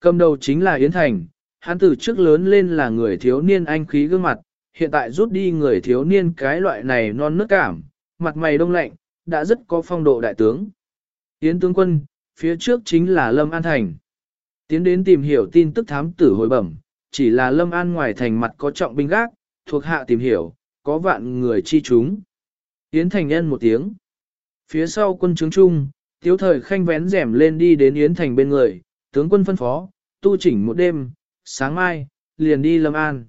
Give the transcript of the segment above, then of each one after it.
Cầm đầu chính là Yến Thành, hắn từ trước lớn lên là người thiếu niên anh khí gương mặt, hiện tại rút đi người thiếu niên cái loại này non nước cảm, mặt mày đông lạnh, đã rất có phong độ đại tướng. Yến tướng quân, phía trước chính là Lâm An Thành. Tiến đến tìm hiểu tin tức thám tử hồi bẩm, chỉ là Lâm An ngoài thành mặt có trọng binh gác, thuộc hạ tìm hiểu, có vạn người chi chúng. Yến Thành nhân một tiếng. Phía sau quân chứng trung, tiếu thời khanh vén rèm lên đi đến Yến Thành bên người, tướng quân phân phó, tu chỉnh một đêm, sáng mai, liền đi Lâm An.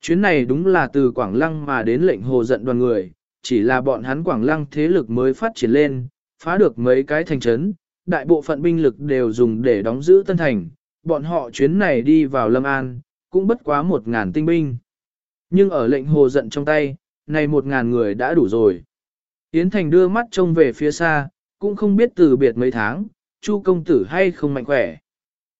Chuyến này đúng là từ Quảng Lăng mà đến lệnh hồ giận đoàn người, chỉ là bọn hắn Quảng Lăng thế lực mới phát triển lên, phá được mấy cái thành trấn, đại bộ phận binh lực đều dùng để đóng giữ Tân Thành, bọn họ chuyến này đi vào Lâm An, cũng bất quá một ngàn tinh binh. Nhưng ở lệnh hồ giận trong tay, này một ngàn người đã đủ rồi. Yến Thành đưa mắt trông về phía xa, cũng không biết từ biệt mấy tháng, Chu công tử hay không mạnh khỏe.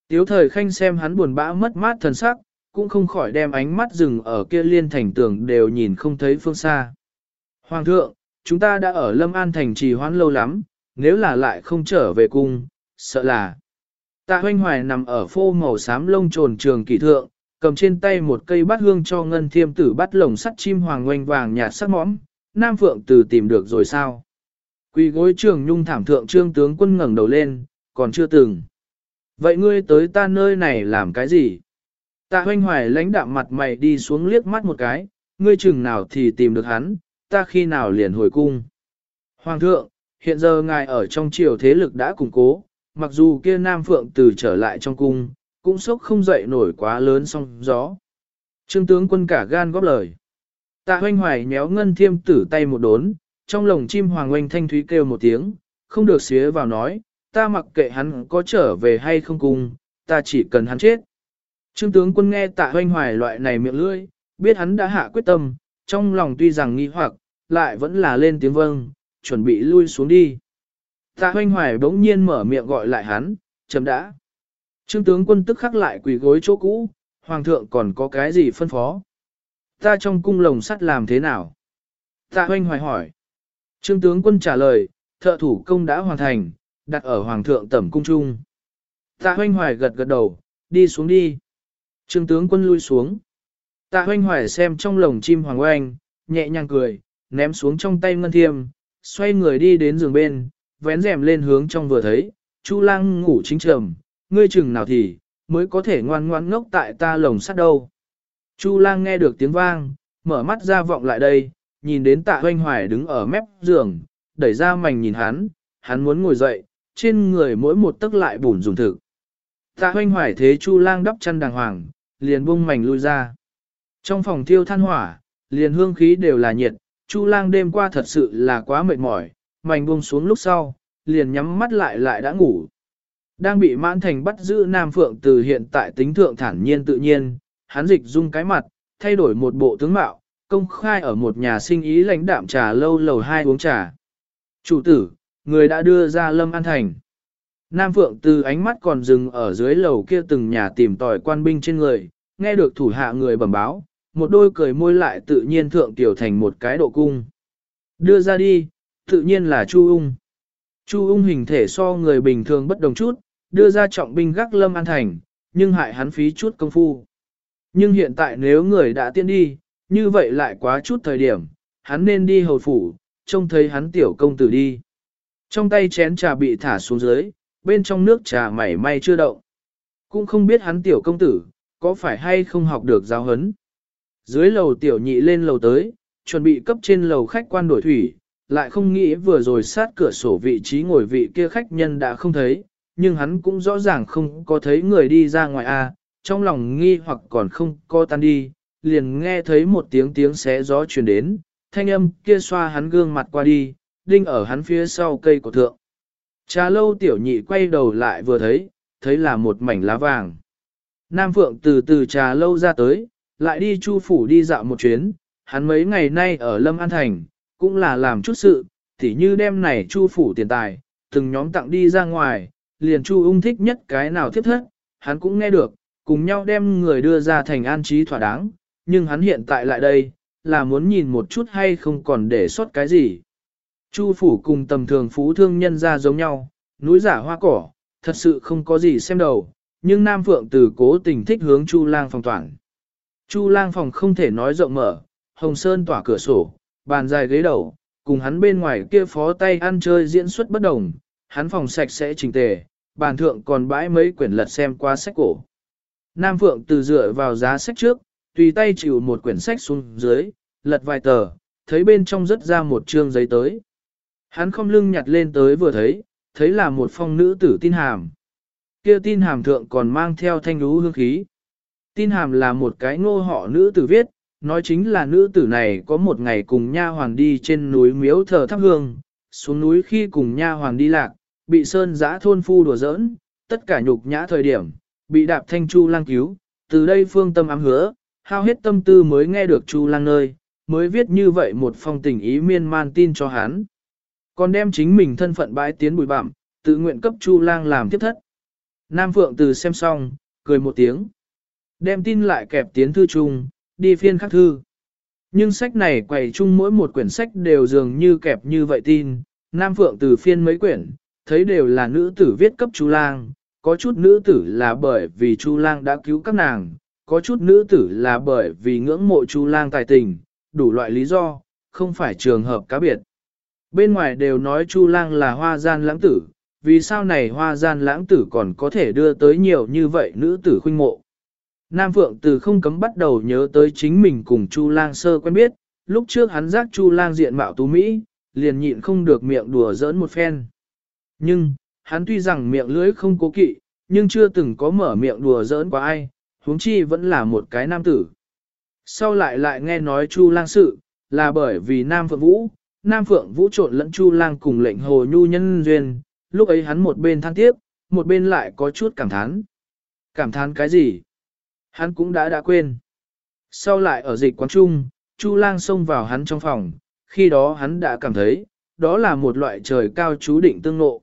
Tiếu thời khanh xem hắn buồn bã mất mát thần sắc, cũng không khỏi đem ánh mắt dừng ở kia liên thành tường đều nhìn không thấy phương xa. Hoàng thượng, chúng ta đã ở Lâm An thành trì hoãn lâu lắm, nếu là lại không trở về cung, sợ là. Tạ hoanh hoài nằm ở phô màu xám lông trồn trường kỳ thượng, cầm trên tay một cây bát hương cho ngân thiêm tử bắt lồng sắt chim hoàng oanh vàng nhạt sắc mõm, Nam Phượng từ tìm được rồi sao? Quỳ gối trường nhung thảm thượng trương tướng quân ngẩng đầu lên, còn chưa từng. Vậy ngươi tới ta nơi này làm cái gì? Tạ hoanh hoài lãnh đạm mặt mày đi xuống liếc mắt một cái, ngươi chừng nào thì tìm được hắn, ta khi nào liền hồi cung. Hoàng thượng, hiện giờ ngài ở trong triều thế lực đã củng cố, mặc dù kia Nam Phượng từ trở lại trong cung, cũng sốc không dậy nổi quá lớn song gió. Trương tướng quân cả gan góp lời. Tạ hoanh hoài nhéo ngân thiêm tử tay một đốn, trong lồng chim hoàng oanh thanh thúy kêu một tiếng, không được xía vào nói, ta mặc kệ hắn có trở về hay không cùng, ta chỉ cần hắn chết. Trương tướng quân nghe tạ hoanh hoài loại này miệng lưỡi, biết hắn đã hạ quyết tâm, trong lòng tuy rằng nghi hoặc, lại vẫn là lên tiếng vâng, chuẩn bị lui xuống đi. Tạ hoanh hoài bỗng nhiên mở miệng gọi lại hắn, chấm đã. Trương tướng quân tức khắc lại quỳ gối chỗ cũ, hoàng thượng còn có cái gì phân phó. Ta trong cung lồng sắt làm thế nào? Tạ hoanh hoài hỏi. Trương tướng quân trả lời, thợ thủ công đã hoàn thành, đặt ở hoàng thượng tẩm cung trung. Tạ hoanh hoài gật gật đầu, đi xuống đi. Trương tướng quân lui xuống. Tạ hoanh hoài xem trong lồng chim hoàng oanh, nhẹ nhàng cười, ném xuống trong tay ngân thiêm, xoay người đi đến giường bên, vén rèm lên hướng trong vừa thấy, Chu lang ngủ chính trầm, ngươi chừng nào thì, mới có thể ngoan ngoan ngốc tại ta lồng sắt đâu. Chu lang nghe được tiếng vang, mở mắt ra vọng lại đây, nhìn đến tạ hoanh hoài đứng ở mép giường, đẩy ra mảnh nhìn hắn, hắn muốn ngồi dậy, trên người mỗi một tấc lại bùn dùng thực. Tạ hoanh hoài thế chu lang đắp chân đàng hoàng, liền bung mảnh lui ra. Trong phòng thiêu than hỏa, liền hương khí đều là nhiệt, chu lang đêm qua thật sự là quá mệt mỏi, mảnh buông xuống lúc sau, liền nhắm mắt lại lại đã ngủ. Đang bị mãn thành bắt giữ Nam Phượng từ hiện tại tính thượng thản nhiên tự nhiên, hắn dịch dung cái mặt, thay đổi một bộ tướng mạo, công khai ở một nhà sinh ý lãnh đạm trà lâu lầu hai uống trà. Chủ tử, người đã đưa ra Lâm An Thành. Nam Phượng từ ánh mắt còn dừng ở dưới lầu kia từng nhà tìm tòi quan binh trên người, nghe được thủ hạ người bẩm báo, một đôi cười môi lại tự nhiên thượng tiểu thành một cái độ cung. Đưa ra đi, tự nhiên là Chu Ung. Chu Ung hình thể so người bình thường bất đồng chút, đưa ra trọng binh gác Lâm An Thành, nhưng hại hắn phí chút công phu. Nhưng hiện tại nếu người đã tiến đi, như vậy lại quá chút thời điểm, hắn nên đi hầu phủ, trông thấy hắn tiểu công tử đi. Trong tay chén trà bị thả xuống dưới, bên trong nước trà mảy may chưa động. Cũng không biết hắn tiểu công tử, có phải hay không học được giáo hấn. Dưới lầu tiểu nhị lên lầu tới, chuẩn bị cấp trên lầu khách quan đổi thủy, lại không nghĩ vừa rồi sát cửa sổ vị trí ngồi vị kia khách nhân đã không thấy, nhưng hắn cũng rõ ràng không có thấy người đi ra ngoài a, trong lòng nghi hoặc còn không co tan đi, liền nghe thấy một tiếng tiếng xé gió truyền đến, thanh âm kia xoa hắn gương mặt qua đi, đinh ở hắn phía sau cây cổ thượng. Trà lâu tiểu nhị quay đầu lại vừa thấy, thấy là một mảnh lá vàng. Nam Phượng từ từ trà lâu ra tới, lại đi chu phủ đi dạo một chuyến, hắn mấy ngày nay ở Lâm An Thành, cũng là làm chút sự, tỉ như đem này chu phủ tiền tài, từng nhóm tặng đi ra ngoài, liền chu ung thích nhất cái nào thiết thất, hắn cũng nghe được, cùng nhau đem người đưa ra thành an trí thỏa đáng, nhưng hắn hiện tại lại đây, là muốn nhìn một chút hay không còn để sót cái gì. Chu phủ cùng tầm thường phú thương nhân ra giống nhau, núi giả hoa cỏ, thật sự không có gì xem đầu, nhưng Nam Phượng từ cố tình thích hướng Chu lang phòng toàn. Chu lang phòng không thể nói rộng mở, hồng sơn tỏa cửa sổ, bàn dài ghế đầu, cùng hắn bên ngoài kia phó tay ăn chơi diễn xuất bất đồng, hắn phòng sạch sẽ chỉnh tề, bàn thượng còn bãi mấy quyển lật xem qua sách cổ. Nam Phượng từ dựa vào giá sách trước, tùy tay chịu một quyển sách xuống dưới, lật vài tờ, thấy bên trong rất ra một chương giấy tới. Hắn không lưng nhặt lên tới vừa thấy, thấy là một phong nữ tử tin hàm. Kia tin hàm thượng còn mang theo thanh lũ hương khí. Tin hàm là một cái ngô họ nữ tử viết, nói chính là nữ tử này có một ngày cùng nha hoàng đi trên núi miếu thờ thắp hương, xuống núi khi cùng nha hoàng đi lạc, bị sơn giã thôn phu đùa giỡn, tất cả nhục nhã thời điểm, bị đạp thanh chu lang cứu, từ đây phương tâm ám hứa, hao hết tâm tư mới nghe được chu lang nơi, mới viết như vậy một phong tình ý miên man tin cho hắn. Còn đem chính mình thân phận bãi tiến bụi bặm, tự nguyện cấp chu lang làm tiếp thất. Nam Phượng từ xem xong, cười một tiếng. Đem tin lại kẹp tiến thư chung, đi phiên khắc thư. Nhưng sách này quầy chung mỗi một quyển sách đều dường như kẹp như vậy tin. Nam Phượng từ phiên mấy quyển, thấy đều là nữ tử viết cấp Chu Lang, có chút nữ tử là bởi vì Chu Lang đã cứu các nàng, có chút nữ tử là bởi vì ngưỡng mộ Chu Lang tài tình, đủ loại lý do, không phải trường hợp cá biệt. Bên ngoài đều nói Chu Lang là hoa gian lãng tử, vì sao này hoa gian lãng tử còn có thể đưa tới nhiều như vậy nữ tử khuynh mộ. Nam Phượng từ không cấm bắt đầu nhớ tới chính mình cùng Chu Lang sơ quen biết, lúc trước hắn giác Chu Lang diện mạo tú Mỹ, liền nhịn không được miệng đùa giỡn một phen. Nhưng, hắn tuy rằng miệng lưỡi không cố kỵ, nhưng chưa từng có mở miệng đùa giỡn qua ai, huống chi vẫn là một cái nam tử. Sau lại lại nghe nói Chu Lang sự, là bởi vì Nam Phượng Vũ, Nam Phượng Vũ trộn lẫn Chu Lang cùng lệnh hồ nhu nhân duyên, lúc ấy hắn một bên than tiếp, một bên lại có chút cảm thán. Cảm thán cái gì? Hắn cũng đã đã quên. Sau lại ở dịch quán trung, Chu lang xông vào hắn trong phòng, khi đó hắn đã cảm thấy, đó là một loại trời cao chú định tương ngộ.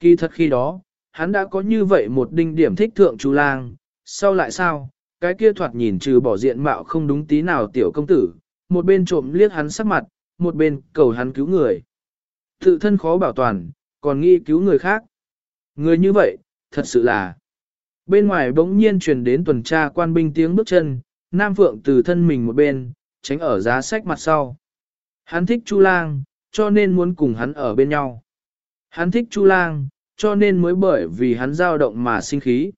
Kỳ thật khi đó, hắn đã có như vậy một đinh điểm thích thượng Chu lang, sau lại sao, cái kia thoạt nhìn trừ bỏ diện mạo không đúng tí nào tiểu công tử, một bên trộm liếc hắn sắc mặt, một bên cầu hắn cứu người. Tự thân khó bảo toàn, còn nghĩ cứu người khác. Người như vậy, thật sự là Bên ngoài bỗng nhiên truyền đến tuần tra quan binh tiếng bước chân, Nam Phượng từ thân mình một bên, tránh ở giá sách mặt sau. Hắn thích Chu Lang, cho nên muốn cùng hắn ở bên nhau. Hắn thích Chu Lang, cho nên mới bởi vì hắn dao động mà sinh khí.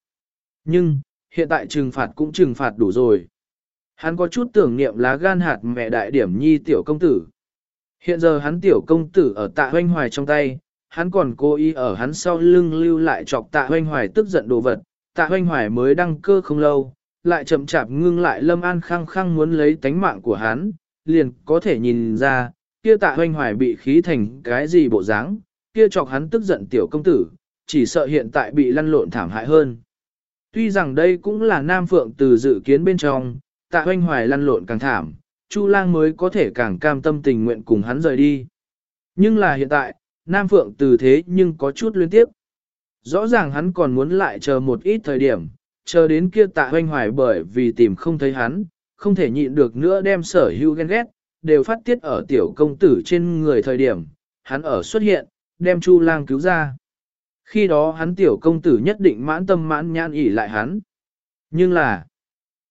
Nhưng, hiện tại trừng phạt cũng trừng phạt đủ rồi. Hắn có chút tưởng niệm lá gan hạt mẹ đại điểm nhi tiểu công tử. Hiện giờ hắn tiểu công tử ở tạ hoanh hoài trong tay, hắn còn cố ý ở hắn sau lưng lưu lại chọc tạ hoanh hoài tức giận đồ vật, tạ hoanh hoài mới đăng cơ không lâu, lại chậm chạp ngưng lại lâm an khăng khăng muốn lấy tánh mạng của hắn, liền có thể nhìn ra, kia tạ hoanh hoài bị khí thành cái gì bộ dáng, kia chọc hắn tức giận tiểu công tử, chỉ sợ hiện tại bị lăn lộn thảm hại hơn. Tuy rằng đây cũng là Nam Phượng từ dự kiến bên trong, tạ hoanh hoài lăn lộn càng thảm, Chu lang mới có thể càng cam tâm tình nguyện cùng hắn rời đi. Nhưng là hiện tại, Nam Phượng từ thế nhưng có chút liên tiếp. Rõ ràng hắn còn muốn lại chờ một ít thời điểm, chờ đến kia tạ hoanh hoài bởi vì tìm không thấy hắn, không thể nhịn được nữa đem sở hữu ghen ghét, đều phát tiết ở tiểu công tử trên người thời điểm, hắn ở xuất hiện, đem Chu lang cứu ra. Khi đó hắn tiểu công tử nhất định mãn tâm mãn nhãn ỉ lại hắn. Nhưng là,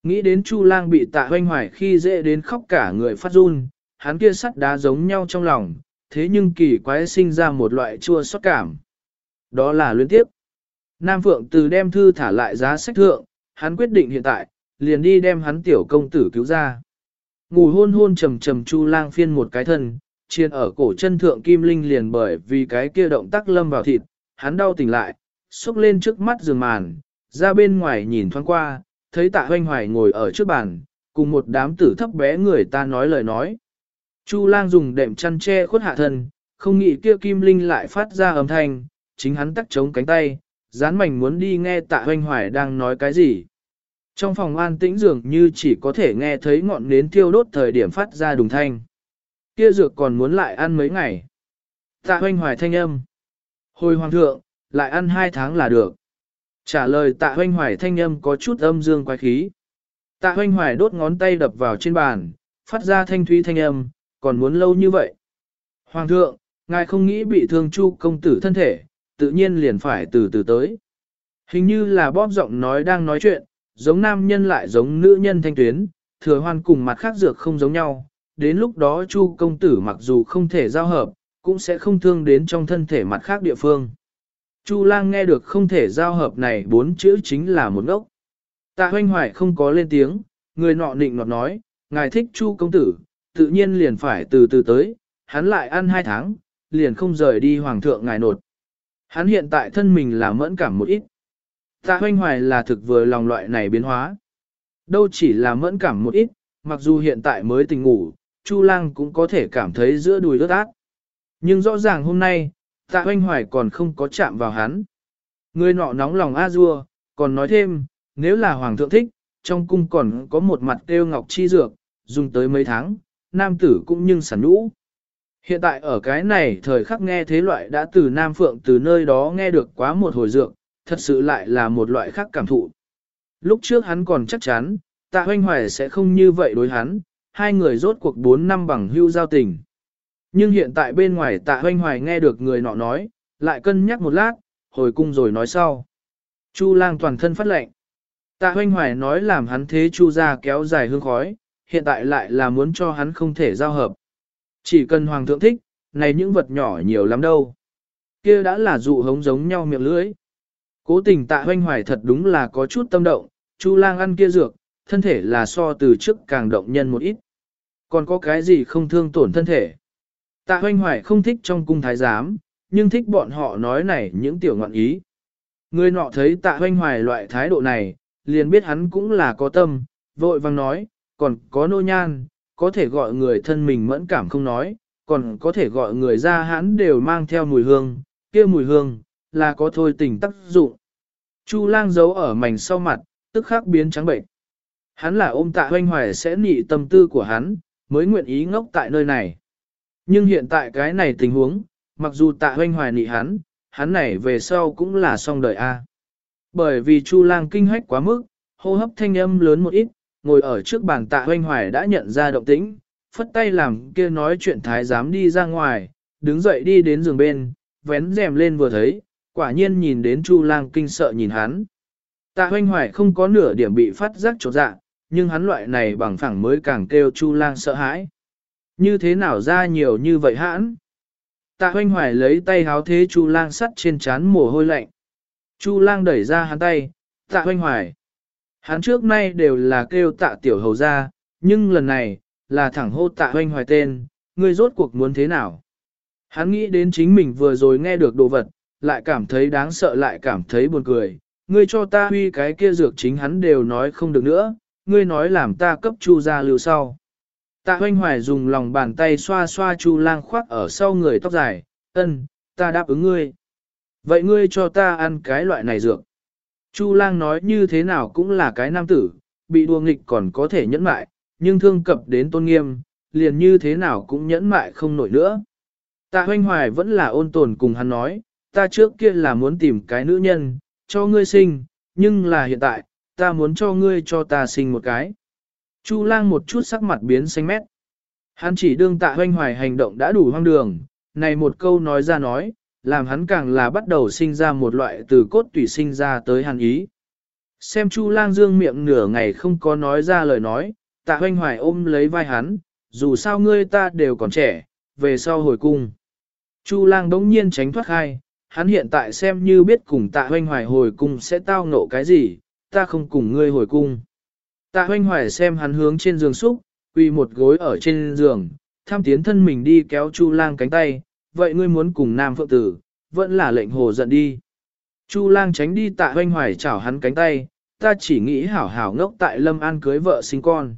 nghĩ đến Chu lang bị tạ hoanh hoài khi dễ đến khóc cả người phát run, hắn kia sắt đá giống nhau trong lòng, thế nhưng kỳ quái sinh ra một loại chua xót cảm. Đó là luyến tiếp. Nam Phượng từ đem thư thả lại giá sách thượng, hắn quyết định hiện tại, liền đi đem hắn tiểu công tử cứu ra. Ngủ hôn hôn trầm trầm chu lang phiên một cái thân, chiên ở cổ chân thượng kim linh liền bởi vì cái kia động tác lâm vào thịt, hắn đau tỉnh lại, xúc lên trước mắt giường màn, ra bên ngoài nhìn thoáng qua, thấy tạ hoanh hoài ngồi ở trước bàn, cùng một đám tử thấp bé người ta nói lời nói. Chu lang dùng đệm chăn che khuất hạ thân, không nghĩ kia kim linh lại phát ra âm thanh, chính hắn tắt chống cánh tay, dán mảnh muốn đi nghe tạ hoanh hoài đang nói cái gì. Trong phòng an tĩnh dường như chỉ có thể nghe thấy ngọn nến thiêu đốt thời điểm phát ra đùng thanh. Kia dược còn muốn lại ăn mấy ngày. Tạ hoanh hoài thanh âm. Hồi hoàng thượng, lại ăn hai tháng là được. Trả lời tạ hoanh hoài thanh âm có chút âm dương quái khí. Tạ hoanh hoài đốt ngón tay đập vào trên bàn, phát ra thanh thúy thanh âm, còn muốn lâu như vậy. Hoàng thượng, ngài không nghĩ bị thương chu công tử thân thể, tự nhiên liền phải từ từ tới. Hình như là bóp giọng nói đang nói chuyện, giống nam nhân lại giống nữ nhân thanh tuyến, thừa hoan cùng mặt khác dược không giống nhau. Đến lúc đó Chu công tử mặc dù không thể giao hợp, cũng sẽ không thương đến trong thân thể mặt khác địa phương. Chu lang nghe được không thể giao hợp này bốn chữ chính là một ngốc. Tạ hoanh hoài không có lên tiếng, người nọ định nọt nói, ngài thích Chu công tử, tự nhiên liền phải từ từ tới, hắn lại ăn hai tháng, liền không rời đi hoàng thượng ngài nột. Hắn hiện tại thân mình là mẫn cảm một ít. Tạ hoanh hoài là thực vừa lòng loại này biến hóa. Đâu chỉ là mẫn cảm một ít, mặc dù hiện tại mới tình ngủ, Chu lang cũng có thể cảm thấy giữa đùi ướt át. Nhưng rõ ràng hôm nay, tạ hoanh hoài còn không có chạm vào hắn. Người nọ nóng lòng a dua, còn nói thêm, nếu là hoàng thượng thích, trong cung còn có một mặt tiêu ngọc chi dược, dùng tới mấy tháng, nam tử cũng nhưng sản nũ. Hiện tại ở cái này thời khắc nghe thế loại đã từ Nam Phượng từ nơi đó nghe được quá một hồi dược, thật sự lại là một loại khác cảm thụ. Lúc trước hắn còn chắc chắn, tạ hoanh hoài sẽ không như vậy đối hắn, hai người rốt cuộc 4 năm bằng hưu giao tình. Nhưng hiện tại bên ngoài tạ hoanh hoài nghe được người nọ nói, lại cân nhắc một lát, hồi cung rồi nói sau. Chu lang toàn thân phát lệnh. Tạ hoanh hoài nói làm hắn thế chu ra kéo dài hương khói, hiện tại lại là muốn cho hắn không thể giao hợp. Chỉ cần hoàng thượng thích, này những vật nhỏ nhiều lắm đâu. Kia đã là dụ hống giống nhau miệng lưỡi. Cố tình tạ hoanh hoài thật đúng là có chút tâm động, chu lang ăn kia dược, thân thể là so từ trước càng động nhân một ít. Còn có cái gì không thương tổn thân thể. Tạ hoanh hoài không thích trong cung thái giám, nhưng thích bọn họ nói này những tiểu ngọn ý. Người nọ thấy tạ hoanh hoài loại thái độ này, liền biết hắn cũng là có tâm, vội vang nói, còn có nô nhan, có thể gọi người thân mình mẫn cảm không nói, còn có thể gọi người ra hắn đều mang theo mùi hương, kia mùi hương, là có thôi tình tác dụng. Chu lang giấu ở mảnh sau mặt, tức khắc biến trắng bệnh. Hắn là ôm tạ hoanh hoài sẽ nị tâm tư của hắn, mới nguyện ý ngốc tại nơi này. Nhưng hiện tại cái này tình huống, mặc dù tạ hoanh hoài nị hắn, hắn này về sau cũng là xong đời A. Bởi vì Chu lang kinh hách quá mức, hô hấp thanh âm lớn một ít, ngồi ở trước bàn tạ hoanh hoài đã nhận ra động tĩnh, phất tay làm kia nói chuyện thái giám đi ra ngoài, đứng dậy đi đến giường bên, vén rèm lên vừa thấy, quả nhiên nhìn đến Chu lang kinh sợ nhìn hắn. Tạ hoanh hoài không có nửa điểm bị phát giác trột dạ, nhưng hắn loại này bằng phẳng mới càng kêu Chu lang sợ hãi. Như thế nào ra nhiều như vậy hãn? Tạ hoanh hoài lấy tay háo thế Chu lang sắt trên chán mồ hôi lạnh. Chu lang đẩy ra hắn tay, tạ hoanh hoài. Hắn trước nay đều là kêu tạ tiểu hầu ra, nhưng lần này, là thẳng hô tạ hoanh hoài tên, ngươi rốt cuộc muốn thế nào? Hắn nghĩ đến chính mình vừa rồi nghe được đồ vật, lại cảm thấy đáng sợ lại cảm thấy buồn cười. Ngươi cho ta huy cái kia dược chính hắn đều nói không được nữa, ngươi nói làm ta cấp chu ra lưu sau. Tạ hoanh hoài dùng lòng bàn tay xoa xoa chu lang khoác ở sau người tóc dài, ân, ta đáp ứng ngươi. Vậy ngươi cho ta ăn cái loại này dược. Chu lang nói như thế nào cũng là cái nam tử, bị đùa nghịch còn có thể nhẫn mại, nhưng thương cập đến tôn nghiêm, liền như thế nào cũng nhẫn mại không nổi nữa. Tạ hoanh hoài vẫn là ôn tồn cùng hắn nói, ta trước kia là muốn tìm cái nữ nhân, cho ngươi sinh, nhưng là hiện tại, ta muốn cho ngươi cho ta sinh một cái. Chu lang một chút sắc mặt biến xanh mét. Hắn chỉ đương tạ hoanh hoài hành động đã đủ hoang đường, này một câu nói ra nói, làm hắn càng là bắt đầu sinh ra một loại từ cốt tủy sinh ra tới hàn ý. Xem Chu lang dương miệng nửa ngày không có nói ra lời nói, tạ hoanh hoài ôm lấy vai hắn, dù sao ngươi ta đều còn trẻ, về sau hồi cung. Chu lang đống nhiên tránh thoát khai, hắn hiện tại xem như biết cùng tạ hoanh hoài hồi cung sẽ tao ngộ cái gì, ta không cùng ngươi hồi cung. Tạ hoanh hoài xem hắn hướng trên giường xúc, quỳ một gối ở trên giường, tham tiến thân mình đi kéo Chu lang cánh tay, vậy ngươi muốn cùng nam phượng tử, vẫn là lệnh hồ giận đi. Chu lang tránh đi tạ hoanh hoài chảo hắn cánh tay, ta chỉ nghĩ hảo hảo ngốc tại lâm an cưới vợ sinh con.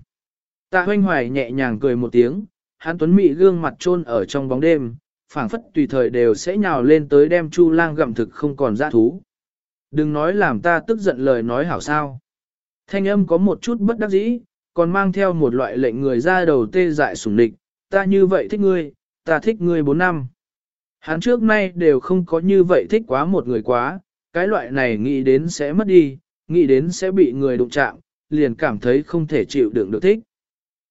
Tạ hoanh hoài nhẹ nhàng cười một tiếng, hắn tuấn mị gương mặt chôn ở trong bóng đêm, phảng phất tùy thời đều sẽ nhào lên tới đem chu lang gặm thực không còn dã thú. Đừng nói làm ta tức giận lời nói hảo sao. Thanh âm có một chút bất đắc dĩ, còn mang theo một loại lệnh người ra đầu tê dại sủng địch, ta như vậy thích ngươi, ta thích ngươi bốn năm. Hắn trước nay đều không có như vậy thích quá một người quá, cái loại này nghĩ đến sẽ mất đi, nghĩ đến sẽ bị người đụng chạm, liền cảm thấy không thể chịu đựng được thích.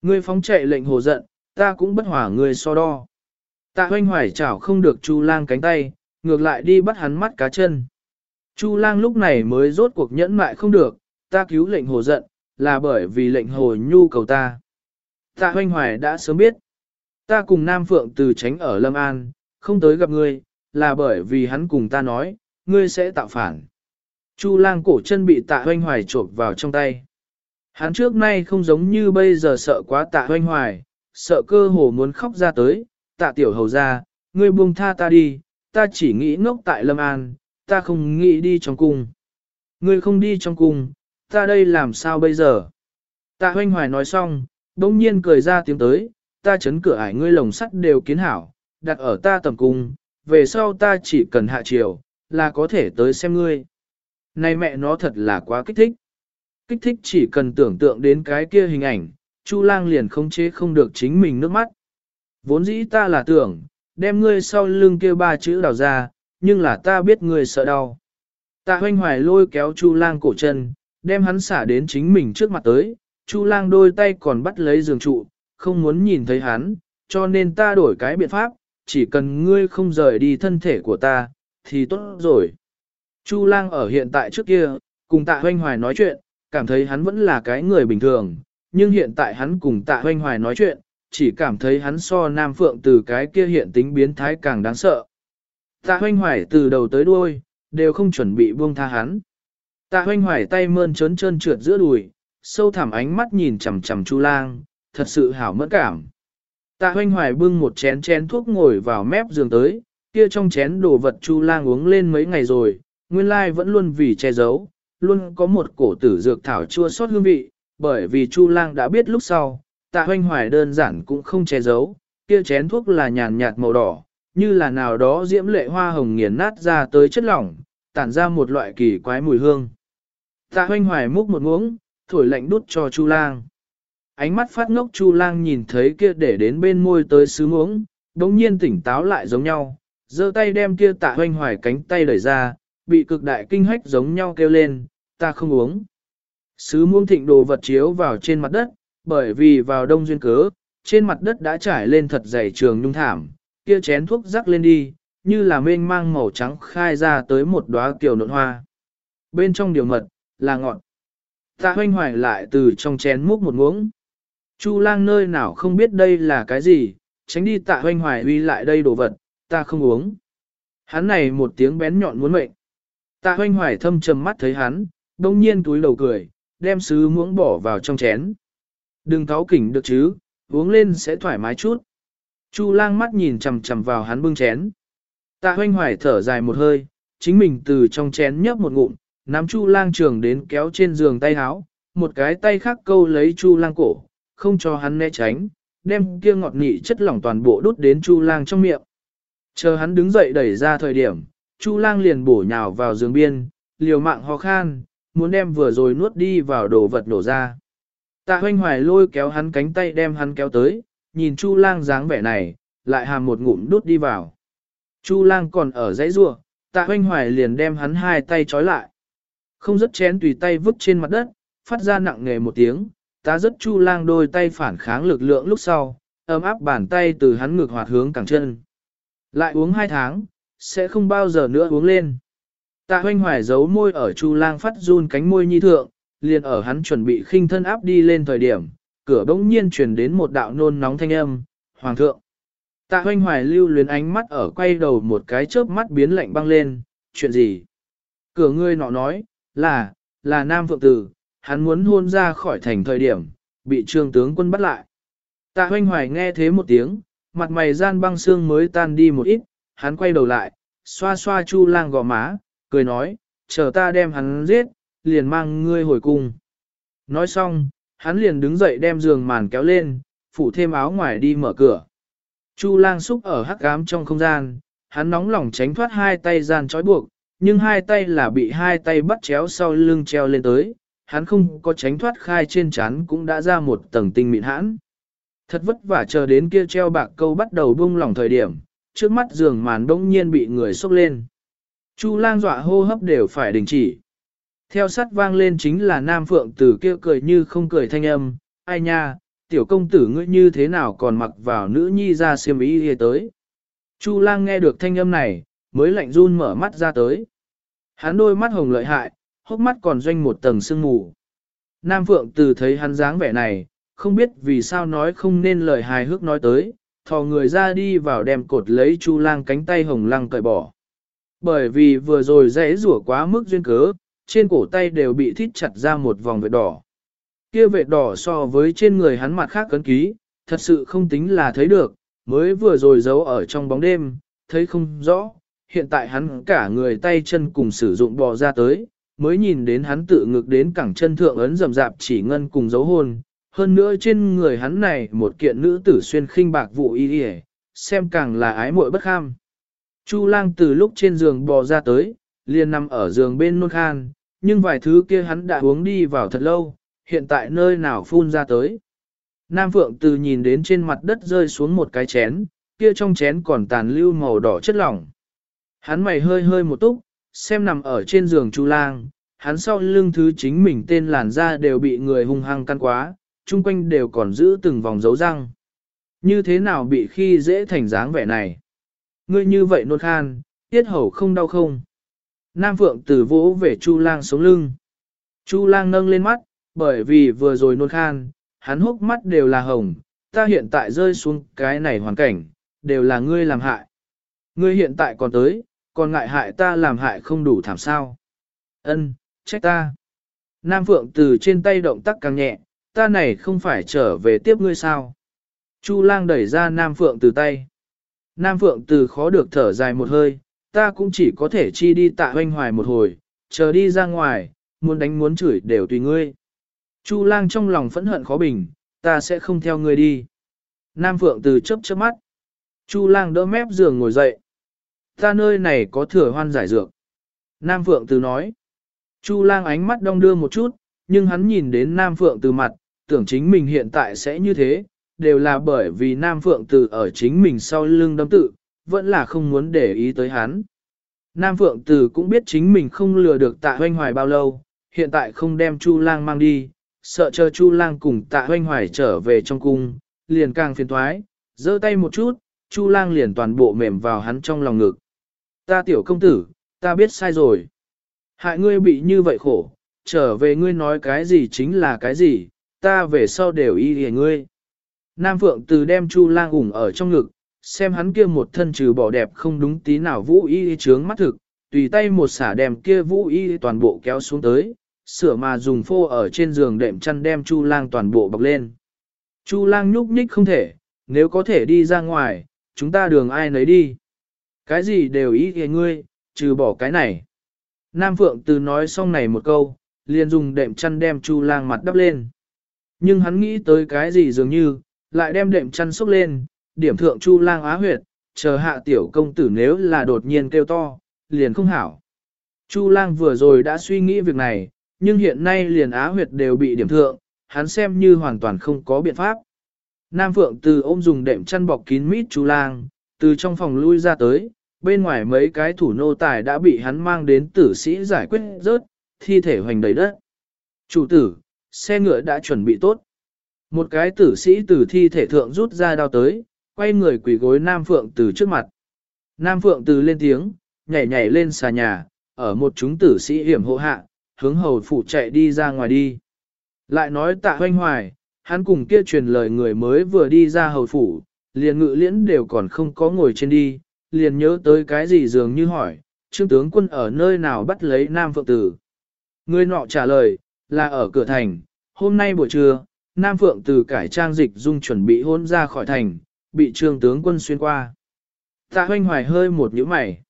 Ngươi phóng chạy lệnh hồ giận, ta cũng bất hỏa ngươi so đo. Tạ hoanh hoài chảo không được chu lang cánh tay, ngược lại đi bắt hắn mắt cá chân. Chu lang lúc này mới rốt cuộc nhẫn mại không được, ta cứu lệnh hồ giận, là bởi vì lệnh hồ nhu cầu ta. Tạ hoanh hoài đã sớm biết. Ta cùng Nam Phượng từ tránh ở Lâm An, không tới gặp ngươi, là bởi vì hắn cùng ta nói, ngươi sẽ tạo phản. Chu lang cổ chân bị tạ hoanh hoài trộm vào trong tay. Hắn trước nay không giống như bây giờ sợ quá tạ hoanh hoài, sợ cơ hồ muốn khóc ra tới, tạ tiểu hầu ra, ngươi buông tha ta đi, ta chỉ nghĩ ngốc tại Lâm An, ta không nghĩ đi trong cung. Ngươi không đi trong cung, ta đây làm sao bây giờ? Tạ hoanh hoài nói xong, đông nhiên cười ra tiếng tới, ta chấn cửa ải ngươi lồng sắt đều kiến hảo, đặt ở ta tầm cung, về sau ta chỉ cần hạ chiều, là có thể tới xem ngươi. Này mẹ nó thật là quá kích thích. Kích thích chỉ cần tưởng tượng đến cái kia hình ảnh, Chu lang liền không chế không được chính mình nước mắt. Vốn dĩ ta là tưởng, đem ngươi sau lưng kia ba chữ đào ra, nhưng là ta biết ngươi sợ đau. Tạ hoanh hoài lôi kéo Chu lang cổ chân, đem hắn xả đến chính mình trước mặt tới, Chu lang đôi tay còn bắt lấy giường trụ, không muốn nhìn thấy hắn, cho nên ta đổi cái biện pháp, chỉ cần ngươi không rời đi thân thể của ta, thì tốt rồi. Chu lang ở hiện tại trước kia, cùng tạ hoanh hoài nói chuyện, cảm thấy hắn vẫn là cái người bình thường, nhưng hiện tại hắn cùng tạ hoanh hoài nói chuyện, chỉ cảm thấy hắn so Nam Phượng từ cái kia hiện tính biến thái càng đáng sợ. Tạ hoanh hoài từ đầu tới đuôi, đều không chuẩn bị buông tha hắn. Tạ hoanh hoài tay mơn trớn trơn trượt giữa đùi, sâu thẳm ánh mắt nhìn chằm chằm Chu lang, thật sự hảo mẫn cảm. Tạ hoanh hoài bưng một chén chén thuốc ngồi vào mép giường tới, kia trong chén đồ vật Chu lang uống lên mấy ngày rồi, nguyên lai vẫn luôn vì che giấu, luôn có một cổ tử dược thảo chua sót hương vị, bởi vì Chu lang đã biết lúc sau, tạ hoanh hoài đơn giản cũng không che giấu, kia chén thuốc là nhàn nhạt màu đỏ, như là nào đó diễm lệ hoa hồng nghiền nát ra tới chất lỏng, tản ra một loại kỳ quái mùi hương. Tạ hoanh hoài múc một muỗng, thổi lạnh đút cho Chu lang. Ánh mắt phát ngốc Chu lang nhìn thấy kia để đến bên môi tới sứ muỗng, đống nhiên tỉnh táo lại giống nhau, giơ tay đem kia tạ hoanh hoài cánh tay đẩy ra, bị cực đại kinh hách giống nhau kêu lên, ta không uống. Sứ muông thịnh đồ vật chiếu vào trên mặt đất, bởi vì vào đông duyên cớ, trên mặt đất đã trải lên thật dày trường nhung thảm, kia chén thuốc rắc lên đi, như là mênh mang màu trắng khai ra tới một đóa kiều nộn hoa. Bên trong điều mật, là ngọt. Tạ hoanh hoài lại từ trong chén múc một muỗng. Chu lang nơi nào không biết đây là cái gì, tránh đi tạ hoanh hoài uy lại đây đồ vật, ta không uống. Hắn này một tiếng bén nhọn muốn mệnh. Tạ hoanh hoài thâm trầm mắt thấy hắn, đông nhiên túi đầu cười, đem sứ muỗng bỏ vào trong chén. Đừng tháo kỉnh được chứ, uống lên sẽ thoải mái chút. Chu lang mắt nhìn chầm chầm vào hắn bưng chén. Tạ hoanh hoài thở dài một hơi, chính mình từ trong chén nhấp một ngụm, nắm chu lang trường đến kéo trên giường tay háo, một cái tay khác câu lấy chu lang cổ, không cho hắn né tránh, đem kia ngọt nị chất lỏng toàn bộ đút đến chu lang trong miệng. Chờ hắn đứng dậy đẩy ra thời điểm, chu lang liền bổ nhào vào giường biên, liều mạng ho khan, muốn đem vừa rồi nuốt đi vào đồ vật nổ ra. Tạ hoanh hoài lôi kéo hắn cánh tay đem hắn kéo tới, nhìn chu lang dáng vẻ này, lại hàm một ngụm đút đi vào. Chu lang còn ở dãy rua, tạ hoanh hoài liền đem hắn hai tay trói lại. Không rất chén tùy tay vứt trên mặt đất, phát ra nặng nghề một tiếng, ta rất chu lang đôi tay phản kháng lực lượng lúc sau, ấm áp bàn tay từ hắn ngược hoạt hướng cẳng chân. Lại uống hai tháng, sẽ không bao giờ nữa uống lên. Tạ hoanh hoài giấu môi ở chu lang phát run cánh môi nhi thượng, liền ở hắn chuẩn bị khinh thân áp đi lên thời điểm, cửa bỗng nhiên truyền đến một đạo nôn nóng thanh âm, Hoàng thượng. Tạ hoanh hoài lưu luyến ánh mắt ở quay đầu một cái chớp mắt biến lạnh băng lên, chuyện gì? Cửa ngươi nọ nói, là, là nam phượng tử, hắn muốn hôn ra khỏi thành thời điểm, bị trương tướng quân bắt lại. Tạ hoanh hoài nghe thế một tiếng, mặt mày gian băng xương mới tan đi một ít, hắn quay đầu lại, xoa xoa chu lang gò má, cười nói, chờ ta đem hắn giết, liền mang ngươi hồi cung. Nói xong, hắn liền đứng dậy đem giường màn kéo lên, phủ thêm áo ngoài đi mở cửa. Chu lang xúc ở hắc ám trong không gian, hắn nóng lòng tránh thoát hai tay gian trói buộc, nhưng hai tay là bị hai tay bắt chéo sau lưng treo lên tới, hắn không có tránh thoát khai trên chán cũng đã ra một tầng tinh mịn hãn. Thật vất vả chờ đến kia treo bạc câu bắt đầu buông lỏng thời điểm, trước mắt giường màn đông nhiên bị người xốc lên. Chu lang dọa hô hấp đều phải đình chỉ. Theo sát vang lên chính là Nam Phượng tử kia cười như không cười thanh âm, ai nha, tiểu công tử ngươi như thế nào còn mặc vào nữ nhi ra xiêm ý hề tới. Chu lang nghe được thanh âm này, mới lạnh run mở mắt ra tới. Hắn đôi mắt hồng lợi hại, hốc mắt còn doanh một tầng sương mù. Nam Phượng từ thấy hắn dáng vẻ này, không biết vì sao nói không nên lời hài hước nói tới, thò người ra đi vào đem cột lấy Chu Lang cánh tay hồng lăng cởi bỏ. Bởi vì vừa rồi rẽ rủa quá mức duyên cớ, trên cổ tay đều bị thít chặt ra một vòng vệt đỏ. Kia vệt đỏ so với trên người hắn mặt khác cấn ký, thật sự không tính là thấy được, mới vừa rồi giấu ở trong bóng đêm, thấy không rõ, hiện tại hắn cả người tay chân cùng sử dụng bò ra tới, mới nhìn đến hắn tự ngực đến cẳng chân thượng ấn rầm rạp chỉ ngân cùng dấu hôn, hơn nữa trên người hắn này một kiện nữ tử xuyên khinh bạc vụ y y xem càng là ái muội bất kham. Chu lang từ lúc trên giường bò ra tới, liền nằm ở giường bên nôn khan, nhưng vài thứ kia hắn đã uống đi vào thật lâu, hiện tại nơi nào phun ra tới. Nam Phượng từ nhìn đến trên mặt đất rơi xuống một cái chén, kia trong chén còn tàn lưu màu đỏ chất lỏng. Hắn mày hơi hơi một túc, xem nằm ở trên giường Chu Lang, hắn sau lưng thứ chính mình tên làn da đều bị người hung hăng căn quá, chung quanh đều còn giữ từng vòng dấu răng. Như thế nào bị khi dễ thành dáng vẻ này? Ngươi như vậy nôn khan, tiết hầu không đau không? Nam Phượng Tử vỗ về Chu Lang sống lưng. Chu Lang nâng lên mắt, bởi vì vừa rồi nôn khan, hắn hốc mắt đều là hồng, ta hiện tại rơi xuống cái này hoàn cảnh, đều là ngươi làm hại. Ngươi hiện tại còn tới, còn ngại hại ta làm hại không đủ thảm sao. Ân, trách ta. Nam Phượng từ trên tay động tác càng nhẹ, ta này không phải trở về tiếp ngươi sao. Chu lang đẩy ra Nam Phượng từ tay. Nam Phượng từ khó được thở dài một hơi, ta cũng chỉ có thể chi đi tạ hoanh hoài một hồi, chờ đi ra ngoài, muốn đánh muốn chửi đều tùy ngươi. Chu lang trong lòng phẫn hận khó bình, ta sẽ không theo ngươi đi. Nam Phượng từ chớp chớp mắt. Chu lang đỡ mép giường ngồi dậy. Ta nơi này có thừa hoan giải dược. Nam Phượng từ nói. Chu lang ánh mắt đong đưa một chút, nhưng hắn nhìn đến Nam Phượng từ mặt, tưởng chính mình hiện tại sẽ như thế, đều là bởi vì Nam Phượng từ ở chính mình sau lưng đâm tự, vẫn là không muốn để ý tới hắn. Nam Phượng từ cũng biết chính mình không lừa được tạ hoanh hoài bao lâu, hiện tại không đem Chu lang mang đi, sợ chờ Chu lang cùng tạ hoanh hoài trở về trong cung, liền càng phiền thoái, giơ tay một chút, Chu lang liền toàn bộ mềm vào hắn trong lòng ngực. Ta tiểu công tử, ta biết sai rồi. Hại ngươi bị như vậy khổ, trở về ngươi nói cái gì chính là cái gì, ta về sau đều y hề ngươi. Nam Phượng từ đem Chu lang ủng ở trong ngực, xem hắn kia một thân trừ bỏ đẹp không đúng tí nào vũ y trướng mắt thực, tùy tay một xả đem kia vũ y toàn bộ kéo xuống tới, sửa mà dùng phô ở trên giường đệm chăn đem Chu lang toàn bộ bọc lên. Chu lang nhúc nhích không thể, nếu có thể đi ra ngoài, chúng ta đường ai nấy đi. Cái gì đều ý kìa ngươi, trừ bỏ cái này. Nam Phượng từ nói xong này một câu, liền dùng đệm chăn đem Chu lang mặt đắp lên. Nhưng hắn nghĩ tới cái gì dường như, lại đem đệm chăn xúc lên, điểm thượng Chu lang á huyệt, chờ hạ tiểu công tử nếu là đột nhiên kêu to, liền không hảo. Chu lang vừa rồi đã suy nghĩ việc này, nhưng hiện nay liền á huyệt đều bị điểm thượng, hắn xem như hoàn toàn không có biện pháp. Nam Phượng từ ôm dùng đệm chăn bọc kín mít Chu lang, từ trong phòng lui ra tới, bên ngoài mấy cái thủ nô tài đã bị hắn mang đến tử sĩ giải quyết rớt, thi thể hoành đầy đất. Chủ tử, xe ngựa đã chuẩn bị tốt. Một cái tử sĩ từ thi thể thượng rút ra đao tới, quay người quỳ gối Nam Phượng từ trước mặt. Nam Phượng từ lên tiếng, nhảy nhảy lên xà nhà, ở một chúng tử sĩ hiểm hộ hạ, hướng hầu phủ chạy đi ra ngoài đi. Lại nói tạ hoanh hoài, hắn cùng kia truyền lời người mới vừa đi ra hầu phủ, liền ngự liễn đều còn không có ngồi trên đi, liền nhớ tới cái gì dường như hỏi, trương tướng quân ở nơi nào bắt lấy Nam Phượng Tử. Người nọ trả lời, là ở cửa thành, hôm nay buổi trưa, Nam Phượng Tử cải trang dịch dung chuẩn bị hôn ra khỏi thành, bị trương tướng quân xuyên qua. Tạ hoanh hoài hơi một nhíu mày.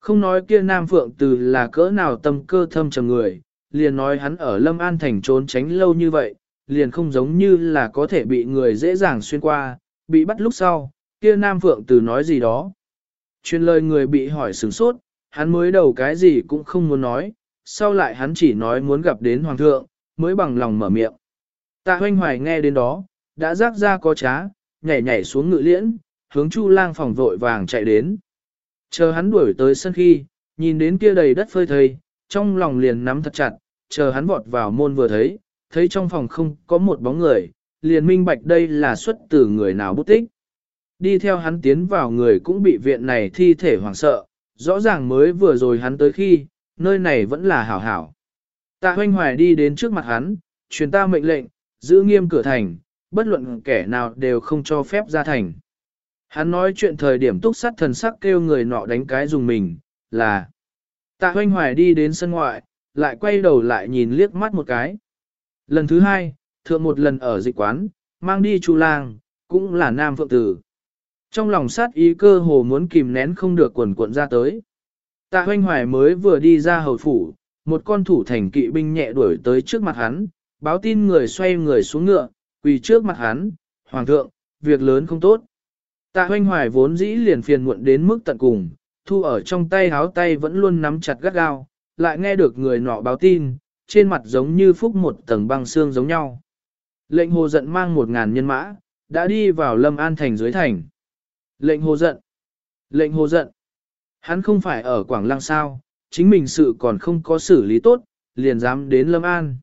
Không nói kia Nam Phượng Tử là cỡ nào tâm cơ thâm trầm người, liền nói hắn ở Lâm An Thành trốn tránh lâu như vậy, liền không giống như là có thể bị người dễ dàng xuyên qua, bị bắt lúc sau, kia Nam Phượng Tử nói gì đó. Chuyên lời người bị hỏi sửng sốt, hắn mới đầu cái gì cũng không muốn nói, sau lại hắn chỉ nói muốn gặp đến Hoàng thượng, mới bằng lòng mở miệng. Tạ hoanh hoài nghe đến đó, đã rác ra có trá, nhảy nhảy xuống ngự liễn, hướng Chu lang phòng vội vàng chạy đến. Chờ hắn đuổi tới sân khi, nhìn đến kia đầy đất phơi thây, trong lòng liền nắm thật chặt, chờ hắn vọt vào môn vừa thấy, thấy trong phòng không có một bóng người, liền minh bạch đây là xuất từ người nào bút tích. Đi theo hắn tiến vào người cũng bị viện này thi thể hoảng sợ, rõ ràng mới vừa rồi hắn tới khi, nơi này vẫn là hảo hảo. Tạ hoanh hoài đi đến trước mặt hắn, truyền ta mệnh lệnh, giữ nghiêm cửa thành, bất luận kẻ nào đều không cho phép ra thành. Hắn nói chuyện thời điểm túc sát thần sắc kêu người nọ đánh cái dùng mình, là tạ hoanh hoài đi đến sân ngoại, lại quay đầu lại nhìn liếc mắt một cái. Lần thứ hai, thượng một lần ở dịch quán, mang đi chu lang, cũng là nam phượng tử. Trong lòng sát ý cơ hồ muốn kìm nén không được quần cuộn ra tới. Tạ hoanh hoài mới vừa đi ra hầu phủ, một con thủ thành kỵ binh nhẹ đuổi tới trước mặt hắn, báo tin người xoay người xuống ngựa, quỳ trước mặt hắn, hoàng thượng, việc lớn không tốt. Tạ hoanh hoài vốn dĩ liền phiền muộn đến mức tận cùng, thu ở trong tay háo tay vẫn luôn nắm chặt gắt gao, lại nghe được người nọ báo tin, trên mặt giống như phúc một tầng băng xương giống nhau. Lệnh hồ giận mang một ngàn nhân mã, đã đi vào lâm an thành dưới thành. Lệnh hồ giận. Lệnh hồ giận. Hắn không phải ở Quảng Lăng sao, chính mình sự còn không có xử lý tốt, liền dám đến lâm an.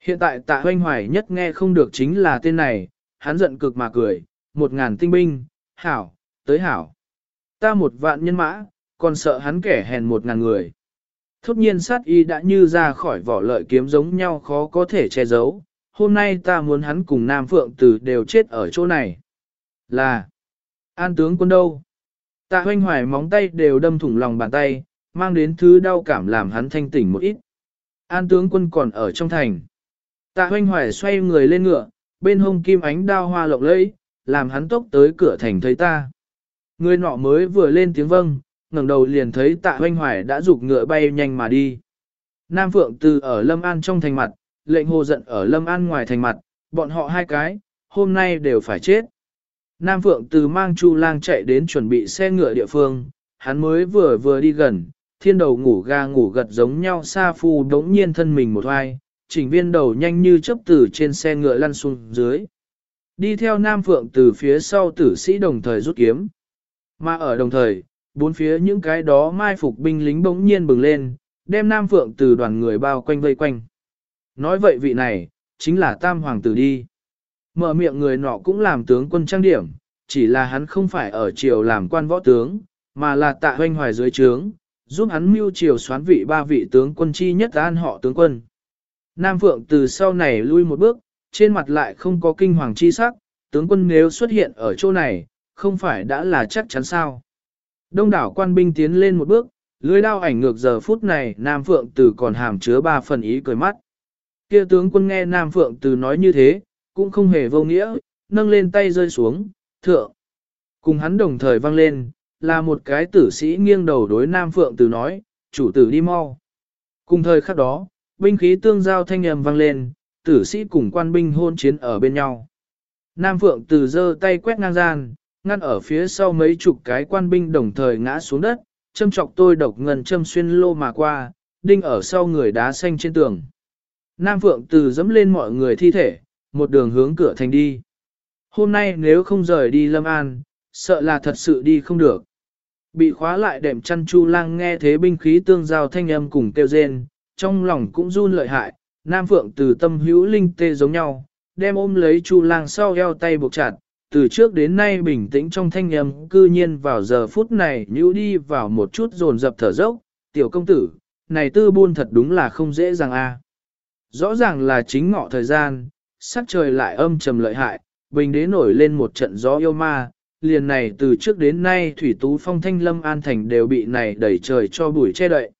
Hiện tại tạ hoanh hoài nhất nghe không được chính là tên này, hắn giận cực mà cười, một ngàn tinh binh, hảo, tới hảo. Ta một vạn nhân mã, còn sợ hắn kẻ hèn một ngàn người. Thốt nhiên sát y đã như ra khỏi vỏ lợi kiếm giống nhau khó có thể che giấu, hôm nay ta muốn hắn cùng Nam Phượng Tử đều chết ở chỗ này. Là, an tướng quân đâu? Tạ hoanh hoài móng tay đều đâm thủng lòng bàn tay, mang đến thứ đau cảm làm hắn thanh tỉnh một ít. An tướng quân còn ở trong thành. Tạ hoanh hoài xoay người lên ngựa, bên hông kim ánh đao hoa lộng lẫy, làm hắn tốc tới cửa thành thấy ta. Người nọ mới vừa lên tiếng vâng, ngẩng đầu liền thấy tạ hoanh hoài đã rục ngựa bay nhanh mà đi. Nam Phượng từ ở Lâm An trong thành mặt, lệnh hồ giận ở Lâm An ngoài thành mặt, bọn họ hai cái, hôm nay đều phải chết. Nam Phượng từ mang Chu Lang chạy đến chuẩn bị xe ngựa địa phương, hắn mới vừa vừa đi gần, thiên đầu ngủ ga ngủ gật giống nhau xa phu đống nhiên thân mình một hoài, chỉnh viên đầu nhanh như chớp từ trên xe ngựa lăn xuống dưới. Đi theo Nam Phượng từ phía sau tử sĩ đồng thời rút kiếm. Mà ở đồng thời, bốn phía những cái đó mai phục binh lính bỗng nhiên bừng lên, đem Nam Phượng từ đoàn người bao quanh vây quanh. Nói vậy vị này, chính là Tam Hoàng tử đi. Mở miệng người nọ cũng làm tướng quân trang điểm, chỉ là hắn không phải ở triều làm quan võ tướng, mà là tạ hoanh hoài dưới trướng, giúp hắn mưu triều xoán vị ba vị tướng quân chi nhất an họ tướng quân. Nam Phượng từ sau này lui một bước, trên mặt lại không có kinh hoàng chi sắc, tướng quân nếu xuất hiện ở chỗ này, không phải đã là chắc chắn sao. Đông đảo quan binh tiến lên một bước, lưới đao ảnh ngược giờ phút này Nam Phượng từ còn hàm chứa ba phần ý cười mắt. Kia tướng quân nghe Nam Phượng từ nói như thế, cũng không hề vô nghĩa, nâng lên tay rơi xuống, thượng. Cùng hắn đồng thời vang lên, là một cái tử sĩ nghiêng đầu đối Nam Phượng Tử nói, chủ tử đi mau. Cùng thời khắc đó, binh khí tương giao thanh âm vang lên, tử sĩ cùng quan binh hôn chiến ở bên nhau. Nam Phượng Tử giơ tay quét ngang gian, ngăn ở phía sau mấy chục cái quan binh đồng thời ngã xuống đất, châm chọc tôi độc ngân châm xuyên lô mà qua, đinh ở sau người đá xanh trên tường. Nam Phượng Tử dẫm lên mọi người thi thể, một đường hướng cửa thành đi. Hôm nay nếu không rời đi Lâm An, sợ là thật sự đi không được. Bị khóa lại đệm chăn chu lang nghe thế binh khí tương giao thanh âm cùng kêu rên, trong lòng cũng run lợi hại, Nam Phượng từ tâm hữu linh tê giống nhau, đem ôm lấy chu lang sau eo tay buộc chặt, từ trước đến nay bình tĩnh trong thanh âm cư nhiên vào giờ phút này nhũ đi vào một chút dồn dập thở dốc, tiểu công tử, này tư buôn thật đúng là không dễ dàng a. Rõ ràng là chính ngọ thời gian, sắc trời lại âm trầm lợi hại, bình đế nổi lên một trận gió yêu ma, liền này từ trước đến nay thủy tú phong thanh lâm an thành đều bị này đẩy trời cho bụi che đậy.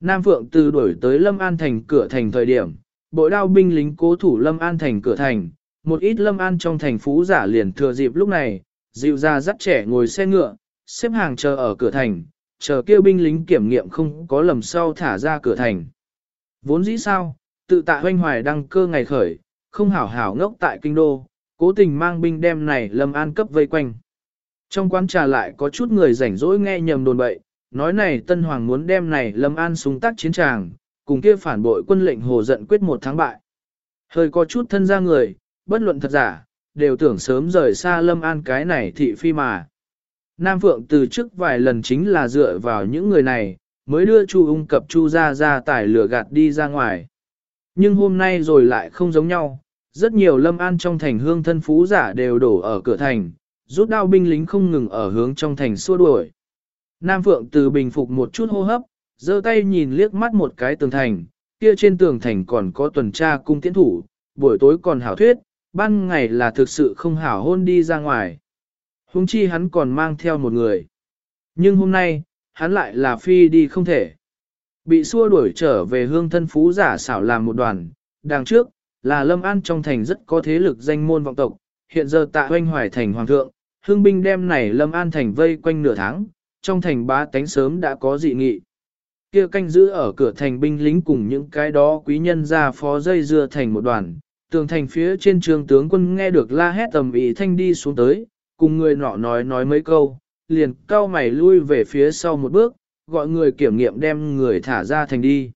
Nam Phượng từ đuổi tới lâm an thành cửa thành thời điểm, bộ đao binh lính cố thủ lâm an thành cửa thành, một ít lâm an trong thành phú giả liền thừa dịp lúc này, dịu ra dắt trẻ ngồi xe ngựa, xếp hàng chờ ở cửa thành, chờ kêu binh lính kiểm nghiệm không có lầm sau thả ra cửa thành. Vốn dĩ sao, tự tạ hoanh hoài đăng cơ ngày khởi, không hảo hảo ngốc tại kinh đô, cố tình mang binh đem này lâm an cấp vây quanh. Trong quán trà lại có chút người rảnh rỗi nghe nhầm đồn bậy, nói này Tân Hoàng muốn đem này lâm an súng tác chiến tràng, cùng kia phản bội quân lệnh hồ giận quyết một tháng bại. Hơi có chút thân ra người, bất luận thật giả, đều tưởng sớm rời xa lâm an cái này thị phi mà. Nam Phượng từ trước vài lần chính là dựa vào những người này, mới đưa Chu ung cập Chu ra ra tải lửa gạt đi ra ngoài. Nhưng hôm nay rồi lại không giống nhau, rất nhiều lâm an trong thành hương thân phú giả đều đổ ở cửa thành, rút đao binh lính không ngừng ở hướng trong thành xua đuổi. Nam Phượng từ bình phục một chút hô hấp, giơ tay nhìn liếc mắt một cái tường thành, kia trên tường thành còn có tuần tra cung tiễn thủ, buổi tối còn hảo thuyết, ban ngày là thực sự không hảo hôn đi ra ngoài. Hùng chi hắn còn mang theo một người. Nhưng hôm nay, hắn lại là phi đi không thể. Bị xua đuổi trở về hương thân phú giả xảo làm một đoàn, đằng trước, là Lâm An trong thành rất có thế lực danh môn vọng tộc, hiện giờ tạ hoanh hoài thành hoàng thượng, hương binh đem này Lâm An thành vây quanh nửa tháng, trong thành ba tánh sớm đã có dị nghị. kia canh giữ ở cửa thành binh lính cùng những cái đó quý nhân ra phó dây dưa thành một đoàn, tường thành phía trên trường tướng quân nghe được la hét tầm ý thanh đi xuống tới, cùng người nọ nói nói mấy câu, liền cao mày lui về phía sau một bước, gọi người kiểm nghiệm đem người thả ra thành đi.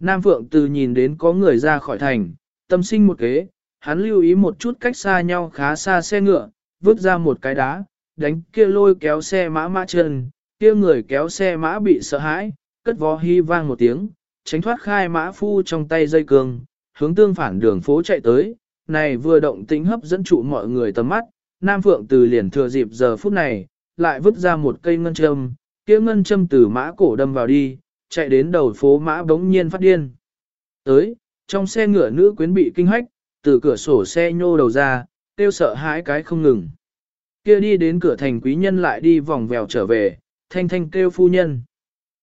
Nam Phượng từ nhìn đến có người ra khỏi thành, tâm sinh một kế, hắn lưu ý một chút cách xa nhau khá xa xe ngựa, vứt ra một cái đá, đánh kia lôi kéo xe mã mã chân, kia người kéo xe mã bị sợ hãi, cất vó hy vang một tiếng, tránh thoát khai mã phu trong tay dây cương, hướng tương phản đường phố chạy tới, này vừa động tính hấp dẫn trụ mọi người tầm mắt, Nam Phượng từ liền thừa dịp giờ phút này, lại vứt ra một cây ngân châm, kia ngân châm từ mã cổ đâm vào đi, chạy đến đầu phố mã bỗng nhiên phát điên. Tới, trong xe ngựa nữ quyến bị kinh hách, từ cửa sổ xe nhô đầu ra, tiêu sợ hãi cái không ngừng. Kia đi đến cửa thành quý nhân lại đi vòng vèo trở về, thanh thanh kêu phu nhân.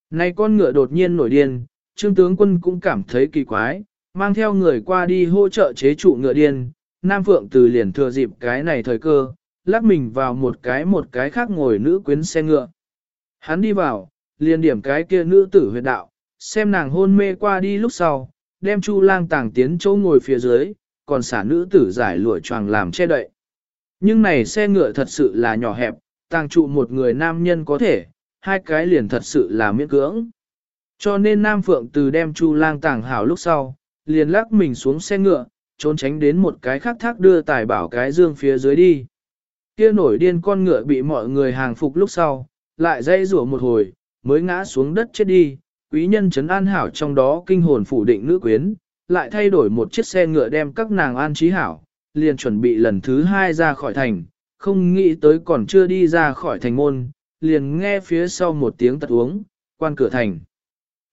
Này con ngựa đột nhiên nổi điên, trương tướng quân cũng cảm thấy kỳ quái, mang theo người qua đi hỗ trợ chế trụ ngựa điên, Nam Phượng từ liền thừa dịp cái này thời cơ, lắc mình vào một cái một cái khác ngồi nữ quyến xe ngựa. Hắn đi vào, liền điểm cái kia nữ tử huyệt đạo, xem nàng hôn mê qua đi lúc sau, đem chu lang tàng tiến chỗ ngồi phía dưới, còn xả nữ tử giải lụa choàng làm che đậy. Nhưng này xe ngựa thật sự là nhỏ hẹp, tàng trụ một người nam nhân có thể, hai cái liền thật sự là miễn cưỡng. Cho nên Nam Phượng từ đem Chu lang tàng hảo lúc sau, liền lắc mình xuống xe ngựa, trốn tránh đến một cái khác thác đưa tài bảo cái dương phía dưới đi. Kia nổi điên con ngựa bị mọi người hàng phục lúc sau, lại dây rủa một hồi, mới ngã xuống đất chết đi, quý nhân trấn an hảo trong đó kinh hồn phủ định nữ quyến, lại thay đổi một chiếc xe ngựa đem các nàng an trí hảo, liền chuẩn bị lần thứ hai ra khỏi thành, không nghĩ tới còn chưa đi ra khỏi thành môn, liền nghe phía sau một tiếng tật uống, quan cửa thành.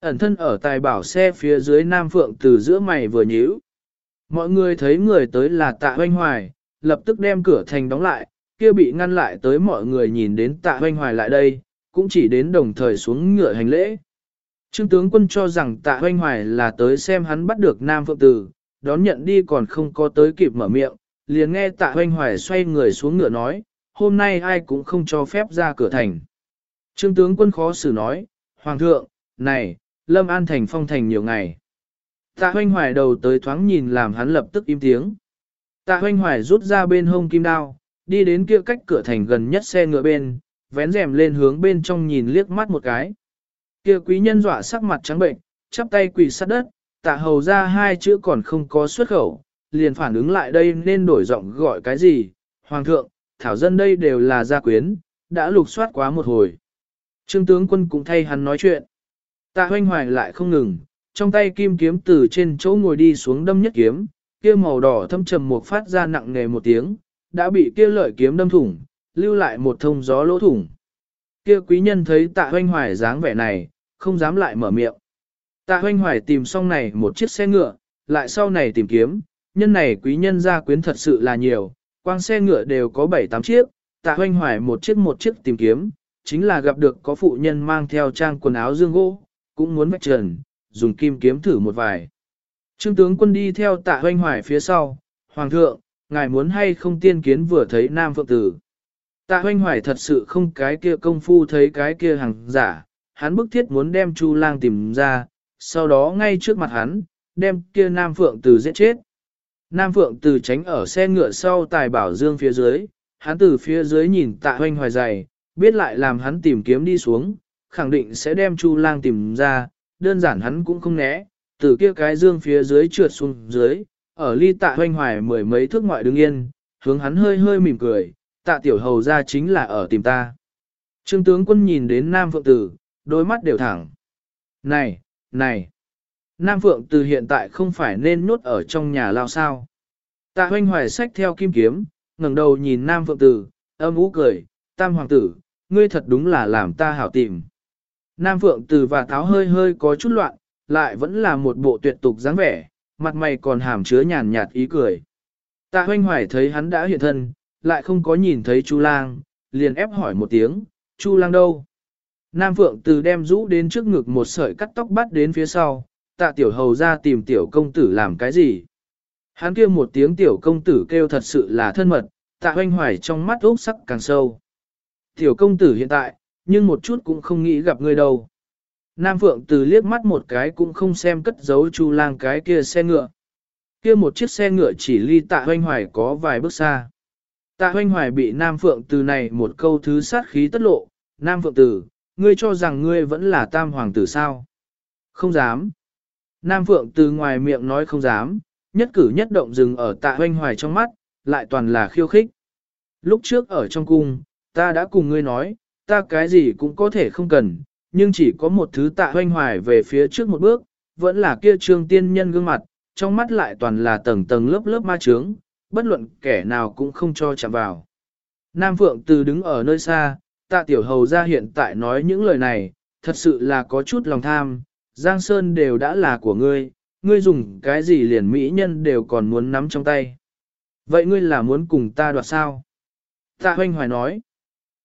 Ẩn thân ở tài bảo xe phía dưới Nam Phượng từ giữa mày vừa nhíu. Mọi người thấy người tới là tạ hoanh hoài, lập tức đem cửa thành đóng lại, kia bị ngăn lại tới mọi người nhìn đến tạ hoanh hoài lại đây, cũng chỉ đến đồng thời xuống ngựa hành lễ. Trương tướng quân cho rằng tạ hoanh hoài là tới xem hắn bắt được Nam Phượng Tử, đón nhận đi còn không có tới kịp mở miệng, liền nghe tạ hoanh hoài xoay người xuống ngựa nói, hôm nay ai cũng không cho phép ra cửa thành. Trương tướng quân khó xử nói, Hoàng thượng, này, Lâm An thành phong thành nhiều ngày. Tạ hoanh hoài đầu tới thoáng nhìn làm hắn lập tức im tiếng. Tạ hoanh hoài rút ra bên hông kim đao, đi đến kia cách cửa thành gần nhất xe ngựa bên, vén rèm lên hướng bên trong nhìn liếc mắt một cái. Kia quý nhân dọa sắc mặt trắng bệnh, chắp tay quỳ sát đất, tạ hầu ra hai chữ còn không có xuất khẩu, liền phản ứng lại đây nên đổi giọng gọi cái gì. Hoàng thượng, thảo dân đây đều là gia quyến, đã lục soát quá một hồi. Trương tướng quân cũng thay hắn nói chuyện. Tạ hoanh hoài lại không ngừng, trong tay kim kiếm từ trên chỗ ngồi đi xuống đâm nhất kiếm, kia màu đỏ thâm trầm một phát ra nặng nề một tiếng, đã bị kia lợi kiếm đâm thủng, lưu lại một thông gió lỗ thủng. Kia quý nhân thấy tạ hoanh hoài dáng vẻ này, không dám lại mở miệng. Tạ hoanh hoài tìm xong này một chiếc xe ngựa, lại sau này tìm kiếm, nhân này quý nhân gia quyến thật sự là nhiều, quang xe ngựa đều có 7-8 chiếc, tạ hoanh hoài một chiếc một chiếc tìm kiếm, chính là gặp được có phụ nhân mang theo trang quần áo dương gỗ, cũng muốn vạch trần, dùng kim kiếm thử một vài. Trương tướng quân đi theo tạ hoanh hoài phía sau, Hoàng thượng, ngài muốn hay không tiên kiến vừa thấy Nam Phượng Tử. Tạ hoanh hoài thật sự không cái kia công phu thấy cái kia hàng giả, hắn bức thiết muốn đem Chu lang tìm ra, sau đó ngay trước mặt hắn, đem kia Nam Phượng Tử giết chết. Nam Phượng Tử tránh ở xe ngựa sau tài bảo dương phía dưới, hắn từ phía dưới nhìn tạ hoanh hoài dày, biết lại làm hắn tìm kiếm đi xuống, khẳng định sẽ đem Chu lang tìm ra, đơn giản hắn cũng không né, từ kia cái dương phía dưới trượt xuống dưới, ở ly tạ hoanh hoài mười mấy thước ngoại đứng yên, hướng hắn hơi hơi mỉm cười, tạ tiểu hầu ra chính là ở tìm ta. Trương tướng quân nhìn đến Nam Phượng Tử, đôi mắt đều thẳng. Này, này, Nam Phượng Tử hiện tại không phải nên nuốt ở trong nhà lao sao. Tạ hoanh hoài sách theo kim kiếm, ngẩng đầu nhìn Nam Phượng Tử, âm ú cười, Tam Hoàng Tử, ngươi thật đúng là làm ta hảo tìm. Nam Phượng tử và tháo hơi hơi có chút loạn, lại vẫn là một bộ tuyệt tục dáng vẻ, mặt mày còn hàm chứa nhàn nhạt ý cười. Tạ hoanh hoài thấy hắn đã hiện thân, lại không có nhìn thấy Chu lang, liền ép hỏi một tiếng, Chu lang đâu? Nam Phượng từ đem rũ đến trước ngực một sợi cắt tóc bắt đến phía sau, tạ tiểu hầu ra tìm tiểu công tử làm cái gì? Hắn kia một tiếng tiểu công tử kêu thật sự là thân mật, tạ hoanh hoài trong mắt ốc sắc càng sâu. Tiểu công tử hiện tại, nhưng một chút cũng không nghĩ gặp người đâu. Nam Phượng từ liếc mắt một cái cũng không xem cất giấu Chu lang cái kia xe ngựa. Kia một chiếc xe ngựa chỉ ly tạ hoanh hoài có vài bước xa. Tạ hoanh hoài bị Nam Phượng từ này một câu thứ sát khí tất lộ. Nam Phượng Tử, ngươi cho rằng ngươi vẫn là tam hoàng tử sao? Không dám. Nam Phượng từ ngoài miệng nói không dám, nhất cử nhất động dừng ở tạ hoanh hoài trong mắt, lại toàn là khiêu khích. Lúc trước ở trong cung, ta đã cùng ngươi nói, ta cái gì cũng có thể không cần, nhưng chỉ có một thứ tạ hoanh hoài về phía trước một bước, vẫn là kia trương tiên nhân gương mặt, trong mắt lại toàn là tầng tầng lớp lớp ma trướng, bất luận kẻ nào cũng không cho chạm vào. Nam Phượng từ đứng ở nơi xa, tạ tiểu hầu ra hiện tại nói những lời này, thật sự là có chút lòng tham, Giang Sơn đều đã là của ngươi, ngươi dùng cái gì liền mỹ nhân đều còn muốn nắm trong tay. Vậy ngươi là muốn cùng ta đoạt sao? Tạ hoanh hoài nói,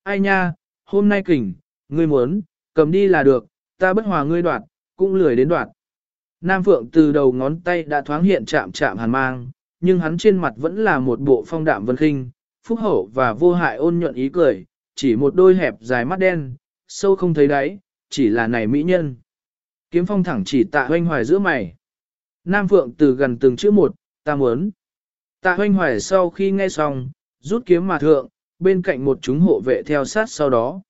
ai nha, hôm nay kỉnh, ngươi muốn, cầm đi là được, ta bất hòa ngươi đoạt, cũng lười đến đoạt. Nam Phượng từ đầu ngón tay đã thoáng hiện chạm chạm hàn mang, nhưng hắn trên mặt vẫn là một bộ phong đạm vân khinh, phúc hậu và vô hại ôn nhuận ý cười, chỉ một đôi hẹp dài mắt đen, sâu không thấy đáy, chỉ là này mỹ nhân. Kiếm phong thẳng chỉ tạ hoanh hoài giữa mày. Nam Phượng từ gần từng chữ một, ta muốn. Tạ hoanh hoài sau khi nghe xong, rút kiếm mà thượng, bên cạnh một chúng hộ vệ theo sát sau đó.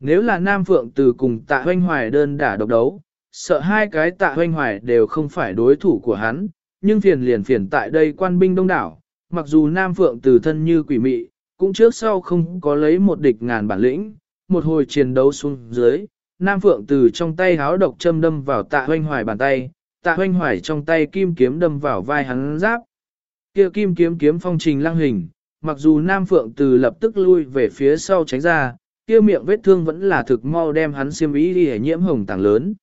Nếu là Nam Phượng từ cùng tạ hoanh hoài đơn đả độc đấu, sợ hai cái tạ hoanh hoài đều không phải đối thủ của hắn, nhưng phiền liền phiền tại đây quan binh đông đảo, mặc dù Nam Phượng từ thân như quỷ mị, cũng trước sau không có lấy một địch ngàn bản lĩnh, một hồi chiến đấu xuống dưới, Nam Phượng từ trong tay háo độc châm đâm vào tạ hoanh hoài bàn tay, tạ hoanh hoài trong tay kim kiếm đâm vào vai hắn giáp. kia kim kiếm kiếm phong trình lăng hình, mặc dù Nam Phượng từ lập tức lui về phía sau tránh ra, kia miệng vết thương vẫn là thực mau đem hắn xiêm ý đi nhiễm hồng tảng lớn.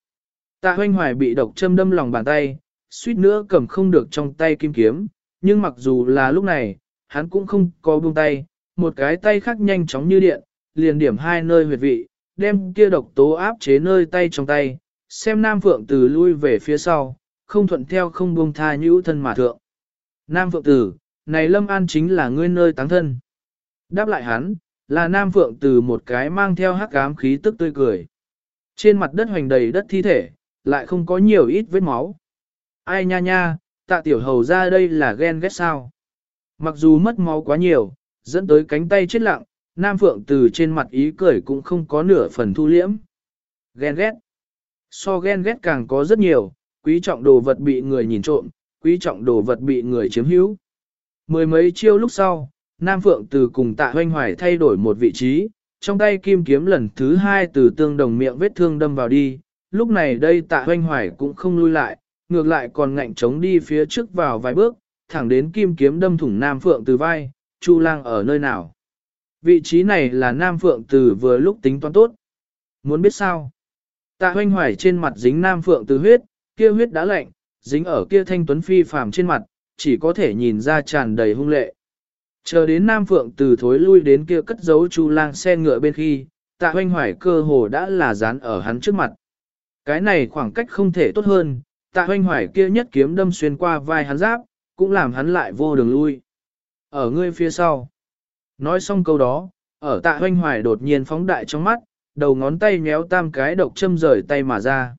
Tạ hoanh hoài bị độc châm đâm lòng bàn tay, suýt nữa cầm không được trong tay kim kiếm, nhưng mặc dù là lúc này, hắn cũng không có buông tay, một cái tay khác nhanh chóng như điện, liền điểm hai nơi huyệt vị, đem kia độc tố áp chế nơi tay trong tay, xem Nam Phượng Tử lui về phía sau, không thuận theo không buông tha nhũ thân mà thượng. Nam Phượng Tử, này Lâm An chính là ngươi nơi táng thân. Đáp lại hắn, là Nam Phượng Tử một cái mang theo hắc ám khí tức tươi cười. Trên mặt đất hoành đầy đất thi thể, lại không có nhiều ít vết máu. Ai nha nha, tạ tiểu hầu ra đây là ghen ghét sao. Mặc dù mất máu quá nhiều, dẫn tới cánh tay chết lặng, Nam Phượng từ trên mặt ý cười cũng không có nửa phần thu liễm. Ghen ghét. So ghen ghét càng có rất nhiều, quý trọng đồ vật bị người nhìn trộm, quý trọng đồ vật bị người chiếm hữu. Mười mấy chiêu lúc sau, Nam Phượng từ cùng tạ hoanh hoài thay đổi một vị trí, trong tay kim kiếm lần thứ hai từ tương đồng miệng vết thương đâm vào đi, lúc này đây tạ hoanh hoài cũng không lui lại, ngược lại còn ngạnh chống đi phía trước vào vài bước, thẳng đến kim kiếm đâm thủng Nam Phượng từ vai, Chu lang ở nơi nào. Vị trí này là Nam Phượng từ vừa lúc tính toán tốt. Muốn biết sao? Tạ hoanh hoài trên mặt dính Nam Phượng từ huyết, kia huyết đã lạnh, dính ở kia thanh tuấn phi phàm trên mặt, chỉ có thể nhìn ra tràn đầy hung lệ. Chờ đến Nam Phượng từ thối lui đến kia cất giấu chu lang xe ngựa bên khi, tạ hoanh hoài cơ hồ đã là dán ở hắn trước mặt. Cái này khoảng cách không thể tốt hơn, tạ hoanh hoài kia nhất kiếm đâm xuyên qua vai hắn giáp, cũng làm hắn lại vô đường lui. Ở ngươi phía sau. Nói xong câu đó, ở tạ hoanh hoài đột nhiên phóng đại trong mắt, đầu ngón tay nhéo tam cái độc châm rời tay mà ra.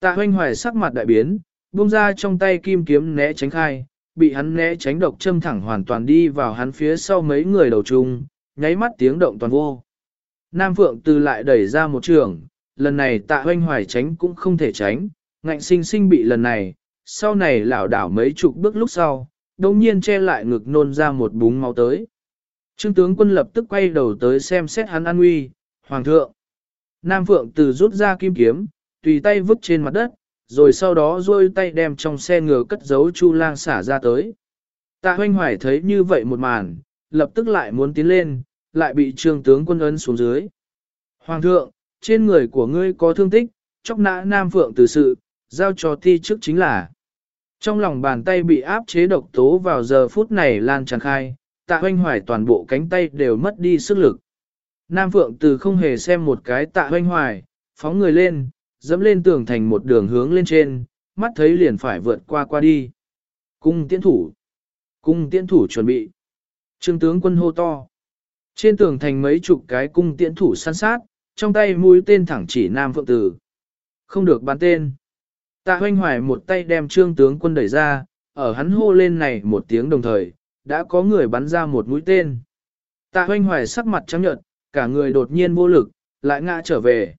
Tạ hoanh hoài sắc mặt đại biến, buông ra trong tay kim kiếm né tránh khai, bị hắn né tránh độc châm thẳng hoàn toàn đi vào hắn phía sau mấy người đầu chung, nháy mắt tiếng động toàn vô. Nam Phượng từ lại đẩy ra một trường, lần này tạ hoanh hoài tránh cũng không thể tránh, ngạnh sinh sinh bị lần này, sau này lảo đảo mấy chục bước lúc sau, đồng nhiên che lại ngực nôn ra một búng máu tới. Trương tướng quân lập tức quay đầu tới xem xét hắn an nguy, hoàng thượng. Nam Phượng từ rút ra kim kiếm, tùy tay vứt trên mặt đất, rồi sau đó rôi tay đem trong xe ngựa cất giấu chu lang xả ra tới. Tạ hoanh hoài thấy như vậy một màn, lập tức lại muốn tiến lên, lại bị trương tướng quân ấn xuống dưới. Hoàng thượng, trên người của ngươi có thương tích, chóc nã nam phượng từ sự, giao cho ti trước chính là. Trong lòng bàn tay bị áp chế độc tố vào giờ phút này lan tràn khai, tạ hoanh hoài toàn bộ cánh tay đều mất đi sức lực. Nam Phượng từ không hề xem một cái tạ hoanh hoài, phóng người lên, dẫm lên tường thành một đường hướng lên trên, mắt thấy liền phải vượt qua qua đi. Cung tiễn thủ. Cung tiễn thủ chuẩn bị. Trương tướng quân hô to. Trên tường thành mấy chục cái cung tiễn thủ săn sát, trong tay mũi tên thẳng chỉ Nam Phượng Tử. Không được bắn tên. Tạ hoanh hoài một tay đem trương tướng quân đẩy ra, ở hắn hô lên này một tiếng đồng thời, đã có người bắn ra một mũi tên. Tạ hoanh hoài sắc mặt trắng nhợt, cả người đột nhiên vô lực, lại ngã trở về.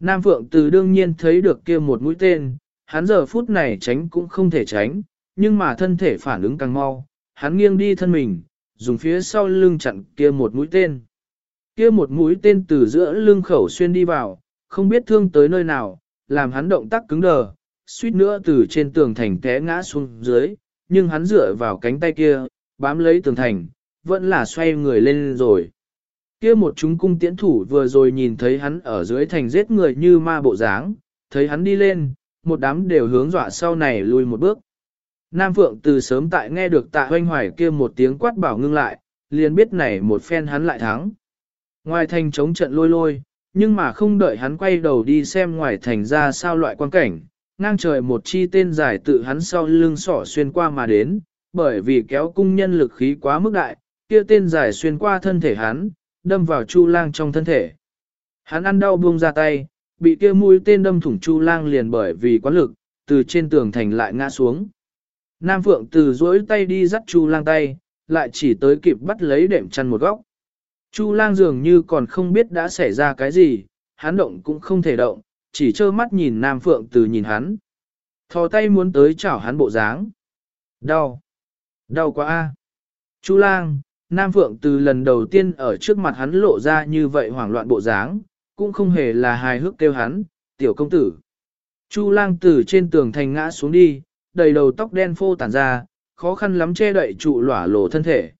Nam Phượng Từ đương nhiên thấy được kia một mũi tên, hắn giờ phút này tránh cũng không thể tránh, nhưng mà thân thể phản ứng càng mau, hắn nghiêng đi thân mình, dùng phía sau lưng chặn kia một mũi tên. Kia một mũi tên từ giữa lưng khẩu xuyên đi vào, không biết thương tới nơi nào, làm hắn động tác cứng đờ, suýt nữa từ trên tường thành té ngã xuống dưới, nhưng hắn dựa vào cánh tay kia, bám lấy tường thành, vẫn là xoay người lên rồi. Kia một chúng cung tiễn thủ vừa rồi nhìn thấy hắn ở dưới thành giết người như ma bộ dáng, thấy hắn đi lên, một đám đều hướng dọa sau này lùi một bước. Nam Phượng từ sớm tại nghe được tạ hoanh hoài kia một tiếng quát bảo ngưng lại, liền biết này một phen hắn lại thắng. Ngoài thành chống trận lôi lôi, nhưng mà không đợi hắn quay đầu đi xem ngoài thành ra sao loại quan cảnh, ngang trời một chi tên dài tự hắn sau lưng sỏ xuyên qua mà đến, bởi vì kéo cung nhân lực khí quá mức đại, kia tên dài xuyên qua thân thể hắn, đâm vào Chu Lang trong thân thể. Hắn ăn đau buông ra tay, bị kia mũi tên đâm thủng Chu Lang liền bởi vì quá lực, từ trên tường thành lại ngã xuống. Nam Phượng từ duỗi tay đi dắt Chu Lang tay, lại chỉ tới kịp bắt lấy đệm chăn một góc. Chu Lang dường như còn không biết đã xảy ra cái gì, hắn động cũng không thể động, chỉ trơ mắt nhìn Nam Phượng từ nhìn hắn. Thò tay muốn tới chảo hắn bộ dáng. Đau. Đau quá a. Chu Lang, Nam Phượng từ lần đầu tiên ở trước mặt hắn lộ ra như vậy hoảng loạn bộ dáng, cũng không hề là hài hước kêu hắn, tiểu công tử. Chu lang từ trên tường thành ngã xuống đi, đầy đầu tóc đen phô tản ra, khó khăn lắm che đậy trụ lỏa lộ thân thể.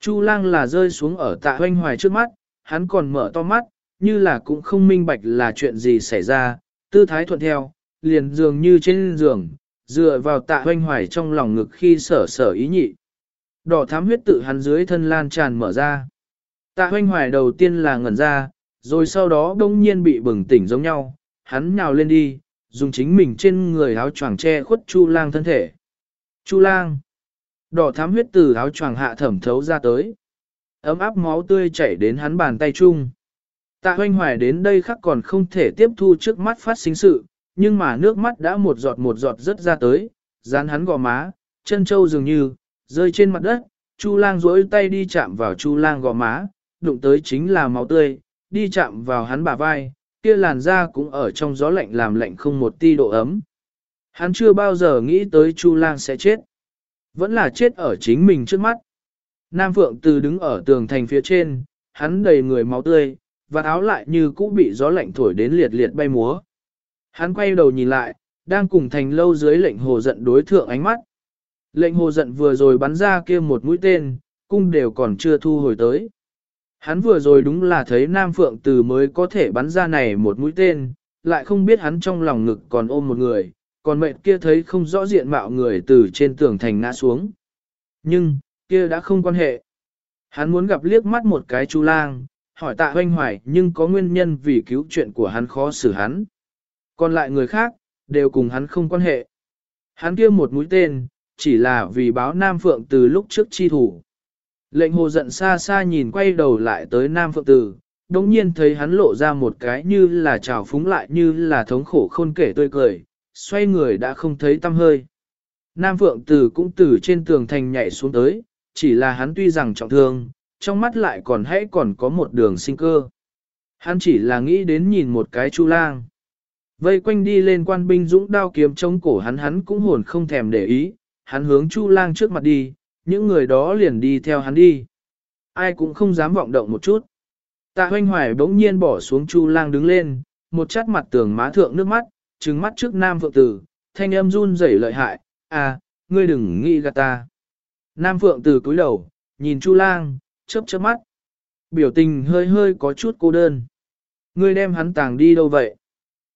Chu lang là rơi xuống ở tạ hoanh hoài trước mắt, hắn còn mở to mắt, như là cũng không minh bạch là chuyện gì xảy ra, tư thái thuận theo, liền dường như trên giường, dựa vào tạ hoanh hoài trong lòng ngực khi sở sở ý nhị. Đỏ thám huyết tự hắn dưới thân lan tràn mở ra. Tạ hoanh hoài đầu tiên là ngẩn ra, rồi sau đó đông nhiên bị bừng tỉnh giống nhau, hắn nhào lên đi, dùng chính mình trên người áo choàng che khuất Chu lang thân thể. Chu lang. Đỏ thám huyết từ áo choàng hạ thẩm thấu ra tới. Ấm áp máu tươi chảy đến hắn bàn tay chung. Tạ hoanh hoài đến đây khắc còn không thể tiếp thu trước mắt phát sinh sự, nhưng mà nước mắt đã một giọt một giọt rớt ra tới, dán hắn gò má, chân trâu dường như, rơi trên mặt đất, Chu lang duỗi tay đi chạm vào Chu lang gò má, đụng tới chính là máu tươi, đi chạm vào hắn bả vai, kia làn da cũng ở trong gió lạnh làm lạnh không một ti độ ấm. Hắn chưa bao giờ nghĩ tới Chu lang sẽ chết. Vẫn là chết ở chính mình trước mắt. Nam Phượng từ đứng ở tường thành phía trên, hắn đầy người máu tươi, và áo lại như cũ bị gió lạnh thổi đến liệt liệt bay múa. Hắn quay đầu nhìn lại, đang cùng thành lâu dưới lệnh hồ giận đối thượng ánh mắt. Lệnh hồ giận vừa rồi bắn ra kia một mũi tên, cung đều còn chưa thu hồi tới. Hắn vừa rồi đúng là thấy Nam Phượng Từ mới có thể bắn ra này một mũi tên, lại không biết hắn trong lòng ngực còn ôm một người, còn mệnh kia thấy không rõ diện mạo người từ trên tường thành ngã xuống. Nhưng, kia đã không quan hệ. Hắn muốn gặp liếc mắt một cái chu lang, hỏi tạ hoanh hoài nhưng có nguyên nhân vì cứu chuyện của hắn khó xử hắn. Còn lại người khác, đều cùng hắn không quan hệ. Hắn kia một mũi tên, chỉ là vì báo Nam Phượng từ lúc trước chi thủ. Lệnh hồ giận xa xa nhìn quay đầu lại tới Nam Phượng Tử, đồng nhiên thấy hắn lộ ra một cái như là trào phúng lại như là thống khổ khôn kể tươi cười, xoay người đã không thấy tâm hơi. Nam Phượng Tử cũng từ trên tường thành nhảy xuống tới, chỉ là hắn tuy rằng trọng thương, trong mắt lại còn hãy còn có một đường sinh cơ. Hắn chỉ là nghĩ đến nhìn một cái chu lang. Vây quanh đi lên quan binh dũng đao kiếm chống cổ hắn hắn cũng hồn không thèm để ý, hắn hướng chu lang trước mặt đi, những người đó liền đi theo hắn đi. Ai cũng không dám vọng động một chút. Tạ hoanh hoài bỗng nhiên bỏ xuống chu lang đứng lên, một chát mặt tường má thượng nước mắt, trừng mắt trước nam phượng tử, thanh âm run rẩy lợi hại, à, ngươi đừng nghĩ gạt ta. Nam phượng tử cúi đầu, nhìn chu lang, chớp chớp mắt. Biểu tình hơi hơi có chút cô đơn. Ngươi đem hắn tàng đi đâu vậy?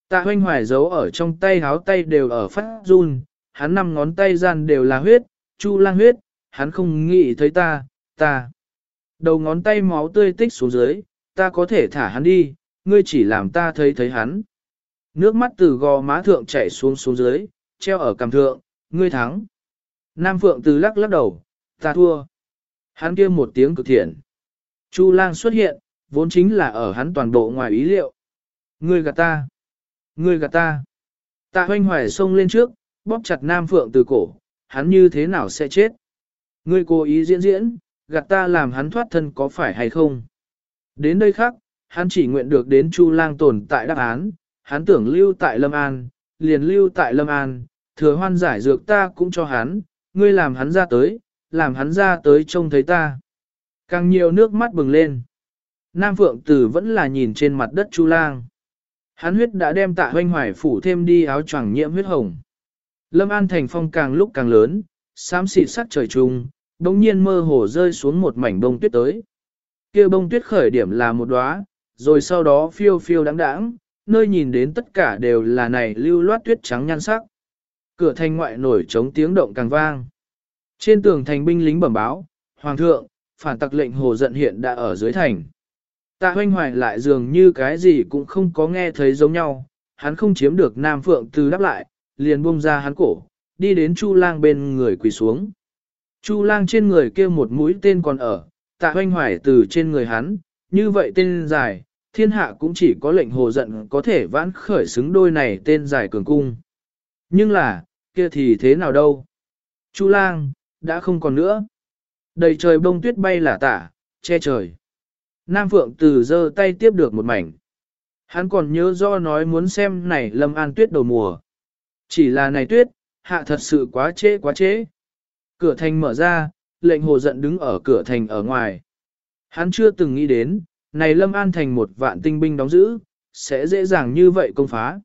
Tạ hoanh hoài giấu ở trong tay háo tay đều ở phát run, hắn năm ngón tay gian đều là huyết, chu lang huyết, hắn không nghĩ thấy ta, ta. Đầu ngón tay máu tươi tích xuống dưới, ta có thể thả hắn đi, ngươi chỉ làm ta thấy thấy hắn. Nước mắt từ gò má thượng chảy xuống xuống dưới, treo ở cằm thượng, ngươi thắng. Nam Phượng từ lắc lắc đầu, ta thua. Hắn kia một tiếng cực thiện. Chu lang xuất hiện, vốn chính là ở hắn toàn bộ ngoài ý liệu. Ngươi gạt ta. Ngươi gạt ta. Tạ hoanh hoài xông lên trước, bóp chặt Nam Phượng từ cổ, hắn như thế nào sẽ chết. Ngươi cố ý diễn diễn, gạt ta làm hắn thoát thân có phải hay không. Đến đây khác, hắn chỉ nguyện được đến Chu lang tồn tại đáp án, hắn tưởng lưu tại Lâm An, liền lưu tại Lâm An, thừa hoan giải dược ta cũng cho hắn, ngươi làm hắn ra tới, làm hắn ra tới trông thấy ta. Càng nhiều nước mắt bừng lên. Nam Phượng Tử vẫn là nhìn trên mặt đất Chu Lang. Hắn huyết đã đem tạ hoanh hoài phủ thêm đi áo choàng nhiễm huyết hồng. Lâm An thành phong càng lúc càng lớn, xám xịt sắc trời trùng. đống nhiên mơ hồ rơi xuống một mảnh bông tuyết tới. kia bông tuyết khởi điểm là một đóa, rồi sau đó phiêu phiêu đáng đáng, nơi nhìn đến tất cả đều là này lưu loát tuyết trắng nhan sắc. Cửa thành ngoại nổi trống tiếng động càng vang. Trên tường thành binh lính bẩm báo, Hoàng thượng, phản tặc lệnh hồ giận hiện đã ở dưới thành. Tạ hoanh hoài lại dường như cái gì cũng không có nghe thấy giống nhau, hắn không chiếm được Nam Phượng từ đáp lại, liền buông ra hắn cổ, đi đến Chu lang bên người quỳ xuống. Chu lang trên người kia một mũi tên còn ở, tạ hoanh hoài từ trên người hắn, như vậy tên dài, thiên hạ cũng chỉ có lệnh hồ giận có thể vãn khởi xứng đôi này tên dài cường cung. Nhưng là, kia thì thế nào đâu? Chu lang, đã không còn nữa. Đầy trời bông tuyết bay là tả, che trời. Nam Phượng từ giơ tay tiếp được một mảnh. Hắn còn nhớ do nói muốn xem này lâm an tuyết đầu mùa. Chỉ là này tuyết, hạ thật sự quá trễ quá trễ. Cửa thành mở ra, lệnh hồ giận đứng ở cửa thành ở ngoài. Hắn chưa từng nghĩ đến, này lâm an thành một vạn tinh binh đóng giữ, sẽ dễ dàng như vậy công phá.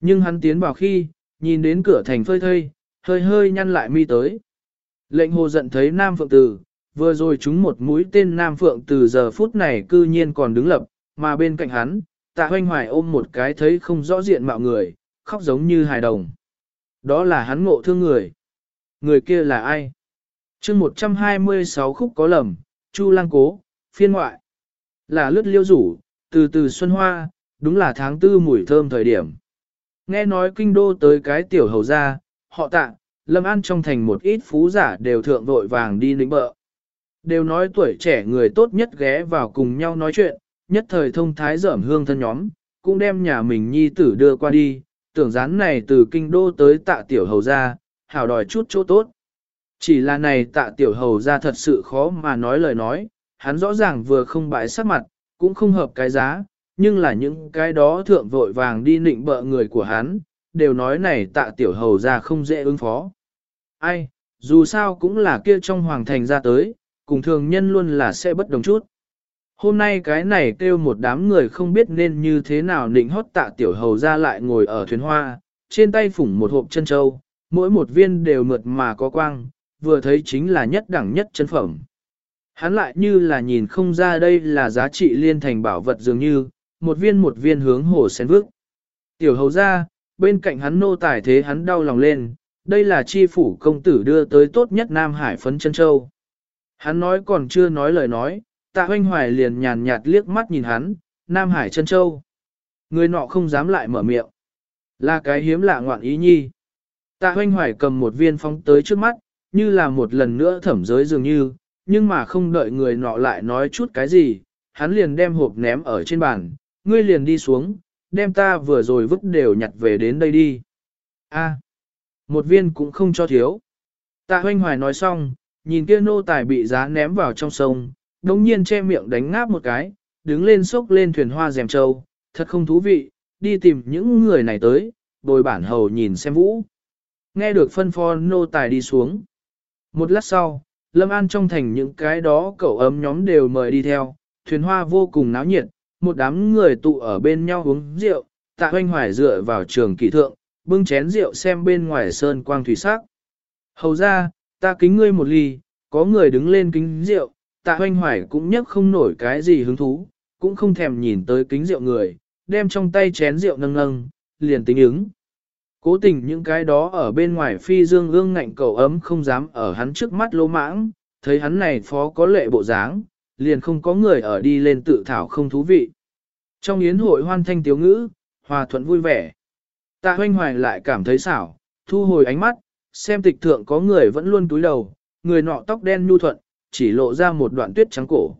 Nhưng hắn tiến vào khi, nhìn đến cửa thành phơi thây, hơi hơi nhăn lại mi tới. Lệnh hồ giận thấy Nam Phượng Tử, vừa rồi chúng một mũi tên Nam Phượng Tử giờ phút này cư nhiên còn đứng lập, mà bên cạnh hắn, tạ hoanh hoài ôm một cái thấy không rõ diện mạo người, khóc giống như hài đồng. Đó là hắn ngộ thương người. Người kia là ai? chương 126 khúc có lầm, Chu Lang Cố, phiên ngoại. Là lướt liêu rủ, từ từ xuân hoa, đúng là tháng tư mùi thơm thời điểm. Nghe nói kinh đô tới cái tiểu hầu ra, họ tạ, lâm an trong thành một ít phú giả đều thượng vội vàng đi lĩnh bợ. Đều nói tuổi trẻ người tốt nhất ghé vào cùng nhau nói chuyện, nhất thời thông thái dởm hương thân nhóm, cũng đem nhà mình nhi tử đưa qua đi, tưởng rán này từ kinh đô tới tạ tiểu hầu ra, hảo đòi chút chỗ tốt. Chỉ là này tạ tiểu hầu ra thật sự khó mà nói lời nói, hắn rõ ràng vừa không bãi sắc mặt, cũng không hợp cái giá, nhưng là những cái đó thượng vội vàng đi nịnh bợ người của hắn, đều nói này tạ tiểu hầu ra không dễ ứng phó. Ai, dù sao cũng là kia trong hoàng thành ra tới, cùng thường nhân luôn là sẽ bất đồng chút. Hôm nay cái này kêu một đám người không biết nên như thế nào nịnh hót tạ tiểu hầu ra lại ngồi ở thuyền hoa, trên tay phủng một hộp chân châu, mỗi một viên đều mượt mà có quang, vừa thấy chính là nhất đẳng nhất chân phẩm. Hắn lại như là nhìn không ra đây là giá trị liên thành bảo vật dường như, một viên một viên hướng hồ sen vước. Tiểu hầu ra, bên cạnh hắn nô tài thế hắn đau lòng lên, đây là chi phủ công tử đưa tới tốt nhất Nam Hải phấn chân châu. Hắn nói còn chưa nói lời nói, tạ hoanh hoài liền nhàn nhạt liếc mắt nhìn hắn, Nam Hải chân châu. Người nọ không dám lại mở miệng. Là cái hiếm lạ ngoạn ý nhi. Tạ hoanh hoài cầm một viên phóng tới trước mắt, như là một lần nữa thẩm giới dường như, nhưng mà không đợi người nọ lại nói chút cái gì, hắn liền đem hộp ném ở trên bàn, ngươi liền đi xuống, đem ta vừa rồi vứt đều nhặt về đến đây đi. A, một viên cũng không cho thiếu. Tạ hoanh hoài nói xong, nhìn kia nô tài bị giá ném vào trong sông, đồng nhiên che miệng đánh ngáp một cái, đứng lên xốc lên thuyền hoa dèm trâu, thật không thú vị, đi tìm những người này tới, bồi bản hầu nhìn xem vũ. Nghe được phân phó nô tài đi xuống. Một lát sau, Lâm An trong thành những cái đó cậu ấm nhóm đều mời đi theo, thuyền hoa vô cùng náo nhiệt, một đám người tụ ở bên nhau uống rượu, tạ hoanh hoài dựa vào trường kỳ thượng, bưng chén rượu xem bên ngoài sơn quang thủy sắc. Hầu ra, ta kính ngươi một ly, có người đứng lên kính rượu, tạ hoanh hoài cũng nhấc không nổi cái gì hứng thú, cũng không thèm nhìn tới kính rượu người, đem trong tay chén rượu nâng nâng, liền tính ứng. Cố tình những cái đó ở bên ngoài phi dương ương ngạnh cầu ấm không dám ở hắn trước mắt lô mãng, thấy hắn này phó có lệ bộ dáng, liền không có người ở đi lên tự thảo không thú vị. Trong yến hội hoan thanh tiếu ngữ, hòa thuận vui vẻ. Tạ hoanh hoài lại cảm thấy xảo, thu hồi ánh mắt, xem tịch thượng có người vẫn luôn túi đầu, người nọ tóc đen nhu thuận, chỉ lộ ra một đoạn tuyết trắng cổ.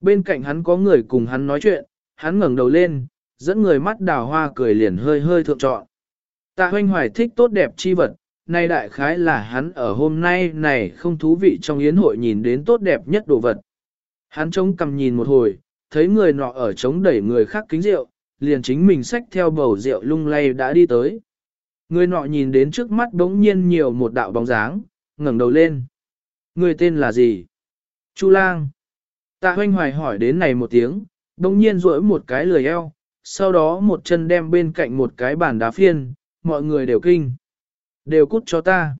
Bên cạnh hắn có người cùng hắn nói chuyện, hắn ngẩng đầu lên, dẫn người mắt đào hoa cười liền hơi hơi thượng trọn. Tạ hoanh hoài thích tốt đẹp chi vật, nay đại khái là hắn ở hôm nay này không thú vị trong yến hội nhìn đến tốt đẹp nhất đồ vật. Hắn trông cầm nhìn một hồi, thấy người nọ ở chống đẩy người khác kính rượu, liền chính mình xách theo bầu rượu lung lay đã đi tới. Người nọ nhìn đến trước mắt bỗng nhiên nhiều một đạo bóng dáng, ngẩng đầu lên. Người tên là gì? Chu lang. Tạ hoanh hoài hỏi đến này một tiếng, bỗng nhiên rỗi một cái lười eo, sau đó một chân đem bên cạnh một cái bàn đá phiên, mọi người đều kinh. Đều cút cho ta.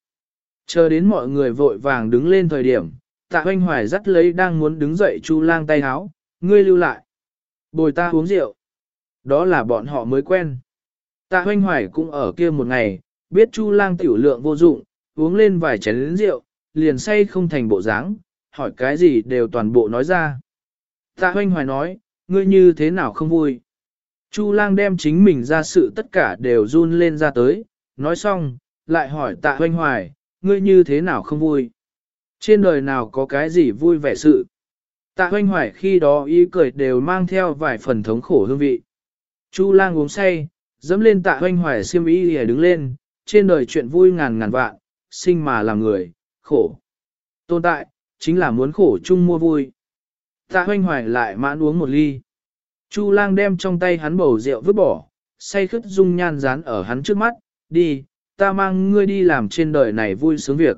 Chờ đến mọi người vội vàng đứng lên thời điểm, tạ hoanh hoài dắt lấy đang muốn đứng dậy chu lang tay háo, ngươi lưu lại. Bồi ta uống rượu. Đó là bọn họ mới quen. Tạ hoanh hoài cũng ở kia một ngày, biết chu lang tiểu lượng vô dụng, uống lên vài chén rượu, liền say không thành bộ dáng, hỏi cái gì đều toàn bộ nói ra. Tạ hoanh hoài nói, ngươi như thế nào không vui. Chu lang đem chính mình ra sự tất cả đều run lên ra tới, nói xong, lại hỏi tạ hoanh hoài, ngươi như thế nào không vui. Trên đời nào có cái gì vui vẻ sự. Tạ hoanh hoài khi đó ý cười đều mang theo vài phần thống khổ hương vị. Chu lang uống say, dẫm lên tạ hoanh hoài xiêm ý hề đứng lên, trên đời chuyện vui ngàn ngàn vạn, sinh mà làm người, khổ. Tồn tại, chính là muốn khổ chung mua vui. Tạ hoanh hoài lại mãn uống một ly. Chu lang đem trong tay hắn bầu rượu vứt bỏ, say khứt dung nhan dán ở hắn trước mắt, đi, ta mang ngươi đi làm trên đời này vui sướng việc.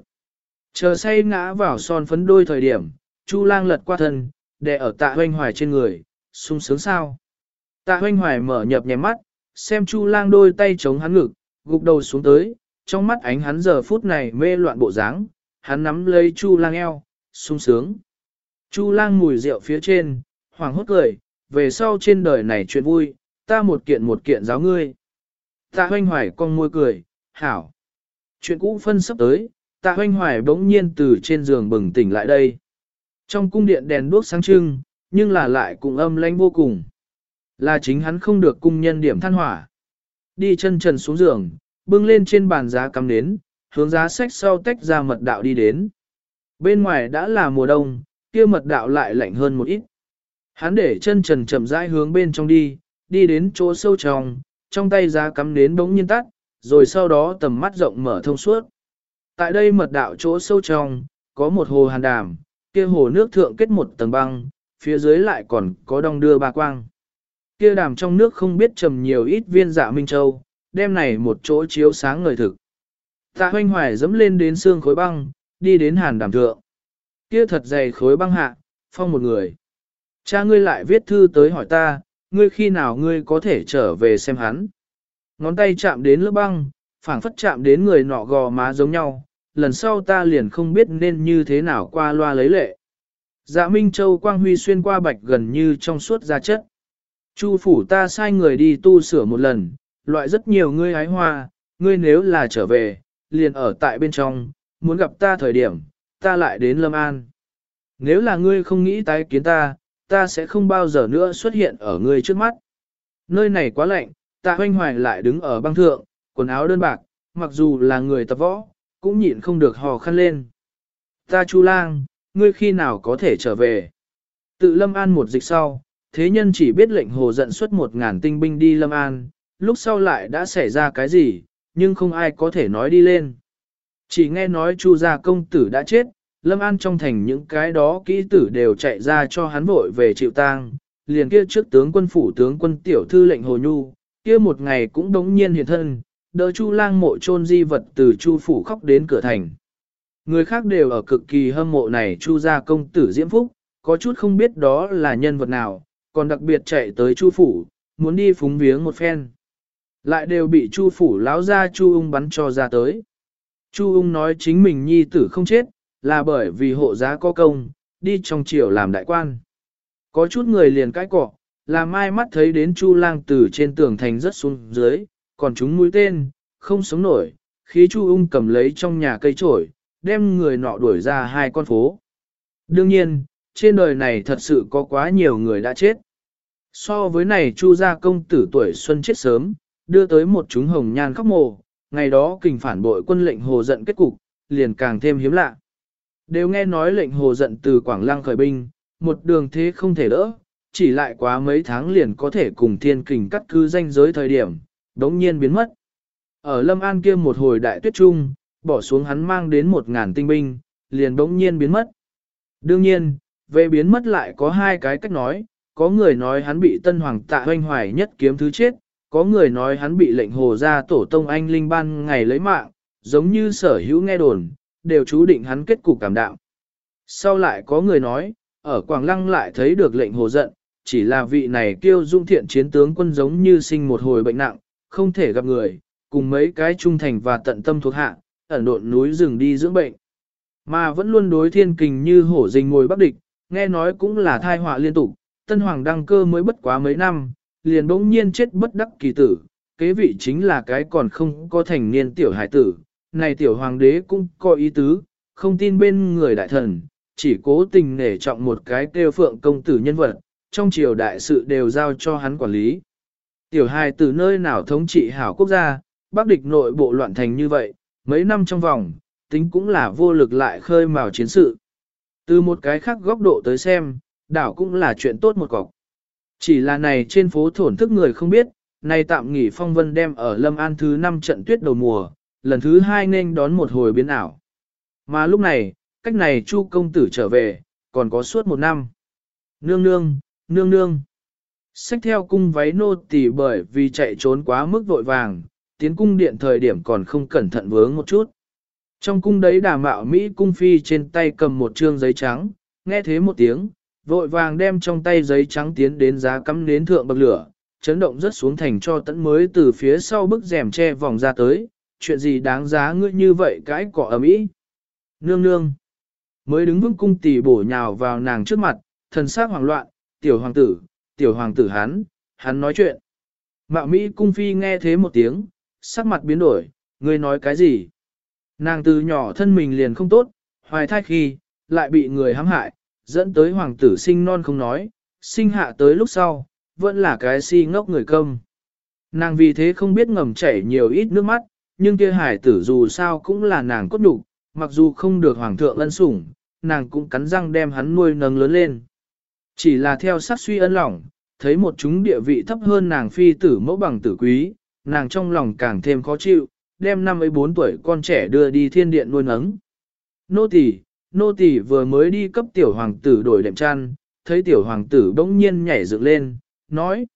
Chờ say ngã vào son phấn đôi thời điểm, Chu lang lật qua thân, đè ở tạ hoanh hoài trên người, sung sướng sao. Tạ hoanh hoài mở nhập nhèm mắt, xem Chu lang đôi tay chống hắn ngực, gục đầu xuống tới, trong mắt ánh hắn giờ phút này mê loạn bộ dáng, hắn nắm lấy Chu lang eo, sung sướng. Chu lang mùi rượu phía trên, hoàng hốt cười, về sau trên đời này chuyện vui, ta một kiện một kiện giáo ngươi. Tạ hoanh hoài con môi cười, hảo. Chuyện cũ phân sắp tới, tạ hoanh hoài bỗng nhiên từ trên giường bừng tỉnh lại đây. Trong cung điện đèn đuốc sáng trưng, nhưng là lại cũng âm lánh vô cùng. Là chính hắn không được cung nhân điểm than hỏa. Đi chân trần xuống giường, bưng lên trên bàn giá cắm nến, hướng giá sách sau tách ra mật đạo đi đến. Bên ngoài đã là mùa đông, kia mật đạo lại lạnh hơn một ít. Hắn để chân trần chậm rãi hướng bên trong đi, đi đến chỗ sâu trong, trong tay giá cắm nến bỗng nhiên tắt, rồi sau đó tầm mắt rộng mở thông suốt. Tại đây mật đạo chỗ sâu trong, có một hồ hàn đàm, kia hồ nước thượng kết một tầng băng, phía dưới lại còn có đong đưa ba quang. Kia đàm trong nước không biết trầm nhiều ít viên dạ minh châu, đem này một chỗ chiếu sáng ngời thực. Tạ hoanh hoài dẫm lên đến xương khối băng, đi đến hàn đàm thượng. Kia thật dày khối băng hạ, phong một người. Cha ngươi lại viết thư tới hỏi ta, ngươi khi nào ngươi có thể trở về xem hắn. Ngón tay chạm đến lớp băng, phảng phất chạm đến người nọ gò má giống nhau, lần sau ta liền không biết nên như thế nào qua loa lấy lệ. Dạ Minh Châu Quang Huy xuyên qua bạch gần như trong suốt da chất. Chu phủ ta sai người đi tu sửa một lần, loại rất nhiều ngươi hái hoa, ngươi nếu là trở về, liền ở tại bên trong, muốn gặp ta thời điểm, ta lại đến Lâm An. Nếu là ngươi không nghĩ tái kiến ta, ta sẽ không bao giờ nữa xuất hiện ở ngươi trước mắt. Nơi này quá lạnh, ta hoanh hoài lại đứng ở băng thượng, quần áo đơn bạc, mặc dù là người tập võ, cũng nhịn không được hò khăn lên. Ta Chu Lang, ngươi khi nào có thể trở về? Tự Lâm An một dịch sau, thế nhân chỉ biết lệnh hồ giận xuất một ngàn tinh binh đi Lâm An, lúc sau lại đã xảy ra cái gì, nhưng không ai có thể nói đi lên. Chỉ nghe nói Chu gia công tử đã chết, Lâm An trong thành những cái đó kỹ tử đều chạy ra cho hắn vội về chịu tang, liền kia trước tướng quân phủ tướng quân tiểu thư lệnh Hồ Nhu, kia một ngày cũng đống nhiên hiện thân, đỡ Chu lang mộ chôn di vật từ Chu phủ khóc đến cửa thành. Người khác đều ở cực kỳ hâm mộ này Chu gia công tử Diễm Phúc, có chút không biết đó là nhân vật nào, còn đặc biệt chạy tới Chu phủ, muốn đi phúng viếng một phen. Lại đều bị Chu phủ lão ra Chu ung bắn cho ra tới. Chu ung nói chính mình nhi tử không chết, là bởi vì hộ giá có công, đi trong triều làm đại quan. Có chút người liền cãi cọ, làm mai mắt thấy đến Chu lang từ trên tường thành rất xuống dưới, còn chúng mũi tên, không sống nổi, khí Chu ung cầm lấy trong nhà cây trổi, đem người nọ đuổi ra hai con phố. Đương nhiên, trên đời này thật sự có quá nhiều người đã chết. So với này Chu gia công tử tuổi xuân chết sớm, đưa tới một chúng hồng nhan khóc mồ, ngày đó kình phản bội quân lệnh hồ giận kết cục, liền càng thêm hiếm lạ. Đều nghe nói lệnh hồ giận từ Quảng Lăng khởi binh, một đường thế không thể đỡ, chỉ lại quá mấy tháng liền có thể cùng thiên kình cắt cư danh giới thời điểm, đống nhiên biến mất. Ở Lâm An kia một hồi đại tuyết trung, bỏ xuống hắn mang đến một ngàn tinh binh, liền đống nhiên biến mất. Đương nhiên, về biến mất lại có hai cái cách nói, có người nói hắn bị tân hoàng tạ hoanh hoài nhất kiếm thứ chết, có người nói hắn bị lệnh hồ ra tổ tông anh linh ban ngày lấy mạng, giống như sở hữu nghe đồn, đều chú định hắn kết cục cảm đạo. Sau lại có người nói, ở Quảng Lăng lại thấy được lệnh hồ giận, chỉ là vị này kêu dung thiện chiến tướng quân giống như sinh một hồi bệnh nặng, không thể gặp người, cùng mấy cái trung thành và tận tâm thuộc hạ, ẩn độn núi rừng đi dưỡng bệnh. Mà vẫn luôn đối thiên kình như hổ rình ngồi bắc địch, nghe nói cũng là thai họa liên tục, tân hoàng đăng cơ mới bất quá mấy năm, liền bỗng nhiên chết bất đắc kỳ tử, kế vị chính là cái còn không có thành niên tiểu hải tử, này tiểu hoàng đế cũng có ý tứ, không tin bên người đại thần, chỉ cố tình nể trọng một cái kêu phượng công tử nhân vật, trong triều đại sự đều giao cho hắn quản lý. Tiểu hài từ nơi nào thống trị hảo quốc gia, bác địch nội bộ loạn thành như vậy, mấy năm trong vòng, tính cũng là vô lực lại khơi mào chiến sự. Từ một cái khác góc độ tới xem, đảo cũng là chuyện tốt một cọc. Chỉ là này trên phố thổn thức người không biết, nay tạm nghỉ phong vân đem ở Lâm An thứ 5 trận tuyết đầu mùa, lần thứ hai nên đón một hồi biến ảo. Mà lúc này, cách này Chu công tử trở về, còn có suốt một năm. Nương nương, nương nương. Xách theo cung váy nô tỳ bởi vì chạy trốn quá mức vội vàng, tiến cung điện thời điểm còn không cẩn thận vướng một chút. Trong cung đấy đà mạo Mỹ cung phi trên tay cầm một trương giấy trắng, nghe thế một tiếng, vội vàng đem trong tay giấy trắng tiến đến giá cắm nến thượng bậc lửa, chấn động rất xuống thành cho tẫn mới từ phía sau bức rèm che vòng ra tới, chuyện gì đáng giá ngươi như vậy cái cỏ ấm ý. Nương nương, mới đứng vững cung tỷ bổ nhào vào nàng trước mặt, thần sắc hoảng loạn, tiểu hoàng tử, tiểu hoàng tử hắn, hắn nói chuyện. Mạo Mỹ cung phi nghe thế một tiếng, sắc mặt biến đổi, ngươi nói cái gì? Nàng từ nhỏ thân mình liền không tốt, hoài thai khi, lại bị người hãm hại, dẫn tới hoàng tử sinh non không nói, sinh hạ tới lúc sau, vẫn là cái si ngốc người công. Nàng vì thế không biết ngầm chảy nhiều ít nước mắt, nhưng kia hải tử dù sao cũng là nàng cốt đủ, mặc dù không được hoàng thượng ân sủng, nàng cũng cắn răng đem hắn nuôi nâng lớn lên. Chỉ là theo sát suy ân lỏng, thấy một chúng địa vị thấp hơn nàng phi tử mẫu bằng tử quý, nàng trong lòng càng thêm khó chịu, đem năm ấy bốn tuổi con trẻ đưa đi thiên điện nuôi nấng. Nô tỳ, nô tỳ vừa mới đi cấp tiểu hoàng tử đổi đệm chăn, thấy tiểu hoàng tử bỗng nhiên nhảy dựng lên, nói.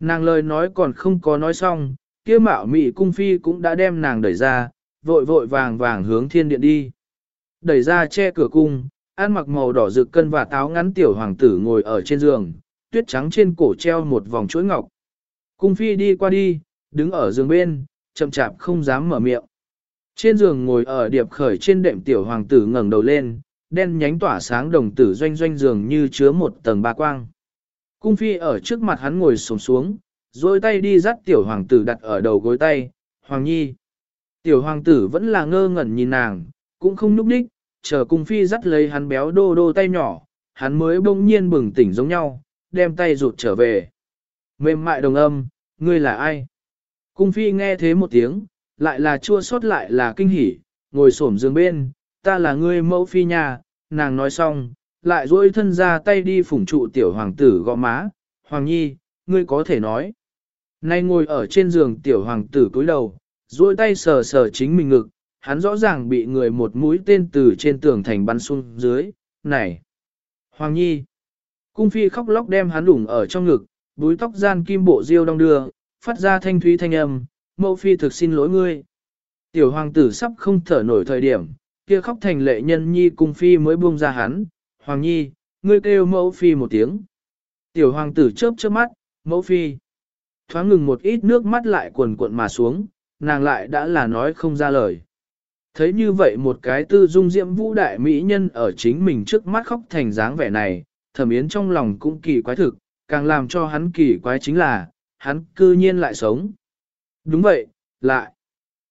Nàng lời nói còn không có nói xong, kia mạo mị cung phi cũng đã đem nàng đẩy ra, vội vội vàng vàng hướng thiên điện đi. Đẩy ra che cửa cung, ăn mặc màu đỏ rực cân và táo ngắn tiểu hoàng tử ngồi ở trên giường, tuyết trắng trên cổ treo một vòng chuỗi ngọc. Cung phi đi qua đi, đứng ở giường bên, chậm chạp không dám mở miệng. Trên giường ngồi ở điệp khởi trên đệm tiểu hoàng tử ngẩng đầu lên, đen nhánh tỏa sáng đồng tử doanh doanh giường như chứa một tầng ba quang. Cung phi ở trước mặt hắn ngồi sổng xuống, rồi tay đi dắt tiểu hoàng tử đặt ở đầu gối tay, Hoàng Nhi. Tiểu hoàng tử vẫn là ngơ ngẩn nhìn nàng, cũng không núp đích, chờ cung phi dắt lấy hắn béo đô đô tay nhỏ, hắn mới bỗng nhiên bừng tỉnh giống nhau, đem tay rụt trở về. Mềm mại đồng âm, ngươi là ai? Cung phi nghe thế một tiếng, lại là chua xót lại là kinh hỉ, ngồi xổm giường bên, ta là ngươi mẫu phi nhà, nàng nói xong, lại duỗi thân ra tay đi phủng trụ tiểu hoàng tử gõ má, hoàng nhi, ngươi có thể nói. Nay ngồi ở trên giường tiểu hoàng tử cúi đầu, duỗi tay sờ sờ chính mình ngực, hắn rõ ràng bị người một mũi tên từ trên tường thành bắn xuống dưới, này. Hoàng nhi. Cung phi khóc lóc đem hắn đủng ở trong ngực, búi tóc gian kim bộ diêu đong đưa, phát ra thanh thúy thanh âm, mẫu phi thực xin lỗi ngươi. Tiểu hoàng tử sắp không thở nổi thời điểm, kia khóc thành lệ nhân nhi cung phi mới buông ra hắn, hoàng nhi, ngươi kêu mẫu phi một tiếng. Tiểu hoàng tử chớp chớp mắt, mẫu phi. Thoáng ngừng một ít nước mắt lại cuồn cuộn mà xuống, nàng lại đã là nói không ra lời. Thấy như vậy một cái tư dung diễm vũ đại mỹ nhân ở chính mình trước mắt khóc thành dáng vẻ này, thẩm yến trong lòng cũng kỳ quái thực, càng làm cho hắn kỳ quái chính là, hắn cư nhiên lại sống. Đúng vậy, lại.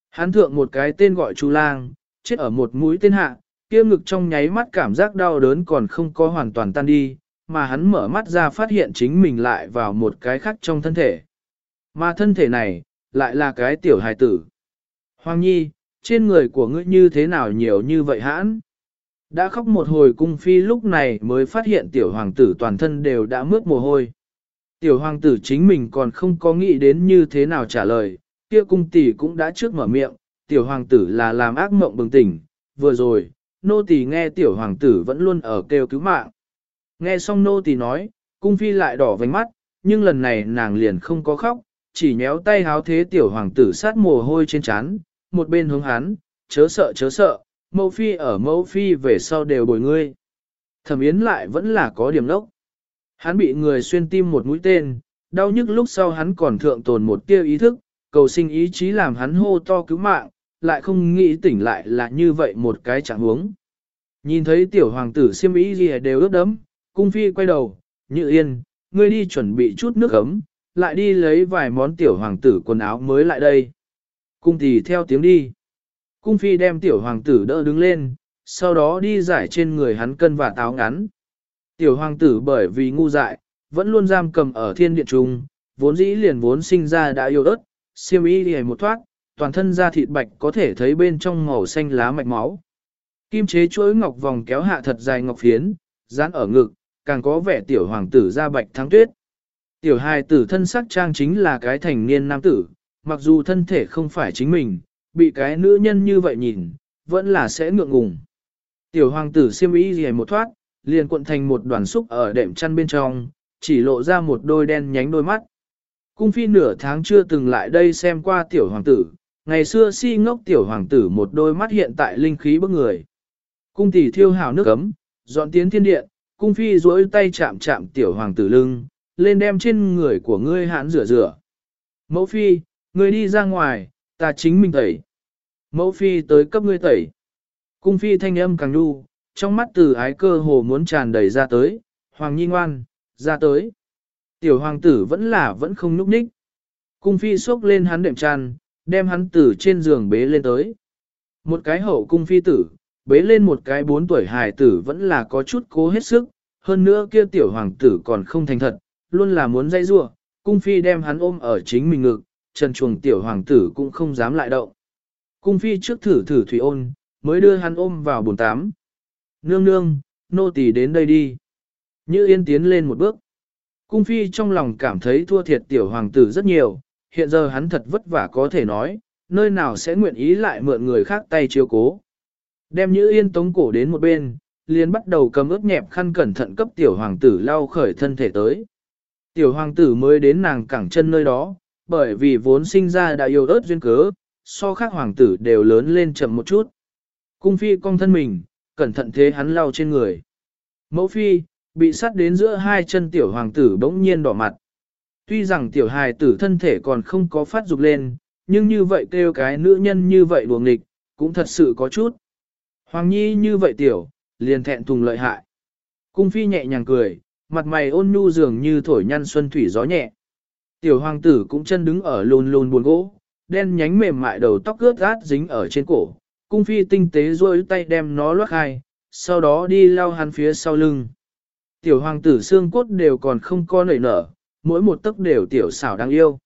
Hắn thượng một cái tên gọi Chu Lang, chết ở một mũi tên hạ, kia ngực trong nháy mắt cảm giác đau đớn còn không có hoàn toàn tan đi, mà hắn mở mắt ra phát hiện chính mình lại vào một cái khác trong thân thể. Mà thân thể này, lại là cái tiểu hài tử. Hoàng Nhi, trên người của ngươi như thế nào nhiều như vậy hãn? Đã khóc một hồi cung phi lúc này mới phát hiện tiểu hoàng tử toàn thân đều đã mướt mồ hôi. Tiểu hoàng tử chính mình còn không có nghĩ đến như thế nào trả lời, kia cung tỷ cũng đã trước mở miệng, tiểu hoàng tử là làm ác mộng bừng tỉnh, vừa rồi, nô tỳ nghe tiểu hoàng tử vẫn luôn ở kêu cứu mạng. Nghe xong nô tỳ nói, cung phi lại đỏ vành mắt, nhưng lần này nàng liền không có khóc, chỉ nhéo tay háo thế tiểu hoàng tử sát mồ hôi trên trán, một bên hướng hắn, chớ sợ chớ sợ, mẫu phi ở mẫu phi về sau đều bồi ngươi. Thẩm yến lại vẫn là có điểm lốc. Hắn bị người xuyên tim một mũi tên, đau nhức lúc sau hắn còn thượng tồn một tia ý thức, cầu sinh ý chí làm hắn hô to cứu mạng, lại không nghĩ tỉnh lại là như vậy một cái trạng huống. Nhìn thấy tiểu hoàng tử siêm ý gì đều ướt đấm, cung phi quay đầu, như yên, ngươi đi chuẩn bị chút nước ấm, lại đi lấy vài món tiểu hoàng tử quần áo mới lại đây. Cung thì theo tiếng đi. Cung phi đem tiểu hoàng tử đỡ đứng lên, sau đó đi giải trên người hắn cân và táo ngắn. Tiểu hoàng tử bởi vì ngu dại, vẫn luôn giam cầm ở thiên điện trung, vốn dĩ liền vốn sinh ra đã yêu ớt, siêm y đi một thoát, toàn thân da thịt bạch có thể thấy bên trong màu xanh lá mạch máu. Kim chế chuỗi ngọc vòng kéo hạ thật dài ngọc phiến, dán ở ngực, càng có vẻ tiểu hoàng tử da bạch thắng tuyết. Tiểu hài tử thân sắc trang chính là cái thành niên nam tử, mặc dù thân thể không phải chính mình, bị cái nữ nhân như vậy nhìn, vẫn là sẽ ngượng ngùng. Tiểu hoàng tử siêm y gì một thoát, liền cuộn thành một đoàn xúc ở đệm chăn bên trong, chỉ lộ ra một đôi đen nhánh đôi mắt. Cung phi nửa tháng chưa từng lại đây xem qua tiểu hoàng tử, ngày xưa si ngốc tiểu hoàng tử một đôi mắt hiện tại linh khí bức người. Cung tỷ thiêu hào nước ấm, dọn tiến thiên điện, cung phi duỗi tay chạm chạm tiểu hoàng tử lưng, lên đem trên người của ngươi hãn rửa rửa. Mẫu phi, ngươi đi ra ngoài, ta chính mình tẩy. Mẫu phi tới cấp ngươi tẩy. Cung phi thanh âm càng đu, trong mắt từ ái cơ hồ muốn tràn đầy ra tới, hoàng nhi ngoan, ra tới. Tiểu hoàng tử vẫn là vẫn không núp ních. Cung phi xốc lên hắn đệm tràn, đem hắn tử trên giường bế lên tới. Một cái hậu cung phi tử, bế lên một cái bốn tuổi hài tử vẫn là có chút cố hết sức, hơn nữa kia tiểu hoàng tử còn không thành thật, luôn là muốn dây rua, cung phi đem hắn ôm ở chính mình ngực, trần chuồng tiểu hoàng tử cũng không dám lại động. Cung phi trước thử thử thủy ôn, mới đưa hắn ôm vào bồn tám. Nương nương, nô tỳ đến đây đi. Như yên tiến lên một bước. Cung phi trong lòng cảm thấy thua thiệt tiểu hoàng tử rất nhiều, hiện giờ hắn thật vất vả có thể nói, nơi nào sẽ nguyện ý lại mượn người khác tay chiếu cố. Đem Như Yên tống cổ đến một bên, liền bắt đầu cầm ướt nhẹp khăn cẩn thận cấp tiểu hoàng tử lau khởi thân thể tới. Tiểu hoàng tử mới đến nàng cẳng chân nơi đó, bởi vì vốn sinh ra đã yêu ớt duyên cớ, so khác hoàng tử đều lớn lên chậm một chút. Cung phi cong thân mình, cẩn thận thế hắn lau trên người. Mẫu phi, bị sắt đến giữa hai chân tiểu hoàng tử bỗng nhiên đỏ mặt. Tuy rằng tiểu hài tử thân thể còn không có phát dục lên, nhưng như vậy kêu cái nữ nhân như vậy luồng nghịch, cũng thật sự có chút. Hoàng nhi như vậy tiểu, liền thẹn thùng lợi hại. Cung phi nhẹ nhàng cười, mặt mày ôn nhu dường như thổi nhăn xuân thủy gió nhẹ. Tiểu hoàng tử cũng chân đứng ở lùn lùn buồn gỗ, đen nhánh mềm mại đầu tóc ướt át dính ở trên cổ. Cung phi tinh tế duỗi tay đem nó loát hai, sau đó đi lau hắn phía sau lưng. Tiểu hoàng tử xương cốt đều còn không có nảy nở, mỗi một tấc đều tiểu xảo đáng yêu.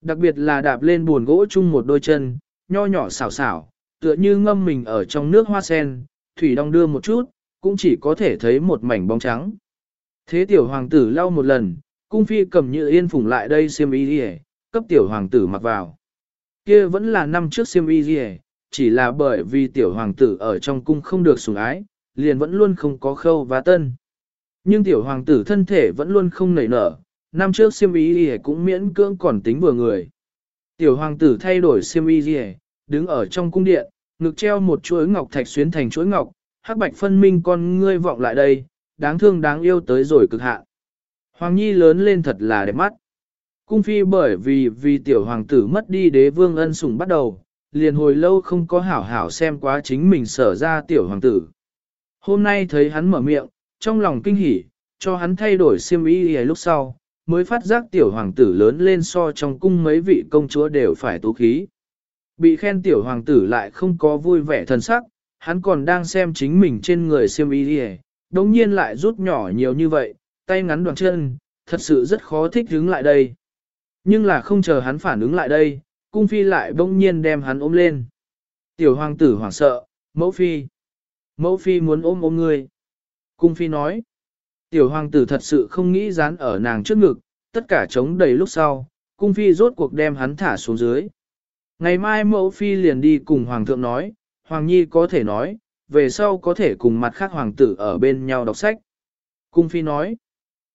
Đặc biệt là đạp lên buồn gỗ chung một đôi chân, nho nhỏ xảo xảo, tựa như ngâm mình ở trong nước hoa sen, thủy đong đưa một chút, cũng chỉ có thể thấy một mảnh bóng trắng. Thế tiểu hoàng tử lau một lần, cung phi cầm như yên phủng lại đây xiêm y đi cấp tiểu hoàng tử mặc vào. Kia vẫn là năm trước xiêm y đi chỉ là bởi vì tiểu hoàng tử ở trong cung không được sủng ái, liền vẫn luôn không có khâu và tân. Nhưng tiểu hoàng tử thân thể vẫn luôn không nảy nở, năm trước xiêm y đi cũng miễn cưỡng còn tính vừa người. Tiểu hoàng tử thay đổi xiêm y đi đứng ở trong cung điện, ngực treo một chuỗi ngọc thạch xuyến thành chuỗi ngọc, hắc bạch phân minh con ngươi vọng lại đây, đáng thương đáng yêu tới rồi cực hạn. Hoàng Nhi lớn lên thật là đẹp mắt. Cung phi bởi vì vì tiểu hoàng tử mất đi đế vương ân sủng bắt đầu, liền hồi lâu không có hảo hảo xem quá chính mình sở ra tiểu hoàng tử. Hôm nay thấy hắn mở miệng, trong lòng kinh hỉ, cho hắn thay đổi xiêm y lúc sau, mới phát giác tiểu hoàng tử lớn lên so trong cung mấy vị công chúa đều phải tú khí. Bị khen tiểu hoàng tử lại không có vui vẻ thần sắc, hắn còn đang xem chính mình trên người xiêm y đi đồng nhiên lại rút nhỏ nhiều như vậy, tay ngắn đoạn chân, thật sự rất khó thích đứng lại đây. Nhưng là không chờ hắn phản ứng lại đây, cung phi lại bỗng nhiên đem hắn ôm lên. Tiểu hoàng tử hoảng sợ, mẫu phi. Mẫu phi muốn ôm ôm ngươi. Cung phi nói. Tiểu hoàng tử thật sự không nghĩ dán ở nàng trước ngực, tất cả chống đầy lúc sau, cung phi rốt cuộc đem hắn thả xuống dưới. Ngày mai mẫu phi liền đi cùng hoàng thượng nói, hoàng nhi có thể nói, về sau có thể cùng mặt khác hoàng tử ở bên nhau đọc sách. Cung phi nói,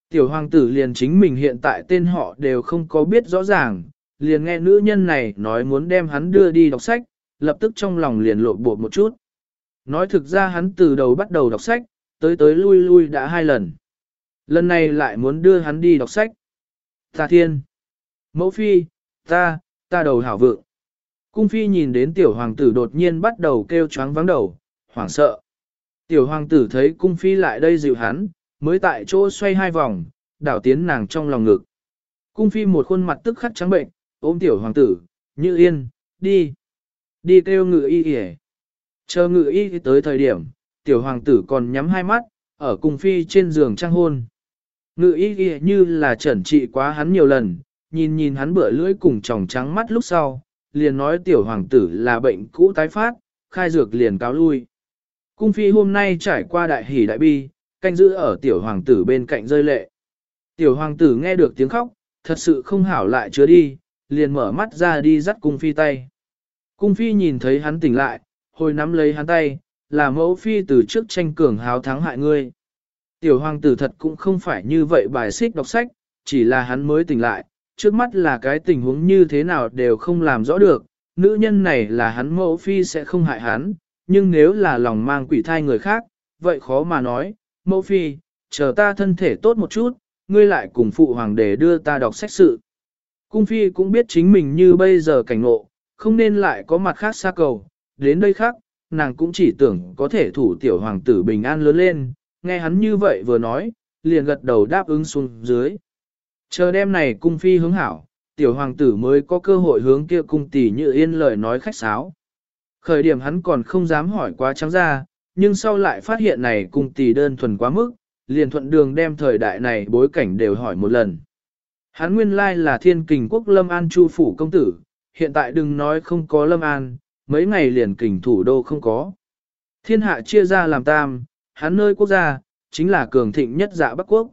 tiểu hoàng tử liền chính mình hiện tại tên họ đều không có biết rõ ràng, liền nghe nữ nhân này nói muốn đem hắn đưa đi đọc sách, lập tức trong lòng liền lộ bộ một chút. Nói thực ra hắn từ đầu bắt đầu đọc sách, tới tới lui lui đã hai lần. Lần này lại muốn đưa hắn đi đọc sách. Ta thiên! Mẫu phi, ta, ta đầu hảo vượng. Cung phi nhìn đến tiểu hoàng tử đột nhiên bắt đầu kêu choáng vắng đầu, hoảng sợ. Tiểu hoàng tử thấy cung phi lại đây dịu hắn, mới tại chỗ xoay hai vòng, đảo tiến nàng trong lòng ngực. Cung phi một khuôn mặt tức khắc trắng bệnh, ôm tiểu hoàng tử, như yên, đi. Đi kêu ngự y kìa. Chờ ngự y tới thời điểm, tiểu hoàng tử còn nhắm hai mắt, ở cung phi trên giường trang hôn. Ngự y kìa như là chẩn trị quá hắn nhiều lần, nhìn nhìn hắn bữa lưỡi cùng tròng trắng mắt lúc sau, liền nói tiểu hoàng tử là bệnh cũ tái phát, khai dược liền cáo lui. Cung phi hôm nay trải qua đại hỷ đại bi, canh giữ ở tiểu hoàng tử bên cạnh rơi lệ. Tiểu hoàng tử nghe được tiếng khóc, thật sự không hảo lại chứa đi, liền mở mắt ra đi dắt cung phi tay. Cung phi nhìn thấy hắn tỉnh lại, hồi nắm lấy hắn tay, là mẫu phi từ trước tranh cường háo thắng hại ngươi. Tiểu hoàng tử thật cũng không phải như vậy bài xích đọc sách, chỉ là hắn mới tỉnh lại, trước mắt là cái tình huống như thế nào đều không làm rõ được, nữ nhân này là hắn mẫu phi sẽ không hại hắn, nhưng nếu là lòng mang quỷ thai người khác, vậy khó mà nói, mẫu phi, chờ ta thân thể tốt một chút, ngươi lại cùng phụ hoàng để đưa ta đọc sách sự. Cung phi cũng biết chính mình như bây giờ cảnh ngộ, không nên lại có mặt khác xa cầu, đến đây khác, nàng cũng chỉ tưởng có thể thủ tiểu hoàng tử bình an lớn lên, nghe hắn như vậy vừa nói, liền gật đầu đáp ứng xuống dưới. Chờ đêm này cung phi hướng hảo, tiểu hoàng tử mới có cơ hội hướng kia cung tỷ như yên lời nói khách sáo. Khởi điểm hắn còn không dám hỏi quá trắng ra, nhưng sau lại phát hiện này cung tỷ đơn thuần quá mức, liền thuận đường đem thời đại này bối cảnh đều hỏi một lần. Hắn nguyên lai là thiên kình quốc Lâm An Chu Phủ công tử, hiện tại đừng nói không có Lâm An, mấy ngày liền kình thủ đô không có. Thiên hạ chia ra làm tam, hắn nơi quốc gia, chính là cường thịnh nhất dạ Bắc Quốc.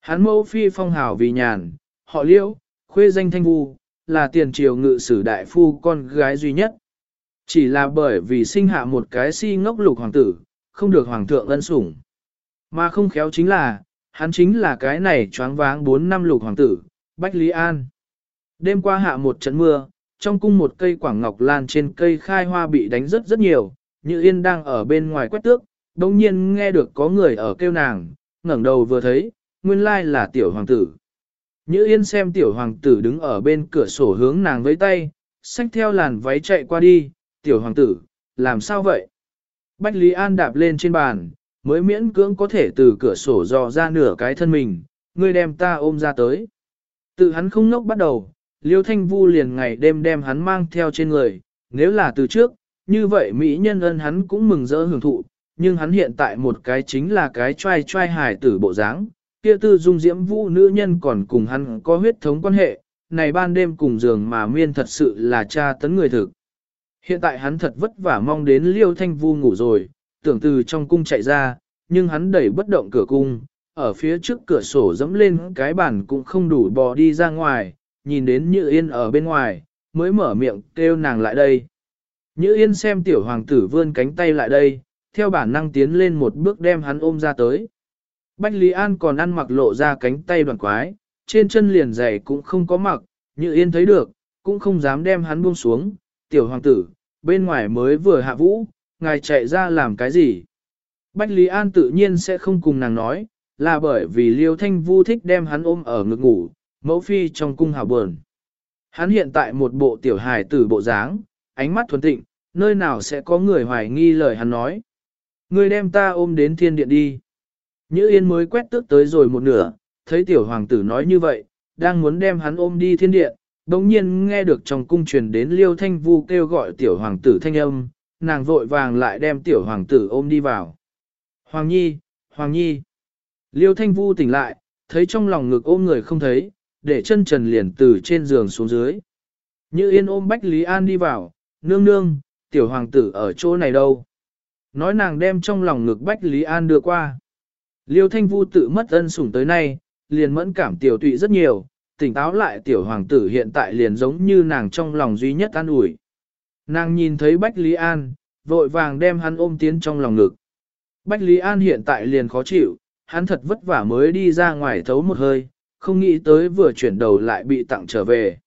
Hắn mẫu phi phong hào vì nhàn, họ liễu, khuê danh thanh vu, là tiền triều ngự sử đại phu con gái duy nhất. Chỉ là bởi vì sinh hạ một cái si ngốc lục hoàng tử, không được hoàng thượng ân sủng. Mà không khéo chính là, hắn chính là cái này choáng váng 4 năm lục hoàng tử, Bách Lý An. Đêm qua hạ một trận mưa, trong cung một cây quảng ngọc lan trên cây khai hoa bị đánh rất rất nhiều, như yên đang ở bên ngoài quét tước, đồng nhiên nghe được có người ở kêu nàng, ngẩng đầu vừa thấy, nguyên lai là tiểu hoàng tử. Như yên xem tiểu hoàng tử đứng ở bên cửa sổ hướng nàng với tay, xách theo làn váy chạy qua đi, tiểu hoàng tử, làm sao vậy? Bách Lý An đạp lên trên bàn, mới miễn cưỡng có thể từ cửa sổ dò ra nửa cái thân mình, ngươi đem ta ôm ra tới. Tự hắn không nốc bắt đầu, Liêu Thanh Vu liền ngày đêm đem hắn mang theo trên người, nếu là từ trước, như vậy Mỹ nhân ân hắn cũng mừng rỡ hưởng thụ, nhưng hắn hiện tại một cái chính là cái trai trai hài tử bộ dáng, kia tư dung diễm vũ nữ nhân còn cùng hắn có huyết thống quan hệ, này ban đêm cùng giường mà miên thật sự là cha tấn người thực. Hiện tại hắn thật vất vả mong đến Liêu Thanh Vu ngủ rồi, tưởng từ trong cung chạy ra, nhưng hắn đẩy bất động cửa cung, ở phía trước cửa sổ dẫm lên cái bàn cũng không đủ bò đi ra ngoài, nhìn đến Như Yên ở bên ngoài, mới mở miệng kêu nàng lại đây. Như Yên xem tiểu hoàng tử vươn cánh tay lại đây, theo bản năng tiến lên một bước đem hắn ôm ra tới. Bách Lý An còn ăn mặc lộ ra cánh tay đoàn quái, trên chân liền giày cũng không có mặc, Như Yên thấy được, cũng không dám đem hắn buông xuống. Tiểu hoàng tử, bên ngoài mới vừa hạ vũ, ngài chạy ra làm cái gì? Bách Lý An tự nhiên sẽ không cùng nàng nói, là bởi vì Liêu Thanh Vu thích đem hắn ôm ở ngực ngủ, mẫu phi trong cung hào buồn. Hắn hiện tại một bộ tiểu hài tử bộ dáng, ánh mắt thuần tịnh, nơi nào sẽ có người hoài nghi lời hắn nói. Người đem ta ôm đến thiên điện đi. Nhữ Yên mới quét tước tới rồi một nửa, thấy tiểu hoàng tử nói như vậy, đang muốn đem hắn ôm đi thiên điện, đồng nhiên nghe được trong cung truyền đến liêu thanh vu kêu gọi tiểu hoàng tử thanh âm, nàng vội vàng lại đem tiểu hoàng tử ôm đi vào. Hoàng nhi, hoàng nhi. Liêu thanh vu tỉnh lại, thấy trong lòng ngực ôm người không thấy, để chân trần liền từ trên giường xuống dưới. Như yên ôm Bách Lý An đi vào, nương nương, tiểu hoàng tử ở chỗ này đâu. Nói nàng đem trong lòng ngực Bách Lý An đưa qua. Liêu thanh vu tự mất ân sủng tới nay, liền mẫn cảm tiểu tụy rất nhiều, tỉnh táo lại tiểu hoàng tử hiện tại liền giống như nàng trong lòng duy nhất an ủi. Nàng nhìn thấy Bách Lý An, vội vàng đem hắn ôm tiến trong lòng ngực. Bách Lý An hiện tại liền khó chịu, hắn thật vất vả mới đi ra ngoài thấu một hơi, không nghĩ tới vừa chuyển đầu lại bị tặng trở về.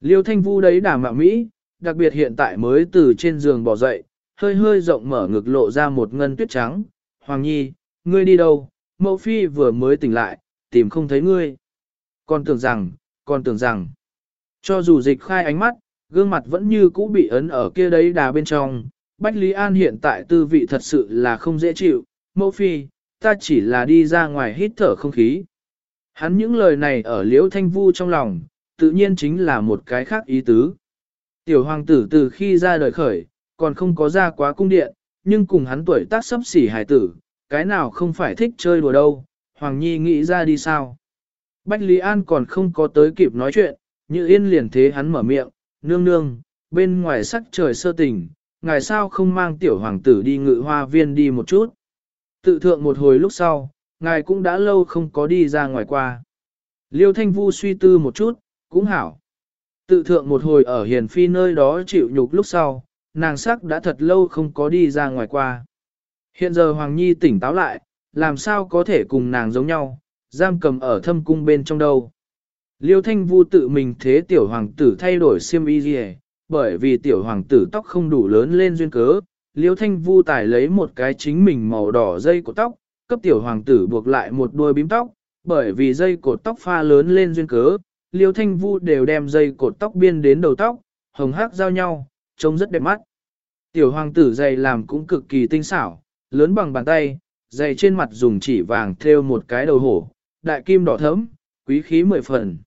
Liêu Thanh Vu đấy đà mạo Mỹ, đặc biệt hiện tại mới từ trên giường bỏ dậy, hơi hơi rộng mở ngực lộ ra một ngân tuyết trắng. Hoàng Nhi, ngươi đi đâu? Mẫu Phi vừa mới tỉnh lại, tìm không thấy ngươi. Còn tưởng rằng, còn tưởng rằng, cho dù dịch khai ánh mắt, gương mặt vẫn như cũ bị ấn ở kia đấy đà bên trong. Bách Lý An hiện tại tư vị thật sự là không dễ chịu, mẫu phi, ta chỉ là đi ra ngoài hít thở không khí. Hắn những lời này ở liễu thanh vu trong lòng, tự nhiên chính là một cái khác ý tứ. Tiểu hoàng tử từ khi ra đời khởi, còn không có ra quá cung điện, nhưng cùng hắn tuổi tác sắp xỉ hài tử, cái nào không phải thích chơi đùa đâu, Hoàng Nhi nghĩ ra đi sao. Bách Lý An còn không có tới kịp nói chuyện, như yên liền thế hắn mở miệng, nương nương, bên ngoài sắc trời sơ tình, ngài sao không mang tiểu hoàng tử đi ngự hoa viên đi một chút. Tự thượng một hồi lúc sau, ngài cũng đã lâu không có đi ra ngoài qua. Liêu Thanh Vu suy tư một chút, cũng hảo. Tự thượng một hồi ở hiền phi nơi đó chịu nhục lúc sau, nàng sắc đã thật lâu không có đi ra ngoài qua. Hiện giờ Hoàng Nhi tỉnh táo lại, làm sao có thể cùng nàng giống nhau, giam cầm ở thâm cung bên trong đâu. Liêu Thanh Vu tự mình thế tiểu hoàng tử thay đổi xiêm y gì bởi vì tiểu hoàng tử tóc không đủ lớn lên duyên cớ, Liêu Thanh Vu tải lấy một cái chính mình màu đỏ dây của tóc, cấp tiểu hoàng tử buộc lại một đuôi bím tóc, bởi vì dây cột tóc pha lớn lên duyên cớ, Liêu Thanh Vu đều đem dây cột tóc biên đến đầu tóc, hồng hắc giao nhau, trông rất đẹp mắt. Tiểu hoàng tử dày làm cũng cực kỳ tinh xảo, lớn bằng bàn tay, dày trên mặt dùng chỉ vàng thêu một cái đầu hổ, đại kim đỏ thẫm, quý khí mười phần.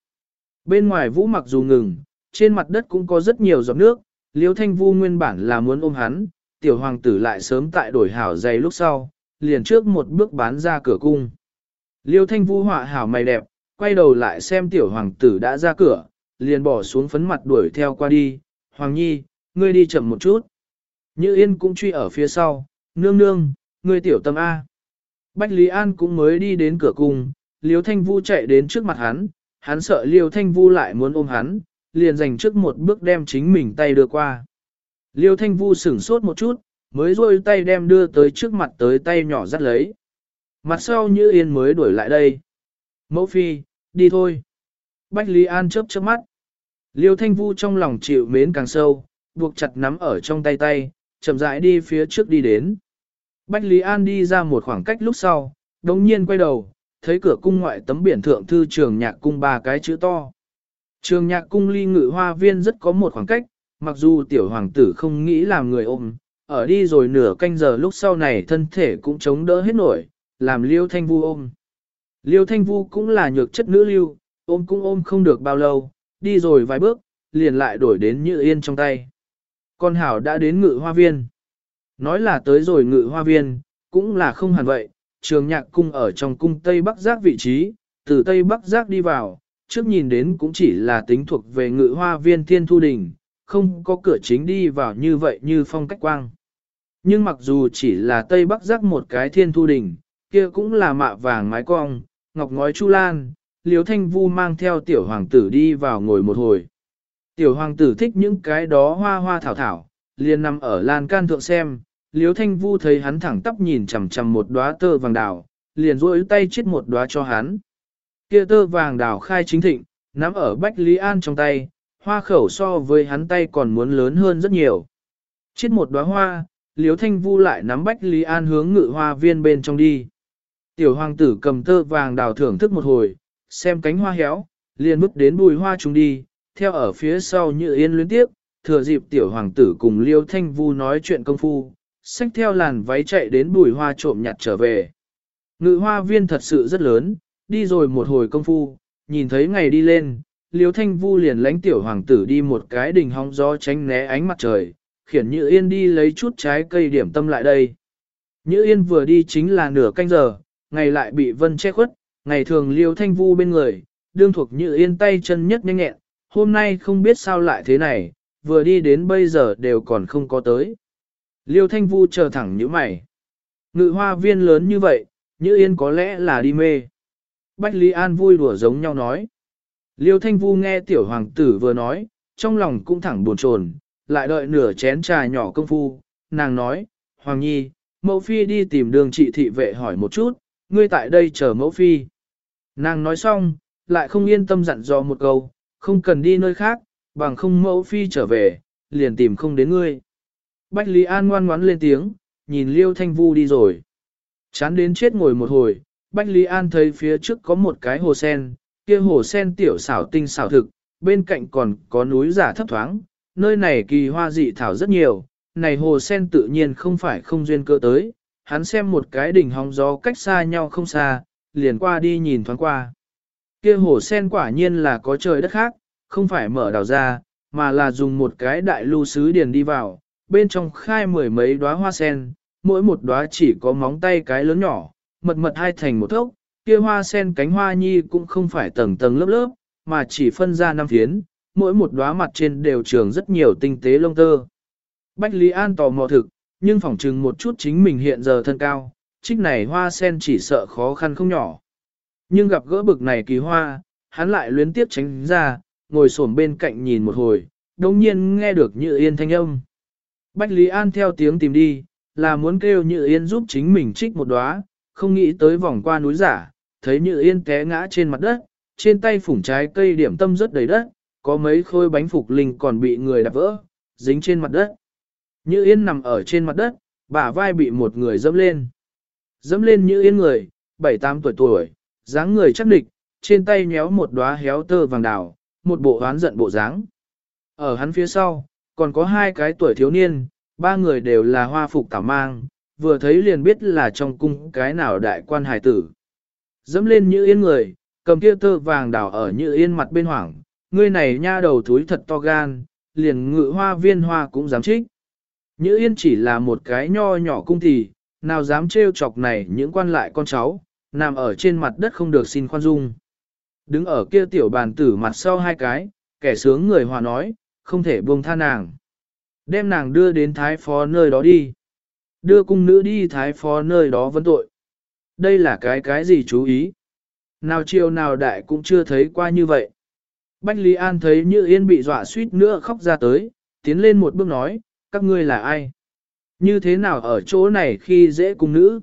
Bên ngoài vũ mặc dù ngừng, trên mặt đất cũng có rất nhiều giọt nước, Liêu Thanh Vu nguyên bản là muốn ôm hắn, tiểu hoàng tử lại sớm tại đổi hảo dày lúc sau, liền trước một bước bán ra cửa cung. Liêu Thanh Vu họa hảo mày đẹp, quay đầu lại xem tiểu hoàng tử đã ra cửa, liền bỏ xuống phấn mặt đuổi theo qua đi, Hoàng Nhi, ngươi đi chậm một chút. Như Yên cũng truy ở phía sau, nương nương, ngươi tiểu tâm A. Bách Lý An cũng mới đi đến cửa cung, Liêu Thanh Vu chạy đến trước mặt hắn, hắn sợ Liêu Thanh Vu lại muốn ôm hắn, liền dành trước một bước đem chính mình tay đưa qua. Liêu Thanh Vu sửng sốt một chút, mới rôi tay đem đưa tới trước mặt tới tay nhỏ dắt lấy. Mặt sau như yên mới đuổi lại đây. Mẫu phi, đi thôi. Bách Lý An chớp chớp mắt. Liêu Thanh Vu trong lòng chịu mến càng sâu, buộc chặt nắm ở trong tay tay, chậm rãi đi phía trước đi đến. Bách Lý An đi ra một khoảng cách lúc sau, đồng nhiên quay đầu, thấy cửa cung ngoại tấm biển thượng thư trường nhạc cung ba cái chữ to. Trường nhạc cung ly ngự hoa viên rất có một khoảng cách, mặc dù tiểu hoàng tử không nghĩ làm người ôm, ở đi rồi nửa canh giờ lúc sau này thân thể cũng chống đỡ hết nổi, làm liêu thanh vu ôm. Liêu thanh vu cũng là nhược chất nữ lưu, ôm cũng ôm không được bao lâu, đi rồi vài bước, liền lại đổi đến như yên trong tay. Con hảo đã đến ngự hoa viên. Nói là tới rồi ngự hoa viên, cũng là không hẳn vậy, trường nhạc cung ở trong cung Tây Bắc Giác vị trí, từ Tây Bắc Giác đi vào, trước nhìn đến cũng chỉ là tính thuộc về ngự hoa viên thiên thu đình, không có cửa chính đi vào như vậy như phong cách quang. Nhưng mặc dù chỉ là Tây Bắc Giác một cái thiên thu đình, kia cũng là mạ vàng mái cong, ngọc ngói chu lan, liếu thanh vu mang theo tiểu hoàng tử đi vào ngồi một hồi. Tiểu hoàng tử thích những cái đó hoa hoa thảo thảo, liền nằm ở lan can thượng xem, liếu thanh vu thấy hắn thẳng tắp nhìn chằm chằm một đóa tơ vàng đào, liền duỗi tay chiết một đóa cho hắn. Kia tơ vàng đào khai chính thịnh, nắm ở Bách Lý An trong tay, hoa khẩu so với hắn tay còn muốn lớn hơn rất nhiều. Chiết một đóa hoa, liếu thanh vu lại nắm Bách Lý An hướng ngự hoa viên bên trong đi. Tiểu hoàng tử cầm tơ vàng đào thưởng thức một hồi, xem cánh hoa héo, liền bước đến bùi hoa chúng đi, theo ở phía sau như yên luyến tiếp, thừa dịp tiểu hoàng tử cùng liêu thanh vu nói chuyện công phu, xách theo làn váy chạy đến bùi hoa trộm nhặt trở về. Ngự hoa viên thật sự rất lớn, đi rồi một hồi công phu, nhìn thấy ngày đi lên, liếu Thanh Vu liền lãnh tiểu hoàng tử đi một cái đỉnh hóng gió tránh né ánh mặt trời, khiển Như Yên đi lấy chút trái cây điểm tâm lại đây. Như Yên vừa đi chính là nửa canh giờ, ngày lại bị vân che khuất, ngày thường Liêu Thanh Vu bên người, đương thuộc Như Yên tay chân nhất nhanh nhẹn, hôm nay không biết sao lại thế này, vừa đi đến bây giờ đều còn không có tới. Liêu Thanh Vu chờ thẳng như mày. Ngự hoa viên lớn như vậy, Như Yên có lẽ là đi mê. Bách Lý An vui đùa giống nhau nói. Liêu Thanh Vu nghe tiểu hoàng tử vừa nói, trong lòng cũng thẳng buồn chồn, lại đợi nửa chén trà nhỏ công phu, nàng nói, Hoàng Nhi, mẫu phi đi tìm đường trị thị vệ hỏi một chút, ngươi tại đây chờ mẫu phi. Nàng nói xong, lại không yên tâm dặn dò một câu, không cần đi nơi khác, bằng không mẫu phi trở về, liền tìm không đến ngươi. Bách Lý An ngoan ngoắn lên tiếng, nhìn Liêu Thanh Vu đi rồi. Chán đến chết ngồi một hồi, Bách Lý An thấy phía trước có một cái hồ sen, kia hồ sen tiểu xảo tinh xảo thực, bên cạnh còn có núi giả thấp thoáng, nơi này kỳ hoa dị thảo rất nhiều, này hồ sen tự nhiên không phải không duyên cơ tới, hắn xem một cái đỉnh hóng gió cách xa nhau không xa, liền qua đi nhìn thoáng qua. Kia hồ sen quả nhiên là có trời đất khác, không phải mở đào ra, mà là dùng một cái đại lưu sứ điền đi vào, bên trong khai mười mấy đóa hoa sen, mỗi một đóa chỉ có móng tay cái lớn nhỏ, mật mật hai thành một thốc, kia hoa sen cánh hoa nhi cũng không phải tầng tầng lớp lớp, mà chỉ phân ra năm phiến, mỗi một đóa mặt trên đều trường rất nhiều tinh tế lông tơ. Bách Lý An tò mò thực, nhưng phỏng chừng một chút chính mình hiện giờ thân cao, trích này hoa sen chỉ sợ khó khăn không nhỏ. Nhưng gặp gỡ bực này kỳ hoa, hắn lại luyến tiếp tránh ra, ngồi xổm bên cạnh nhìn một hồi, đồng nhiên nghe được Như Yên thanh âm. Bách Lý An theo tiếng tìm đi, là muốn kêu Như Yên giúp chính mình trích một đóa, không nghĩ tới vòng qua núi giả, thấy Như Yên té ngã trên mặt đất, trên tay phủng trái cây điểm tâm rất đầy đất, có mấy khối bánh phục linh còn bị người đạp vỡ, dính trên mặt đất. Như Yên nằm ở trên mặt đất, bả vai bị một người dẫm lên. Dẫm lên Như Yên người, 7-8 tuổi tuổi, dáng người chắc địch, trên tay nhéo một đóa héo tơ vàng đào, một bộ hoán giận bộ dáng. Ở hắn phía sau, còn có hai cái tuổi thiếu niên, ba người đều là hoa phục tảo mang, vừa thấy liền biết là trong cung cái nào đại quan hải tử. Dẫm lên như yên người, cầm kia tơ vàng đảo ở như yên mặt bên hoảng, ngươi này nha đầu thúi thật to gan, liền ngự hoa viên hoa cũng dám trích. Như yên chỉ là một cái nho nhỏ cung thì, nào dám trêu chọc này những quan lại con cháu, nằm ở trên mặt đất không được xin khoan dung. Đứng ở kia tiểu bàn tử mặt sau hai cái, kẻ sướng người hòa nói, không thể buông tha nàng. Đem nàng đưa đến thái phó nơi đó đi. Đưa cung nữ đi thái phó nơi đó vấn tội. Đây là cái cái gì chú ý? Nào chiều nào đại cũng chưa thấy qua như vậy. Bách Lý An thấy Như Yên bị dọa suýt nữa khóc ra tới, tiến lên một bước nói, các ngươi là ai? Như thế nào ở chỗ này khi dễ cung nữ?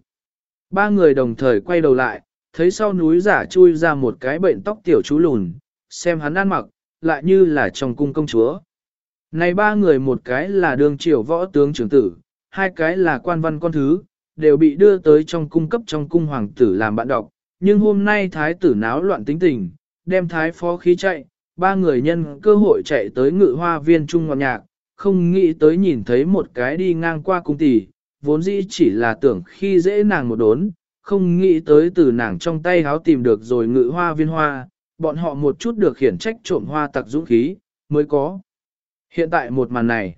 Ba người đồng thời quay đầu lại, thấy sau núi giả chui ra một cái bệnh tóc tiểu chú lùn, xem hắn ăn mặc, lại như là trong cung công chúa. Này ba người một cái là đường triều võ tướng trưởng tử, hai cái là quan văn con thứ, đều bị đưa tới trong cung cấp trong cung hoàng tử làm bạn đọc. Nhưng hôm nay thái tử náo loạn tính tình, đem thái phó khí chạy, ba người nhân cơ hội chạy tới ngự hoa viên trung ngọt nhạc, không nghĩ tới nhìn thấy một cái đi ngang qua cung tỷ, vốn dĩ chỉ là tưởng khi dễ nàng một đốn, không nghĩ tới từ nàng trong tay háo tìm được rồi ngự hoa viên hoa, bọn họ một chút được khiển trách trộm hoa tặc dũng khí, mới có. Hiện tại một màn này,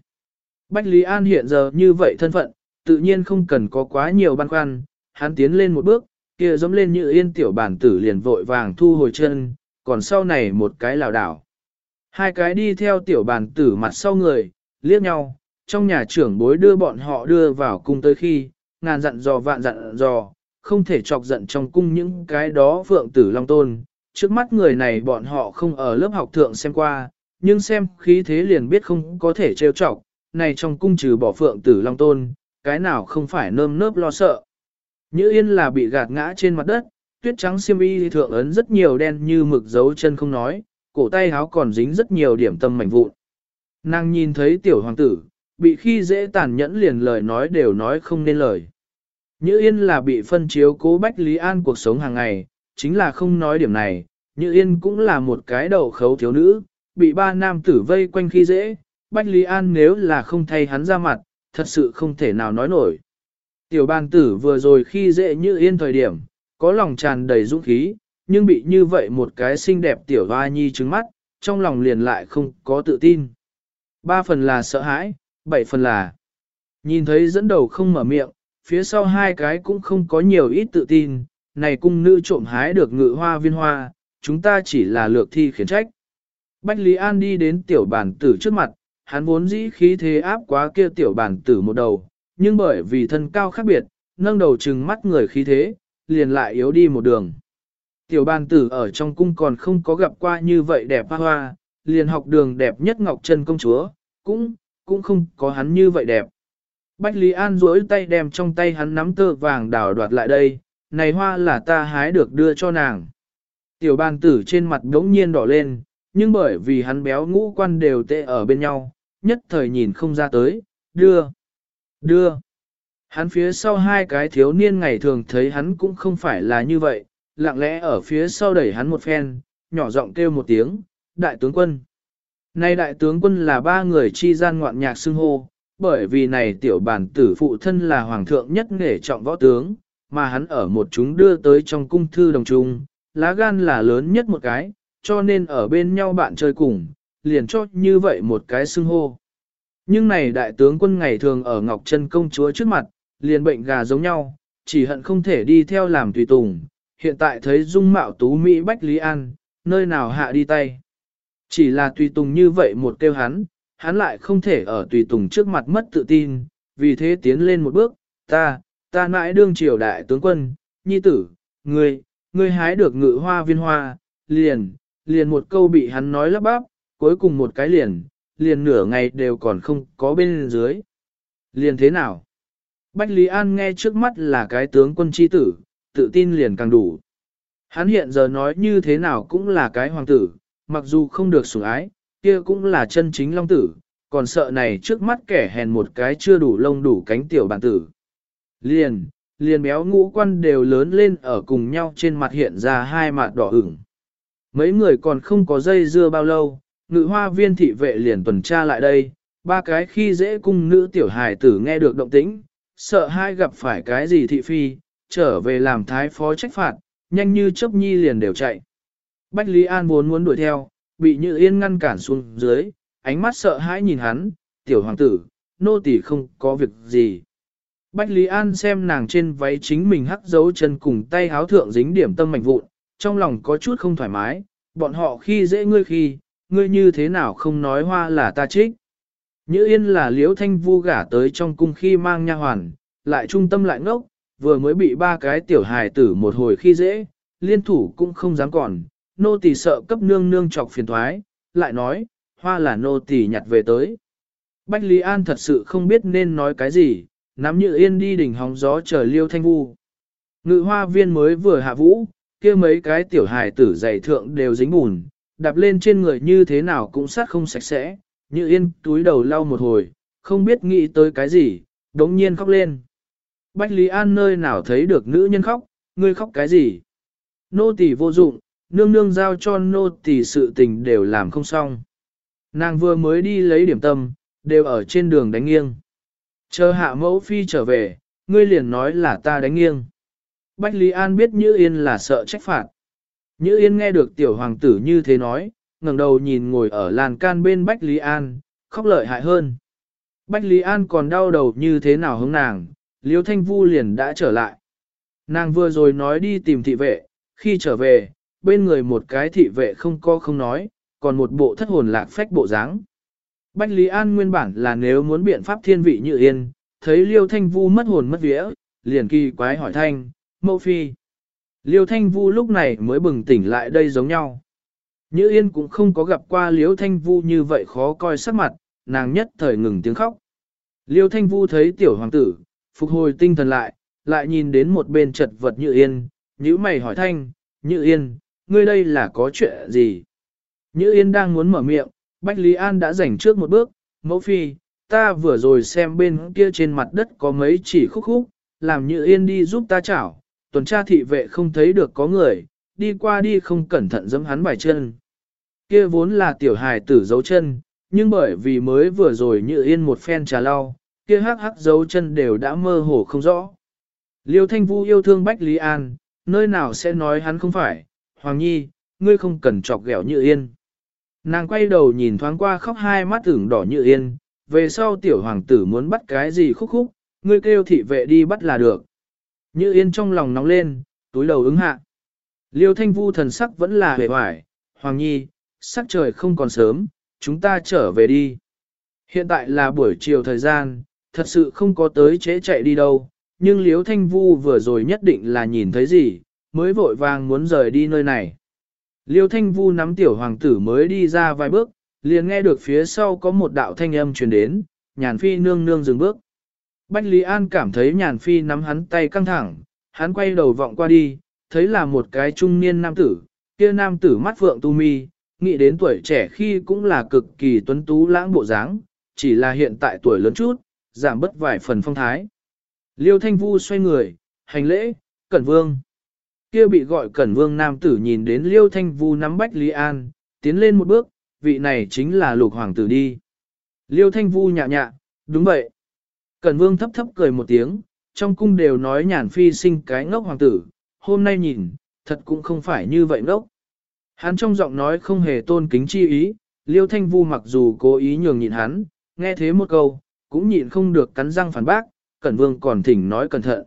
Bách Lý An hiện giờ như vậy thân phận, tự nhiên không cần có quá nhiều băn khoăn, hắn tiến lên một bước, kia giống lên như yên tiểu bản tử liền vội vàng thu hồi chân, còn sau này một cái lào đảo. Hai cái đi theo tiểu bản tử mặt sau người, liếc nhau, trong nhà trưởng bối đưa bọn họ đưa vào cung tới khi, ngàn dặn dò vạn dặn dò, không thể chọc giận trong cung những cái đó phượng tử long tôn. Trước mắt người này bọn họ không ở lớp học thượng xem qua, nhưng xem khí thế liền biết không có thể trêu chọc, này trong cung trừ bỏ phượng tử long tôn, cái nào không phải nơm nớp lo sợ. Như yên là bị gạt ngã trên mặt đất, tuyết trắng xiêm y thượng ấn rất nhiều đen như mực dấu chân không nói, cổ tay háo còn dính rất nhiều điểm tâm mảnh vụn. Nàng nhìn thấy tiểu hoàng tử, bị khi dễ tàn nhẫn liền lời nói đều nói không nên lời. Như Yên là bị phân chiếu cố Bách Lý An cuộc sống hàng ngày, chính là không nói điểm này, Như Yên cũng là một cái đầu khấu thiếu nữ, bị ba nam tử vây quanh khi dễ, Bách Lý An nếu là không thay hắn ra mặt, thật sự không thể nào nói nổi. Tiểu bàn tử vừa rồi khi dễ Như Yên thời điểm, có lòng tràn đầy dũng khí, nhưng bị như vậy một cái xinh đẹp tiểu hoa nhi trứng mắt, trong lòng liền lại không có tự tin. Ba phần là sợ hãi, bảy phần là nhìn thấy dẫn đầu không mở miệng, phía sau hai cái cũng không có nhiều ít tự tin, này cung nữ trộm hái được ngự hoa viên hoa, chúng ta chỉ là lược thi khiển trách. Bách Lý An đi đến tiểu bản tử trước mặt, hắn vốn dĩ khí thế áp quá kia tiểu bản tử một đầu, nhưng bởi vì thân cao khác biệt, nâng đầu trừng mắt người khí thế, liền lại yếu đi một đường. Tiểu bản tử ở trong cung còn không có gặp qua như vậy đẹp hoa hoa, liền học đường đẹp nhất Ngọc Trân công chúa, cũng, cũng không có hắn như vậy đẹp. Bách Lý An duỗi tay đem trong tay hắn nắm tơ vàng đảo đoạt lại đây, này hoa là ta hái được đưa cho nàng. Tiểu bàn tử trên mặt đống nhiên đỏ lên, nhưng bởi vì hắn béo ngũ quan đều tệ ở bên nhau, nhất thời nhìn không ra tới, đưa, đưa. Hắn phía sau hai cái thiếu niên ngày thường thấy hắn cũng không phải là như vậy, lặng lẽ ở phía sau đẩy hắn một phen, nhỏ giọng kêu một tiếng, đại tướng quân. Nay đại tướng quân là ba người chi gian ngoạn nhạc xưng hô, bởi vì này tiểu bản tử phụ thân là hoàng thượng nhất nghề trọng võ tướng, mà hắn ở một chúng đưa tới trong cung thư đồng trung, lá gan là lớn nhất một cái, cho nên ở bên nhau bạn chơi cùng, liền cho như vậy một cái xưng hô. Nhưng này đại tướng quân ngày thường ở Ngọc Trân công chúa trước mặt, liền bệnh gà giống nhau, chỉ hận không thể đi theo làm tùy tùng, hiện tại thấy dung mạo tú Mỹ Bách Lý An, nơi nào hạ đi tay. Chỉ là tùy tùng như vậy một kêu hắn, hắn lại không thể ở tùy tùng trước mặt mất tự tin, vì thế tiến lên một bước, ta, ta mãi đương triều đại tướng quân, nhi tử, ngươi, ngươi hái được ngự hoa viên hoa, liền, liền một câu bị hắn nói lắp bắp, cuối cùng một cái liền, liền nửa ngày đều còn không có bên dưới. Liền thế nào? Bách Lý An nghe trước mắt là cái tướng quân chi tử, tự tin liền càng đủ. Hắn hiện giờ nói như thế nào cũng là cái hoàng tử, mặc dù không được sủng ái, kia cũng là chân chính long tử, còn sợ này trước mắt kẻ hèn một cái chưa đủ lông đủ cánh tiểu bản tử. Liền, liền béo ngũ quan đều lớn lên ở cùng nhau trên mặt hiện ra hai mặt đỏ ửng. Mấy người còn không có dây dưa bao lâu, ngự hoa viên thị vệ liền tuần tra lại đây, ba cái khi dễ cung nữ tiểu hài tử nghe được động tĩnh, sợ hai gặp phải cái gì thị phi, trở về làm thái phó trách phạt, nhanh như chớp nhi liền đều chạy. Bách Lý An vốn muốn đuổi theo, bị Như Yên ngăn cản xuống dưới, ánh mắt sợ hãi nhìn hắn, tiểu hoàng tử, nô tỳ không có việc gì. Bách Lý An xem nàng trên váy chính mình hắc dấu chân cùng tay háo thượng dính điểm tâm mảnh vụn, trong lòng có chút không thoải mái, bọn họ khi dễ ngươi khi, ngươi như thế nào không nói hoa là ta trích. Như Yên là liễu thanh vu gả tới trong cung khi mang nha hoàn, lại trung tâm lại ngốc, vừa mới bị ba cái tiểu hài tử một hồi khi dễ, liên thủ cũng không dám còn, nô tỳ sợ cấp nương nương chọc phiền thoái, lại nói, hoa là nô tỳ nhặt về tới. Bách Lý An thật sự không biết nên nói cái gì, nắm như yên đi đỉnh hóng gió chờ liêu thanh vu. Ngự hoa viên mới vừa hạ vũ, kia mấy cái tiểu hài tử dày thượng đều dính bùn, đạp lên trên người như thế nào cũng sát không sạch sẽ, như yên túi đầu lau một hồi, không biết nghĩ tới cái gì, đống nhiên khóc lên. Bách Lý An nơi nào thấy được nữ nhân khóc, ngươi khóc cái gì? Nô tỳ vô dụng, nương nương giao cho nô tỳ sự tình đều làm không xong. Nàng vừa mới đi lấy điểm tâm, đều ở trên đường đánh nghiêng. Chờ hạ mẫu phi trở về, ngươi liền nói là ta đánh nghiêng. Bách Lý An biết Như Yên là sợ trách phạt. Như Yên nghe được tiểu hoàng tử như thế nói, ngẩng đầu nhìn ngồi ở làn can bên Bách Lý An, khóc lợi hại hơn. Bách Lý An còn đau đầu như thế nào hướng nàng, Liêu Thanh Vu liền đã trở lại. Nàng vừa rồi nói đi tìm thị vệ, khi trở về, bên người một cái thị vệ không có không nói, còn một bộ thất hồn lạc phách bộ dáng. Bách Lý An nguyên bản là nếu muốn biện pháp thiên vị như yên, thấy Liêu Thanh Vu mất hồn mất vía, liền kỳ quái hỏi thanh, mẫu phi. Liêu Thanh Vu lúc này mới bừng tỉnh lại đây giống nhau. Như Yên cũng không có gặp qua Liêu Thanh Vu như vậy khó coi sắc mặt, nàng nhất thời ngừng tiếng khóc. Liêu Thanh Vu thấy tiểu hoàng tử, phục hồi tinh thần lại, lại nhìn đến một bên chật vật Như Yên, nhíu mày hỏi thanh, Như Yên, ngươi đây là có chuyện gì? Như Yên đang muốn mở miệng, Bách Lý An đã rảnh trước một bước, mẫu phi, ta vừa rồi xem bên kia trên mặt đất có mấy chỉ khúc khúc, làm Như Yên đi giúp ta chảo, tuần tra thị vệ không thấy được có người, đi qua đi không cẩn thận giẫm hắn bài chân. Kia vốn là tiểu hài tử dấu chân, nhưng bởi vì mới vừa rồi Như Yên một phen trà lau, kia hắc hắc dấu chân đều đã mơ hồ không rõ. Liêu Thanh Vu yêu thương Bách Lý An, nơi nào sẽ nói hắn không phải, Hoàng Nhi, ngươi không cần chọc ghẹo như yên. Nàng quay đầu nhìn thoáng qua khóc hai mắt ửng đỏ như yên, về sau tiểu hoàng tử muốn bắt cái gì khúc khúc, ngươi kêu thị vệ đi bắt là được. Như yên trong lòng nóng lên, túi đầu ứng hạ. Liêu thanh vu thần sắc vẫn là hề hoài, Hoàng Nhi, sắc trời không còn sớm, chúng ta trở về đi. Hiện tại là buổi chiều thời gian, thật sự không có tới trễ chạy đi đâu, nhưng Liêu Thanh Vu vừa rồi nhất định là nhìn thấy gì, mới vội vàng muốn rời đi nơi này. Liêu Thanh Vu nắm tiểu hoàng tử mới đi ra vài bước, liền nghe được phía sau có một đạo thanh âm truyền đến, nhàn phi nương nương dừng bước. Bách Lý An cảm thấy nhàn phi nắm hắn tay căng thẳng, hắn quay đầu vọng qua đi, thấy là một cái trung niên nam tử, kia nam tử mắt vượng tu mi, nghĩ đến tuổi trẻ khi cũng là cực kỳ tuấn tú lãng bộ dáng, chỉ là hiện tại tuổi lớn chút, giảm bất vài phần phong thái. Liêu Thanh Vu xoay người, hành lễ, Cẩn Vương. Kia bị gọi Cẩn Vương nam tử nhìn đến Liêu Thanh Vu nắm bách Lý An, tiến lên một bước, vị này chính là lục hoàng tử đi. Liêu Thanh Vu nhạ nhạ, đúng vậy. Cẩn Vương thấp thấp cười một tiếng, trong cung đều nói nhàn phi sinh cái ngốc hoàng tử, hôm nay nhìn, thật cũng không phải như vậy ngốc. Hắn trong giọng nói không hề tôn kính chi ý, Liêu Thanh Vu mặc dù cố ý nhường nhịn hắn, nghe thế một câu, cũng nhịn không được cắn răng phản bác, Cẩn Vương còn thỉnh nói cẩn thận.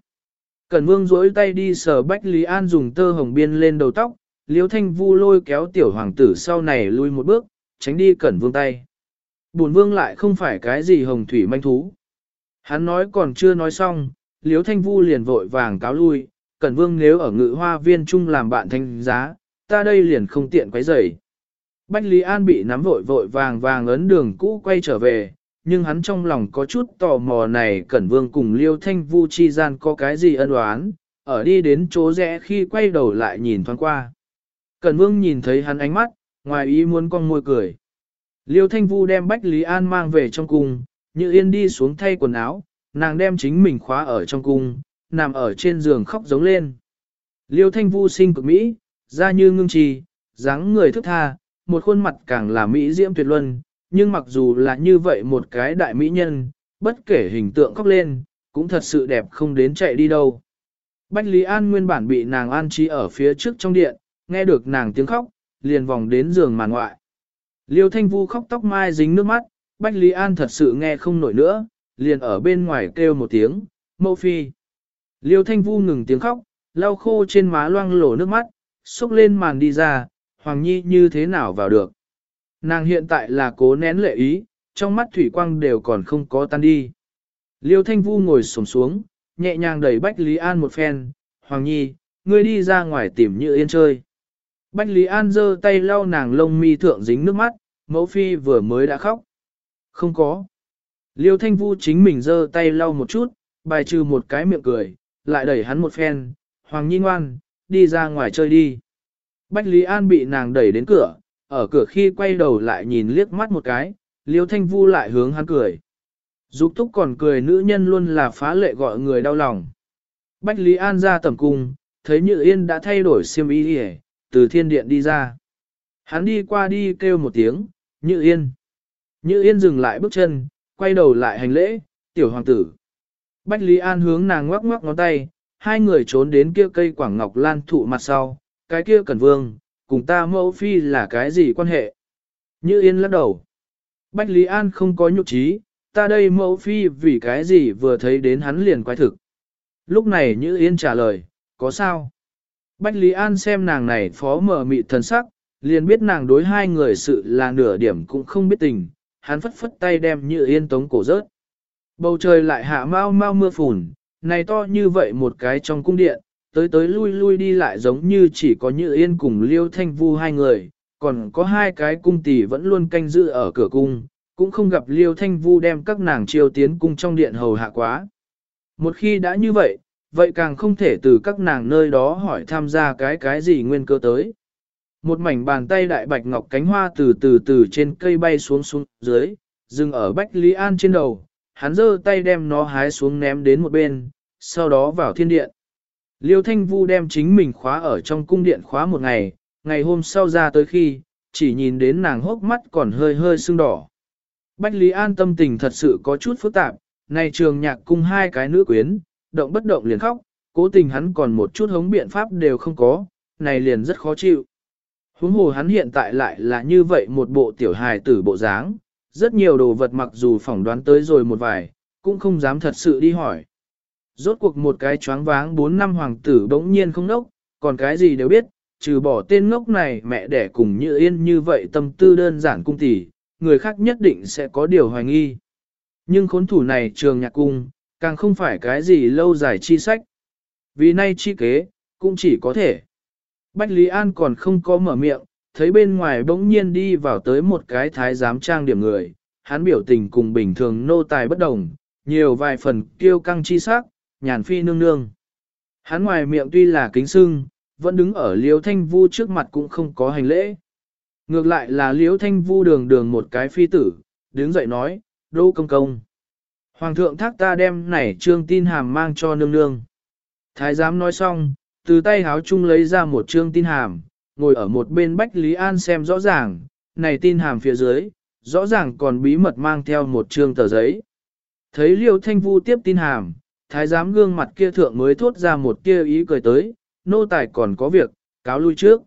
Cẩn Vương duỗi tay đi sờ Bách Lý An dùng tơ hồng biên lên đầu tóc, Liêu Thanh Vu lôi kéo tiểu hoàng tử sau này lui một bước, tránh đi Cẩn Vương tay. Bổn Vương lại không phải cái gì hồng thủy manh thú. Hắn nói còn chưa nói xong, Liêu Thanh Vu liền vội vàng cáo lui, Cẩn Vương nếu ở ngự hoa viên chung làm bạn thanh giá, ta đây liền không tiện quấy rầy. Bách Lý An bị nắm vội vội vàng vàng ấn đường cũ quay trở về, nhưng hắn trong lòng có chút tò mò này Cẩn Vương cùng Liêu Thanh Vu chi gian có cái gì ân oán, ở đi đến chỗ rẽ khi quay đầu lại nhìn thoáng qua. Cẩn Vương nhìn thấy hắn ánh mắt, ngoài ý muốn con môi cười. Liêu Thanh Vu đem Bách Lý An mang về trong cung, như yên đi xuống thay quần áo, nàng đem chính mình khóa ở trong cung, nằm ở trên giường khóc giống lên. Liêu Thanh Vu sinh cực Mỹ, da như ngưng trì, dáng người thức tha, một khuôn mặt càng là Mỹ diễm tuyệt luân, nhưng mặc dù là như vậy một cái đại mỹ nhân, bất kể hình tượng khóc lên, cũng thật sự đẹp không đến chạy đi đâu. Bách Lý An nguyên bản bị nàng an trí ở phía trước trong điện, nghe được nàng tiếng khóc, liền vòng đến giường màn ngoại. Liêu Thanh Vu khóc tóc mai dính nước mắt, Bách Lý An thật sự nghe không nổi nữa, liền ở bên ngoài kêu một tiếng, mẫu phi. Liêu Thanh Vu ngừng tiếng khóc, lau khô trên má loang lổ nước mắt, xúc lên màn đi ra, Hoàng Nhi như thế nào vào được. Nàng hiện tại là cố nén lệ ý, trong mắt thủy quang đều còn không có tan đi. Liêu Thanh Vu ngồi xổm xuống, nhẹ nhàng đẩy Bách Lý An một phen, Hoàng Nhi, ngươi đi ra ngoài tìm Như Yên chơi. Bách Lý An giơ tay lau nàng lông mi thượng dính nước mắt, mẫu phi vừa mới đã khóc. Không có. Liêu Thanh Vu chính mình giơ tay lau một chút, bài trừ một cái miệng cười, lại đẩy hắn một phen, Hoàng Nhi ngoan, đi ra ngoài chơi đi. Bách Lý An bị nàng đẩy đến cửa, ở cửa khi quay đầu lại nhìn liếc mắt một cái, Liêu Thanh Vu lại hướng hắn cười. Dục túc còn cười nữ nhân luôn là phá lệ gọi người đau lòng. Bách Lý An ra tầm cung, thấy Như Yên đã thay đổi xiêm y đi từ thiên điện đi ra. Hắn đi qua đi kêu một tiếng, Như Yên. Như Yên dừng lại bước chân, quay đầu lại hành lễ, tiểu hoàng tử. Bách Lý An hướng nàng ngoắc ngoắc ngón tay, hai người trốn đến kia cây quảng ngọc lan thụ mặt sau, cái kia cẩn vương, cùng ta mẫu phi là cái gì quan hệ? Như Yên lắc đầu. Bách Lý An không có nhục trí, ta đây mẫu phi vì cái gì vừa thấy đến hắn liền quái thực. Lúc này Như Yên trả lời, có sao? Bách Lý An xem nàng này phó mở mị thần sắc, liền biết nàng đối hai người sự là nửa điểm cũng không biết tình, hắn phất phất tay đem Như Yên tống cổ rớt. Bầu trời lại hạ mau mau mưa phùn, này to như vậy một cái trong cung điện, tới tới lui lui đi lại giống như chỉ có Như Yên cùng Liêu Thanh Vu hai người, còn có hai cái cung tỷ vẫn luôn canh giữ ở cửa cung, cũng không gặp Liêu Thanh Vu đem các nàng chiêu tiến cung trong điện hầu hạ quá. Một khi đã như vậy, vậy càng không thể từ các nàng nơi đó hỏi tham gia cái cái gì nguyên cơ tới. Một mảnh bàn tay đại bạch ngọc cánh hoa từ từ từ trên cây bay xuống xuống dưới, dừng ở Bách Lý An trên đầu, hắn giơ tay đem nó hái xuống ném đến một bên, sau đó vào thiên điện. Liêu Thanh Vu đem chính mình khóa ở trong cung điện khóa một ngày, ngày hôm sau ra tới khi, chỉ nhìn đến nàng hốc mắt còn hơi hơi sưng đỏ. Bách Lý An tâm tình thật sự có chút phức tạp, này trường nhạc cung hai cái nữ quyến, động bất động liền khóc, cố tình hắn còn một chút hống biện pháp đều không có, này liền rất khó chịu. Huống hồ hắn hiện tại lại là như vậy một bộ tiểu hài tử bộ dáng, rất nhiều đồ vật mặc dù phỏng đoán tới rồi một vài, cũng không dám thật sự đi hỏi. Rốt cuộc một cái choáng váng 4 năm hoàng tử bỗng nhiên không nốc, còn cái gì đều biết, trừ bỏ tên ngốc này mẹ đẻ cùng như yên như vậy tâm tư đơn giản cung tỷ, người khác nhất định sẽ có điều hoài nghi. Nhưng khốn thủ này trường nhạc cung, càng không phải cái gì lâu dài chi sách. Vì nay chi kế, cũng chỉ có thể. Bách Lý An còn không có mở miệng, thấy bên ngoài bỗng nhiên đi vào tới một cái thái giám trang điểm người, hắn biểu tình cùng bình thường nô tài bất đồng, nhiều vài phần kiêu căng chi sắc, nhàn phi nương nương. Hắn ngoài miệng tuy là kính sưng, vẫn đứng ở Liễu thanh vu trước mặt cũng không có hành lễ. Ngược lại là Liễu thanh vu đường đường một cái phi tử, đứng dậy nói, đô công công. Hoàng thượng thác ta đem này trương tin hàm mang cho nương nương. Thái giám nói xong, từ tay háo chung lấy ra một trương tin hàm, ngồi ở một bên Bách Lý An xem rõ ràng, này tin hàm phía dưới, rõ ràng còn bí mật mang theo một trương tờ giấy. Thấy liêu thanh vu tiếp tin hàm, thái giám gương mặt kia thượng mới thốt ra một kia ý cười tới, nô tài còn có việc, cáo lui trước.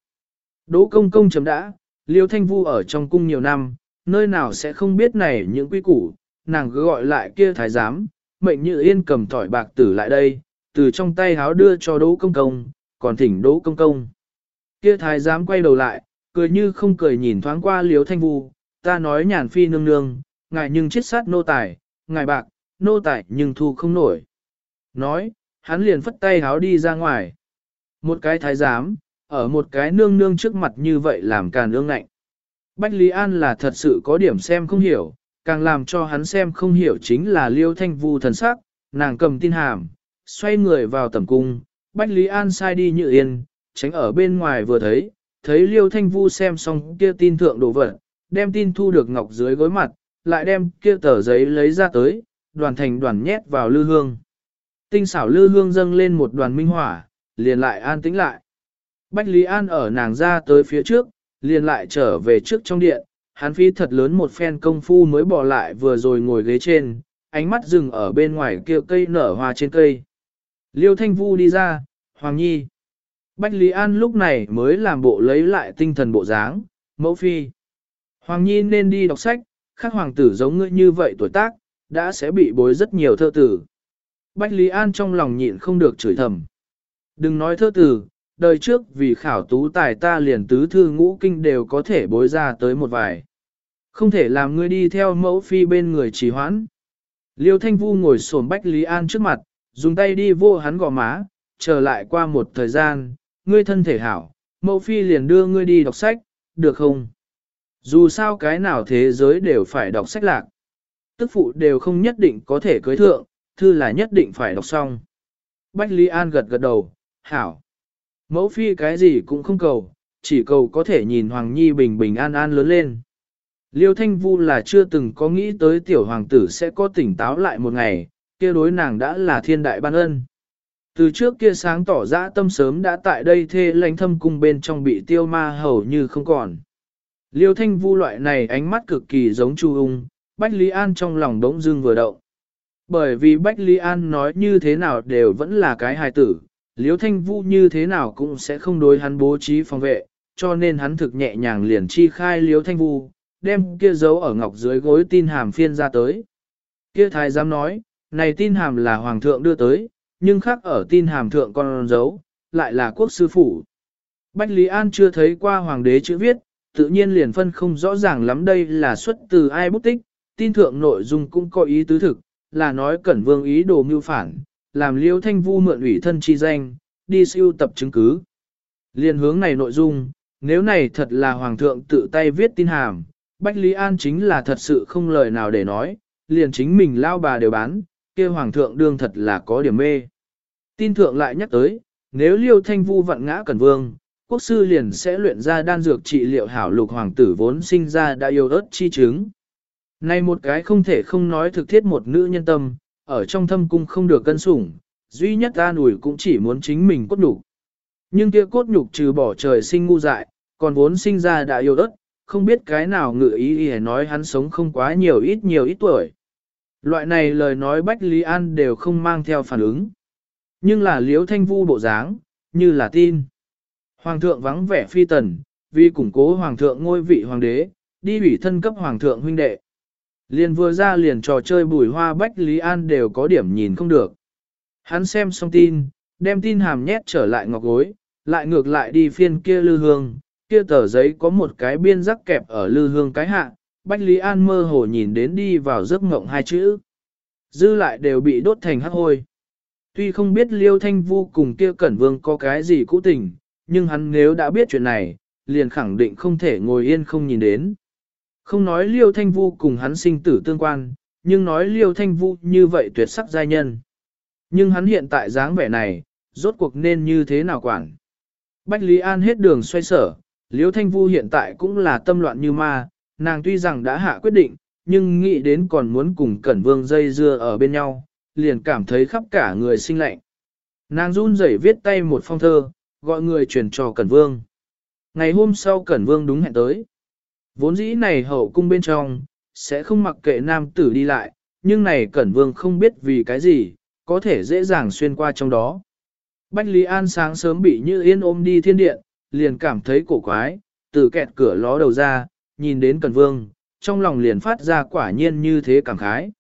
Đỗ công công chấm đã, liêu thanh vu ở trong cung nhiều năm, nơi nào sẽ không biết này những quy củ, nàng cứ gọi lại kia thái giám, mệnh như yên cầm tỏi bạc tử lại đây, từ trong tay háo đưa cho đỗ công công, còn thỉnh đỗ công công. Kia thái giám quay đầu lại, cười như không cười nhìn thoáng qua liếu thanh vu, ta nói nhàn phi nương nương, ngài nhưng chết sát nô tài, ngài bạc, nô tài nhưng thu không nổi. Nói, hắn liền phất tay háo đi ra ngoài. Một cái thái giám, ở một cái nương nương trước mặt như vậy làm càng ương ngạnh. Bách Lý An là thật sự có điểm xem không hiểu, càng làm cho hắn xem không hiểu chính là liêu thanh vu thần sắc, nàng cầm tin hàm, xoay người vào tầm cung, Bách Lý An sai đi như yên, tránh ở bên ngoài vừa thấy, thấy liêu thanh vu xem xong kia tin thượng đồ vật, đem tin thu được ngọc dưới gối mặt, lại đem kia tờ giấy lấy ra tới, đoàn thành đoàn nhét vào lư hương. Tinh xảo lư hương dâng lên một đoàn minh hỏa, liền lại an tĩnh lại. Bách Lý An ở nàng ra tới phía trước, liền lại trở về trước trong điện, hắn phi thật lớn một phen công phu mới bỏ lại vừa rồi ngồi ghế trên, ánh mắt dừng ở bên ngoài kia cây nở hoa trên cây. Liêu Thanh Vu đi ra, Hoàng Nhi. Bách Lý An lúc này mới làm bộ lấy lại tinh thần bộ dáng, mẫu phi. Hoàng Nhi nên đi đọc sách, khác hoàng tử giống ngươi như vậy tuổi tác, đã sẽ bị bối rất nhiều thơ tử. Bách Lý An trong lòng nhịn không được chửi thầm. Đừng nói thơ tử, đời trước vì khảo tú tài ta liền tứ thư ngũ kinh đều có thể bối ra tới một vài. Không thể làm ngươi đi theo mẫu phi bên người trì hoãn. Liêu Thanh Vu ngồi xổm Bách Lý An trước mặt, dùng tay đi vô hắn gò má, trở lại qua một thời gian, ngươi thân thể hảo, mẫu phi liền đưa ngươi đi đọc sách, được không? Dù sao cái nào thế giới đều phải đọc sách lạc. Tức phụ đều không nhất định có thể cưới thượng, thư là nhất định phải đọc xong. Bách Lý An gật gật đầu, hảo. Mẫu phi cái gì cũng không cầu, chỉ cầu có thể nhìn Hoàng Nhi bình bình an an lớn lên. Liêu Thanh Vu là chưa từng có nghĩ tới tiểu hoàng tử sẽ có tỉnh táo lại một ngày, kia đối nàng đã là thiên đại ban ân. Từ trước kia sáng tỏ ra tâm sớm đã tại đây thê lãnh thâm cung bên trong bị tiêu ma hầu như không còn. Liêu thanh vu loại này ánh mắt cực kỳ giống Chu ung, Bách Lý An trong lòng đống dưng vừa động. Bởi vì Bách Lý An nói như thế nào đều vẫn là cái hài tử, Liêu thanh vu như thế nào cũng sẽ không đối hắn bố trí phòng vệ, cho nên hắn thực nhẹ nhàng liền chi khai Liêu thanh vu, đem kia dấu ở ngọc dưới gối tin hàm phiên ra tới. Kia thái giám nói, này tin hàm là hoàng thượng đưa tới, nhưng khác ở tin hàm thượng con dấu, lại là quốc sư phủ. Bách Lý An chưa thấy qua hoàng đế chữ viết, tự nhiên liền phân không rõ ràng lắm đây là xuất từ ai bút tích, tin thượng nội dung cũng có ý tứ thực, là nói cẩn vương ý đồ mưu phản, làm liêu thanh vu mượn ủy thân chi danh, đi siêu tập chứng cứ. Liên hướng này nội dung, nếu này thật là hoàng thượng tự tay viết tin hàm, Bách Lý An chính là thật sự không lời nào để nói, liền chính mình lao bà đều bán, kia hoàng thượng đương thật là có điểm mê. Tin thượng lại nhắc tới, nếu liêu thanh vu vặn ngã cẩn vương, quốc sư liền sẽ luyện ra đan dược trị liệu hảo lục hoàng tử vốn sinh ra đã yêu ớt chi chứng. Này một cái không thể không nói thực thiết một nữ nhân tâm, ở trong thâm cung không được cân sủng, duy nhất ta ủi cũng chỉ muốn chính mình cốt nhục. Nhưng kia cốt nhục trừ bỏ trời sinh ngu dại, còn vốn sinh ra đã yêu ớt, không biết cái nào ngự ý ý nói hắn sống không quá nhiều ít nhiều ít tuổi. Loại này lời nói Bách Lý An đều không mang theo phản ứng. Nhưng là liếu thanh vu bộ dáng, như là tin. Hoàng thượng vắng vẻ phi tần, vì củng cố hoàng thượng ngôi vị hoàng đế, đi ủy thân cấp hoàng thượng huynh đệ. Liền vừa ra liền trò chơi bùi hoa bách Lý An đều có điểm nhìn không được. Hắn xem xong tin, đem tin hàm nhét trở lại ngọc gối, lại ngược lại đi phiên kia lư hương, kia tờ giấy có một cái biên rắc kẹp ở lư hương cái hạ, Bách Lý An mơ hồ nhìn đến đi vào giấc ngộng hai chữ. Dư lại đều bị đốt thành hắc hôi. Tuy không biết Liêu Thanh Vu cùng kia Cẩn Vương có cái gì cũ tình, nhưng hắn nếu đã biết chuyện này, liền khẳng định không thể ngồi yên không nhìn đến. Không nói Liêu Thanh Vu cùng hắn sinh tử tương quan, nhưng nói Liêu Thanh Vu như vậy tuyệt sắc giai nhân. Nhưng hắn hiện tại dáng vẻ này, rốt cuộc nên như thế nào quản. Bách Lý An hết đường xoay sở, Liêu Thanh Vu hiện tại cũng là tâm loạn như ma, nàng tuy rằng đã hạ quyết định, nhưng nghĩ đến còn muốn cùng Cẩn Vương dây dưa ở bên nhau, liền cảm thấy khắp cả người sinh lạnh. Nàng run rẩy viết tay một phong thơ, gọi người truyền cho Cẩn Vương. Ngày hôm sau Cẩn Vương đúng hẹn tới. Vốn dĩ này hậu cung bên trong, sẽ không mặc kệ nam tử đi lại, nhưng này Cẩn Vương không biết vì cái gì, có thể dễ dàng xuyên qua trong đó. Bách Lý An sáng sớm bị Như Yên ôm đi thiên điện, liền cảm thấy cổ quái, từ kẹt cửa ló đầu ra, nhìn đến Cẩn Vương, trong lòng liền phát ra quả nhiên như thế cảm khái.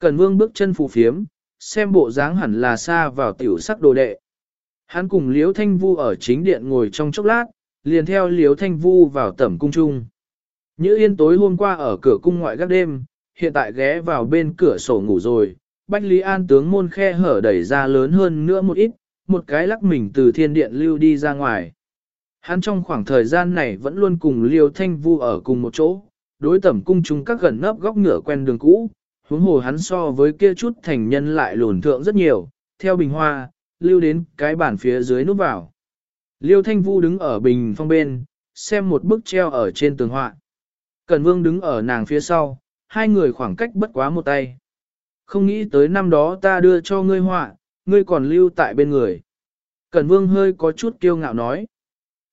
Cẩn Vương bước chân phù phiếm, xem bộ dáng hẳn là xa vào tiểu sắc đồ đệ. Hắn cùng Liễu Thanh Vu ở chính điện ngồi trong chốc lát, liền theo Liễu Thanh Vu vào tẩm cung trung. Như yên tối hôm qua ở cửa cung ngoại gác đêm, hiện tại ghé vào bên cửa sổ ngủ rồi, Bách Lý An tướng môn khe hở đẩy ra lớn hơn nữa một ít, một cái lắc mình từ thiên điện lưu đi ra ngoài. Hắn trong khoảng thời gian này vẫn luôn cùng Liêu Thanh Vu ở cùng một chỗ, đối tẩm cung chúng các gần nấp góc ngựa quen đường cũ, huống hồ hắn so với kia chút thành nhân lại lùn thượng rất nhiều, theo bình hoa, lưu đến cái bản phía dưới nút vào. Liêu Thanh Vu đứng ở bình phong bên, xem một bức treo ở trên tường họa. Cẩn Vương đứng ở nàng phía sau, hai người khoảng cách bất quá một tay. Không nghĩ tới năm đó ta đưa cho ngươi họa, ngươi còn lưu tại bên người. Cẩn Vương hơi có chút kiêu ngạo nói.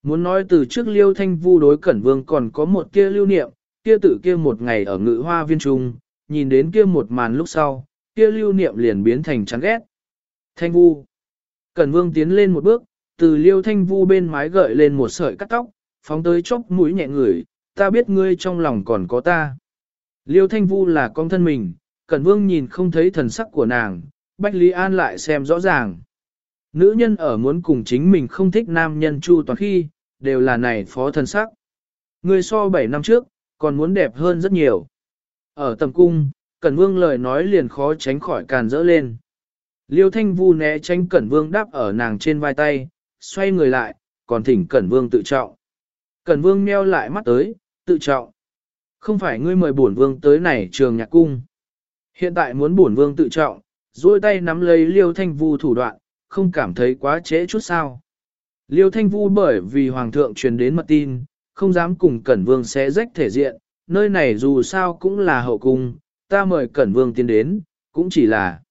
Muốn nói từ trước Liêu Thanh Vu đối Cẩn Vương còn có một kia lưu niệm, kia tử kia một ngày ở ngự hoa viên trung, nhìn đến kia một màn lúc sau, kia lưu niệm liền biến thành chán ghét. Thanh Vu. Cẩn Vương tiến lên một bước, từ Liêu Thanh Vu bên mái gợi lên một sợi cắt tóc, phóng tới chốc mũi nhẹ ngửi, ta biết ngươi trong lòng còn có ta. Liêu Thanh Vu là con thân mình, Cẩn Vương nhìn không thấy thần sắc của nàng, Bách Lý An lại xem rõ ràng. Nữ nhân ở muốn cùng chính mình không thích nam nhân chu toàn khi, đều là này phó thân sắc. Người so 7 năm trước, còn muốn đẹp hơn rất nhiều. Ở tầm cung, Cẩn Vương lời nói liền khó tránh khỏi càn rỡ lên. Liêu Thanh Vu né tránh Cẩn Vương đáp ở nàng trên vai tay, xoay người lại, còn thỉnh Cẩn Vương tự trọng. Cẩn Vương meo lại mắt tới, tự trọng. Không phải ngươi mời bổn vương tới này trường nhạc cung. Hiện tại muốn bổn vương tự trọng, duỗi tay nắm lấy Liêu Thanh Vu thủ đoạn, không cảm thấy quá trễ chút sao. Liêu Thanh Vu bởi vì Hoàng thượng truyền đến mật tin, không dám cùng Cẩn Vương xé rách thể diện, nơi này dù sao cũng là hậu cung, ta mời Cẩn Vương tiến đến, cũng chỉ là.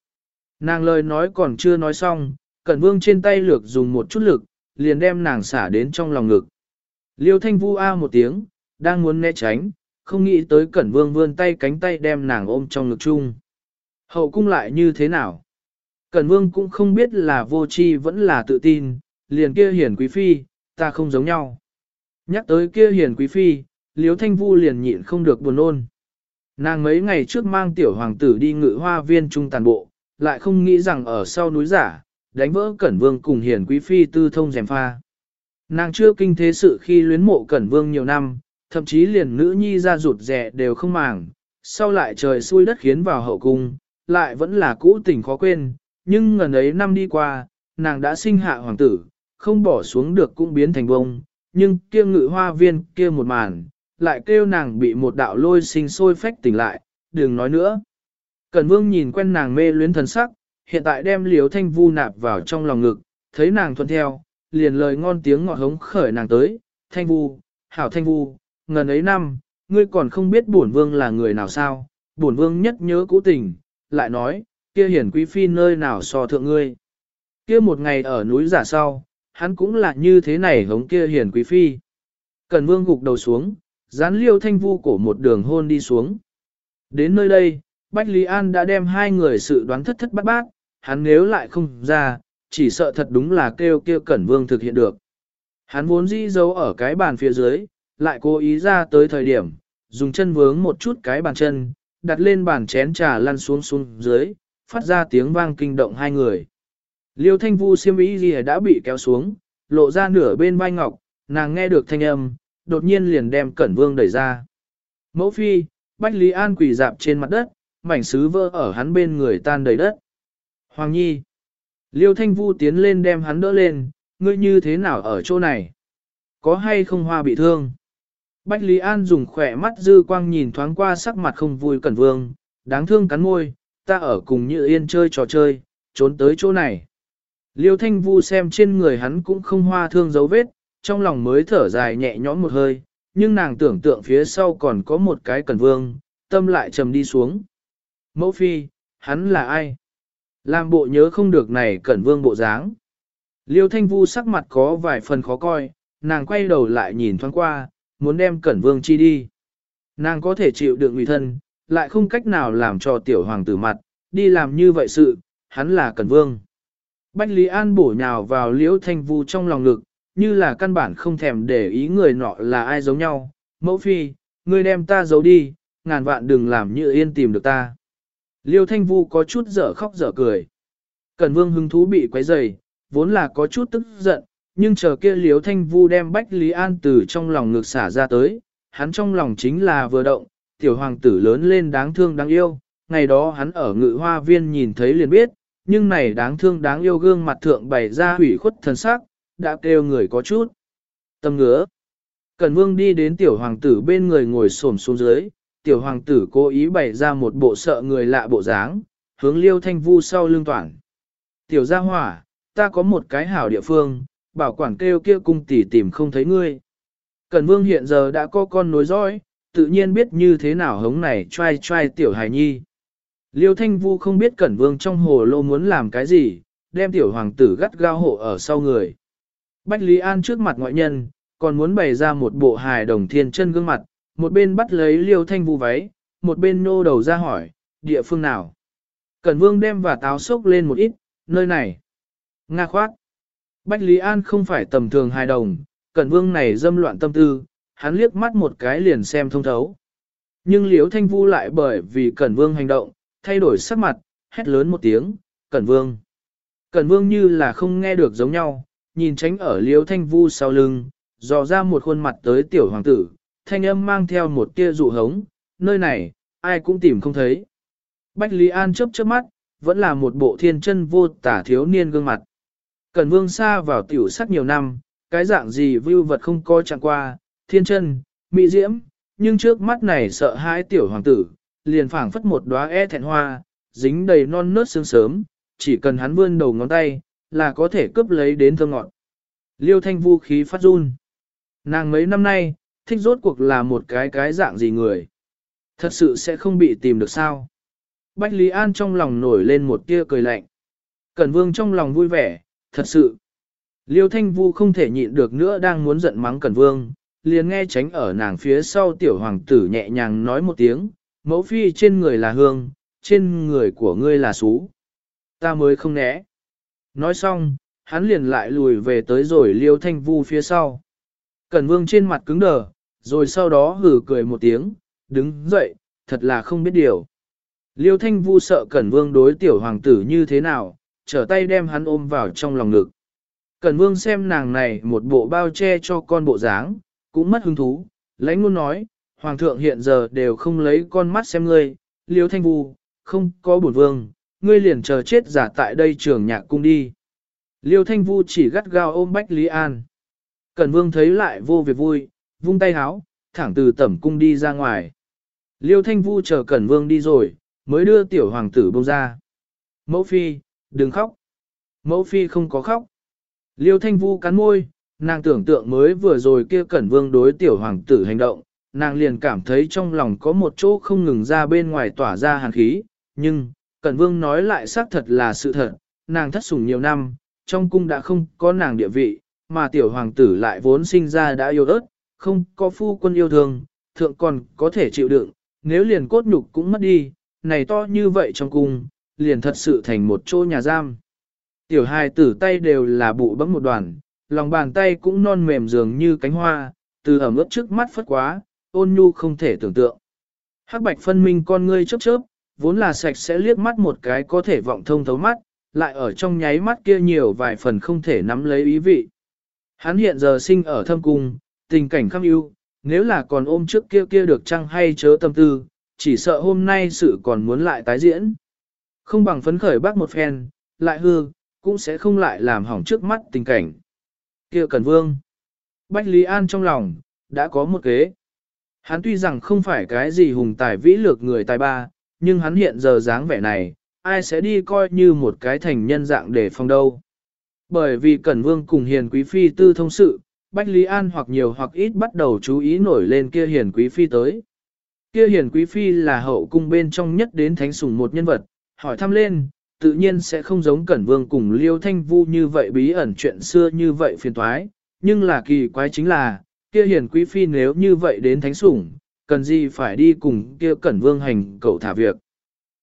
Nàng lời nói còn chưa nói xong, Cẩn Vương trên tay lược dùng một chút lực, liền đem nàng xả đến trong lòng ngực. Liêu Thanh Vu a một tiếng, đang muốn né tránh, không nghĩ tới Cẩn Vương vươn tay cánh tay đem nàng ôm trong ngực chung. Hậu cung lại như thế nào? Cẩn Vương cũng không biết là vô tri vẫn là tự tin, liền kia hiền quý phi, ta không giống nhau. Nhắc tới kia hiền quý phi, Liễu Thanh Vu liền nhịn không được buồn ôn. Nàng mấy ngày trước mang tiểu hoàng tử đi ngự hoa viên trung tàn bộ, lại không nghĩ rằng ở sau núi giả, đánh vỡ Cẩn Vương cùng hiền quý phi tư thông rèm pha. Nàng chưa kinh thế sự khi luyến mộ Cẩn Vương nhiều năm, thậm chí liền nữ nhi ra rụt rẻ đều không màng, sau lại trời xui đất khiến vào hậu cung, lại vẫn là cũ tình khó quên, nhưng ngần ấy năm đi qua, nàng đã sinh hạ hoàng tử, không bỏ xuống được cũng biến thành bông, nhưng kia ngự hoa viên kia một màn, lại kêu nàng bị một đạo lôi sinh sôi phách tỉnh lại, đừng nói nữa. Cẩn vương nhìn quen nàng mê luyến thần sắc, hiện tại đem liếu thanh vu nạp vào trong lòng ngực, thấy nàng thuận theo, liền lời ngon tiếng ngọt hống khởi nàng tới, thanh vu, hảo thanh vu, ngần ấy năm, ngươi còn không biết bổn vương là người nào sao, bổn vương nhất nhớ cũ tình, lại nói, kia hiển quý phi nơi nào so thượng ngươi. Kia một ngày ở núi giả sau, hắn cũng là như thế này hống kia hiển quý phi. Cần vương gục đầu xuống, dán liêu thanh vu cổ một đường hôn đi xuống. Đến nơi đây, Bách Lý An đã đem hai người sự đoán thất thất bát bát, hắn nếu lại không ra, chỉ sợ thật đúng là kêu kêu Cẩn Vương thực hiện được. Hắn vốn dĩ giấu ở cái bàn phía dưới, lại cố ý ra tới thời điểm, dùng chân vướng một chút cái bàn chân, đặt lên bàn chén trà lăn xuống xuống dưới, phát ra tiếng vang kinh động hai người. Liêu thanh vu siêm ý gì đã bị kéo xuống, lộ ra nửa bên vai ngọc, nàng nghe được thanh âm, đột nhiên liền đem cẩn vương đẩy ra. Mẫu phi, Bách Lý An quỳ dạp trên mặt đất, mảnh sứ vỡ ở hắn bên người tan đầy đất. Hoàng Nhi. Liêu Thanh Vu tiến lên đem hắn đỡ lên, ngươi như thế nào ở chỗ này? Có hay không hoa bị thương? Bách Lý An dùng khỏe mắt dư quang nhìn thoáng qua sắc mặt không vui cẩn vương, đáng thương cắn môi, ta ở cùng như yên chơi trò chơi, trốn tới chỗ này. Liêu Thanh Vu xem trên người hắn cũng không hoa thương dấu vết, trong lòng mới thở dài nhẹ nhõm một hơi, nhưng nàng tưởng tượng phía sau còn có một cái cẩn vương, tâm lại trầm đi xuống. Mẫu phi, hắn là ai? Làm bộ nhớ không được này cẩn vương bộ dáng. Liêu Thanh Vu sắc mặt có vài phần khó coi, nàng quay đầu lại nhìn thoáng qua, muốn đem cẩn vương chi đi. Nàng có thể chịu đựng người thân, lại không cách nào làm cho tiểu hoàng tử mặt, đi làm như vậy sự, hắn là cẩn vương. Bách Lý An bổ nhào vào liễu thanh vu trong lòng lực, như là căn bản không thèm để ý người nọ là ai giống nhau. Mẫu phi, ngươi đem ta giấu đi, ngàn vạn đừng làm như yên tìm được ta. Liêu thanh vu có chút dở khóc dở cười. Cẩn vương hứng thú bị quấy rầy, vốn là có chút tức giận, nhưng chờ kia liêu thanh vu đem Bách Lý An từ trong lòng ngực xả ra tới, hắn trong lòng chính là vừa động, tiểu hoàng tử lớn lên đáng thương đáng yêu, ngày đó hắn ở ngự hoa viên nhìn thấy liền biết, nhưng này đáng thương đáng yêu gương mặt thượng bày ra hủy khuất thần sắc, đã kêu người có chút. Tâm ngứa. Cẩn vương đi đến tiểu hoàng tử bên người ngồi xổm xuống dưới, tiểu hoàng tử cố ý bày ra một bộ sợ người lạ bộ dáng, hướng liêu thanh vu sau lưng toàn. Tiểu gia hỏa, ta có một cái hảo địa phương, bảo quản kêu kia cung tỷ tìm không thấy ngươi. Cẩn vương hiện giờ đã có con nối dõi, tự nhiên biết như thế nào hống này trai trai tiểu hài nhi. Liêu Thanh Vu không biết Cẩn Vương trong hồ lô muốn làm cái gì, đem tiểu hoàng tử gắt gao hộ ở sau người. Bách Lý An trước mặt ngoại nhân, còn muốn bày ra một bộ hài đồng thiên chân gương mặt, một bên bắt lấy Liêu Thanh Vu váy, một bên nô đầu ra hỏi, địa phương nào? Cẩn Vương đem và táo sốc lên một ít, nơi này. Nga khoát. Bách Lý An không phải tầm thường hài đồng, Cẩn Vương này dâm loạn tâm tư, hắn liếc mắt một cái liền xem thông thấu. Nhưng Liễu Thanh Vu lại bởi vì Cẩn Vương hành động, thay đổi sắc mặt, hét lớn một tiếng, Cẩn Vương. Cẩn Vương như là không nghe được giống nhau, nhìn tránh ở Liễu Thanh Vu sau lưng, dò ra một khuôn mặt tới tiểu hoàng tử, thanh âm mang theo một tia dụ hống, nơi này, ai cũng tìm không thấy. Bách Lý An chớp chớp mắt, vẫn là một bộ thiên chân vô tả thiếu niên gương mặt. Cẩn Vương xa vào tiểu sắc nhiều năm, cái dạng gì vưu vật không coi chẳng qua, thiên chân, mỹ diễm, nhưng trước mắt này sợ hãi tiểu hoàng tử, liền phảng phất một đóa e thẹn hoa, dính đầy non nớt sương sớm, chỉ cần hắn vươn đầu ngón tay, là có thể cướp lấy đến thơ ngọn. Liêu thanh vũ khí phát run. Nàng mấy năm nay, thích rốt cuộc là một cái cái dạng gì người. Thật sự sẽ không bị tìm được sao. Bách Lý An trong lòng nổi lên một tia cười lạnh. Cẩn Vương trong lòng vui vẻ, thật sự. Liêu Thanh Vu không thể nhịn được nữa đang muốn giận mắng Cẩn Vương, liền nghe tránh ở nàng phía sau tiểu hoàng tử nhẹ nhàng nói một tiếng, mẫu phi trên người là hương, trên người của ngươi là xú. Ta mới không né. Nói xong, hắn liền lại lùi về tới rồi liêu thanh vu phía sau. Cẩn vương trên mặt cứng đờ, rồi sau đó hử cười một tiếng, đứng dậy, thật là không biết điều. Liêu thanh vu sợ cẩn vương đối tiểu hoàng tử như thế nào, trở tay đem hắn ôm vào trong lòng ngực. Cẩn vương xem nàng này một bộ bao che cho con bộ dáng, cũng mất hứng thú, lãnh luôn nói, hoàng thượng hiện giờ đều không lấy con mắt xem ngươi, liêu thanh vu, không có bổn vương, ngươi liền chờ chết giả tại đây trường nhạc cung đi. Liêu thanh vu chỉ gắt gao ôm Bách Lý An. Cẩn vương thấy lại vô việc vui, vung tay háo, thẳng từ tẩm cung đi ra ngoài. Liêu thanh vu chờ Cẩn vương đi rồi, mới đưa tiểu hoàng tử bông ra. Mẫu phi, đừng khóc. Mẫu phi không có khóc. Liêu thanh vu cắn môi, nàng tưởng tượng mới vừa rồi kia Cẩn vương đối tiểu hoàng tử hành động, nàng liền cảm thấy trong lòng có một chỗ không ngừng ra bên ngoài tỏa ra hàn khí, nhưng, Cẩn Vương nói lại xác thật là sự thật, nàng thất sủng nhiều năm, trong cung đã không có nàng địa vị, mà tiểu hoàng tử lại vốn sinh ra đã yêu ớt, không có phu quân yêu thương, thượng còn có thể chịu đựng, nếu liền cốt nhục cũng mất đi, này to như vậy trong cung, liền thật sự thành một chỗ nhà giam. Tiểu hài tử tay đều là bụ bấm một đoàn, lòng bàn tay cũng non mềm dường như cánh hoa, từ ẩm ướt trước mắt phất quá, ôn nhu không thể tưởng tượng. Hắc bạch phân minh con ngươi chớp chớp, vốn là sạch sẽ liếc mắt một cái có thể vọng thông thấu mắt, lại ở trong nháy mắt kia nhiều vài phần không thể nắm lấy ý vị. Hắn hiện giờ sinh ở thâm cung, tình cảnh khắc ưu, nếu là còn ôm trước kia kia được chăng hay chớ tâm tư, chỉ sợ hôm nay sự còn muốn lại tái diễn. Không bằng phấn khởi bác một phen, lại hư, cũng sẽ không lại làm hỏng trước mắt tình cảnh kia Cần Vương. Bách Lý An trong lòng, đã có một kế. Hắn tuy rằng không phải cái gì hùng tài vĩ lược người tài ba, nhưng hắn hiện giờ dáng vẻ này, ai sẽ đi coi như một cái thành nhân dạng để phong đâu. Bởi vì Cẩn Vương cùng Hiền Quý Phi tư thông sự, Bách Lý An hoặc nhiều hoặc ít bắt đầu chú ý nổi lên kia Hiền Quý Phi tới. Kia Hiền Quý Phi là hậu cung bên trong nhất đến thánh sủng một nhân vật, hỏi thăm lên, tự nhiên sẽ không giống Cẩn Vương cùng Liêu Thanh Vu như vậy bí ẩn chuyện xưa như vậy phiền toái, nhưng là kỳ quái chính là, kia Hiền Quý Phi nếu như vậy đến thánh sủng, cần gì phải đi cùng kia Cẩn Vương hành cậu thả việc.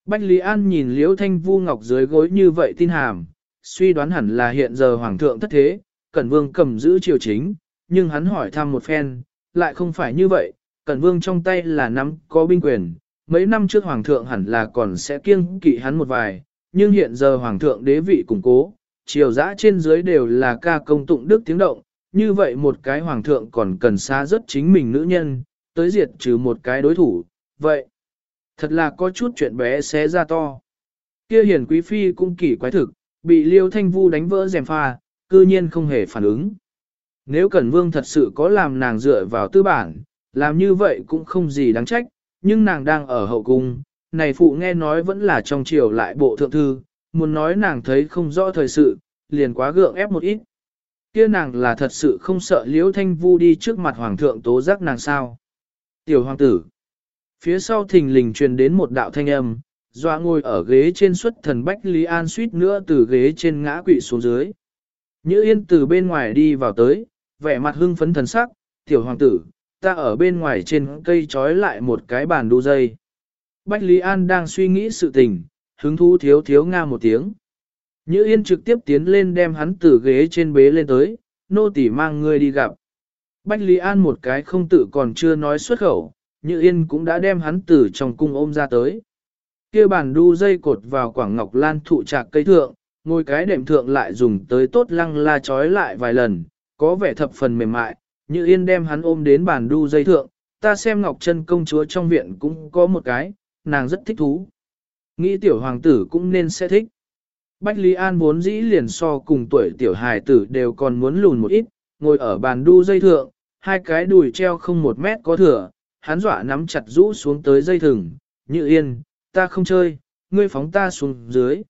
Bách Lý An nhìn Liễu Thanh Vu Ngọc dưới gối như vậy tin hàm, suy đoán hẳn là hiện giờ Hoàng thượng thất thế, Cẩn Vương cầm giữ triều chính, nhưng hắn hỏi thăm một phen, lại không phải như vậy, Cẩn Vương trong tay là nắm có binh quyền, mấy năm trước Hoàng thượng hẳn là còn sẽ kiêng kỵ hắn một vài, nhưng hiện giờ Hoàng thượng đế vị củng cố, triều dã trên dưới đều là ca công tụng đức tiếng động, như vậy một cái Hoàng thượng còn cần xa rất chính mình nữ nhân, tới diệt trừ một cái đối thủ, vậy. Thật là có chút chuyện bé xé ra to. Kia hiển quý phi cũng kỳ quái thực, bị liêu thanh vu đánh vỡ rèm pha, cư nhiên không hề phản ứng. Nếu Cẩn Vương thật sự có làm nàng dựa vào tư bản, làm như vậy cũng không gì đáng trách, nhưng nàng đang ở hậu cung, này phụ nghe nói vẫn là trong triều lại bộ thượng thư, muốn nói nàng thấy không rõ thời sự, liền quá gượng ép một ít. Kia nàng là thật sự không sợ liễu thanh vu đi trước mặt hoàng thượng tố giác nàng sao. Tiểu hoàng tử, Phía sau thình lình truyền đến một đạo thanh âm, doa ngồi ở ghế trên xuất thần Bách Lý An suýt nữa từ ghế trên ngã quỵ xuống dưới. Nhữ yên từ bên ngoài đi vào tới, vẻ mặt hưng phấn thần sắc, tiểu hoàng tử, ta ở bên ngoài trên cây trói lại một cái bàn đu dây. Bách Lý An đang suy nghĩ sự tình, hứng thú thiếu thiếu nga một tiếng. Như yên trực tiếp tiến lên đem hắn từ ghế trên bế lên tới, nô tỉ mang người đi gặp. Bách Lý An một cái không tự còn chưa nói xuất khẩu, như yên cũng đã đem hắn từ trong cung ôm ra tới. kia bàn đu dây cột vào quảng ngọc lan thụ trạc cây thượng, ngôi cái đệm thượng lại dùng tới tốt lăng la trói lại vài lần, có vẻ thập phần mềm mại, như yên đem hắn ôm đến bàn đu dây thượng, ta xem ngọc chân công chúa trong viện cũng có một cái, nàng rất thích thú. Nghĩ tiểu hoàng tử cũng nên sẽ thích. Bách Lý An vốn dĩ liền so cùng tuổi tiểu hài tử đều còn muốn lùn một ít, ngồi ở bàn đu dây thượng, hai cái đùi treo không một mét có thừa, hắn dọa nắm chặt rũ xuống tới dây thừng, như yên, ta không chơi, ngươi phóng ta xuống dưới.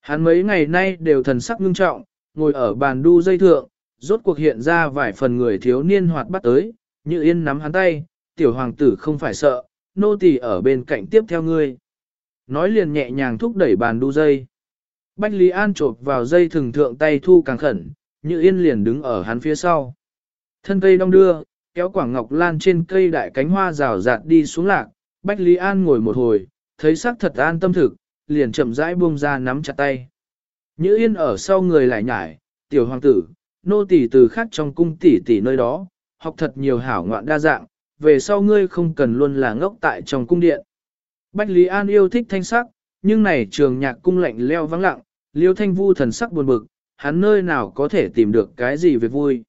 Hắn mấy ngày nay đều thần sắc ngưng trọng, ngồi ở bàn đu dây thượng, rốt cuộc hiện ra vài phần người thiếu niên hoạt bắt tới, như yên nắm hắn tay, tiểu hoàng tử không phải sợ, nô tỳ ở bên cạnh tiếp theo ngươi. Nói liền nhẹ nhàng thúc đẩy bàn đu dây. Bách Lý An chộp vào dây thường thượng tay thu càng khẩn, như yên liền đứng ở hắn phía sau. Thân cây đong đưa, kéo quảng ngọc lan trên cây đại cánh hoa rào rạt đi xuống lạc, Bách Lý An ngồi một hồi, thấy sắc thật an tâm thực, liền chậm rãi buông ra nắm chặt tay. Nhữ yên ở sau người lại nhải, tiểu hoàng tử, nô tỳ từ khác trong cung tỷ tỷ nơi đó, học thật nhiều hảo ngoạn đa dạng, về sau ngươi không cần luôn là ngốc tại trong cung điện. Bách Lý An yêu thích thanh sắc, nhưng này trường nhạc cung lạnh leo vắng lặng, liêu thanh vu thần sắc buồn bực, hắn nơi nào có thể tìm được cái gì về vui.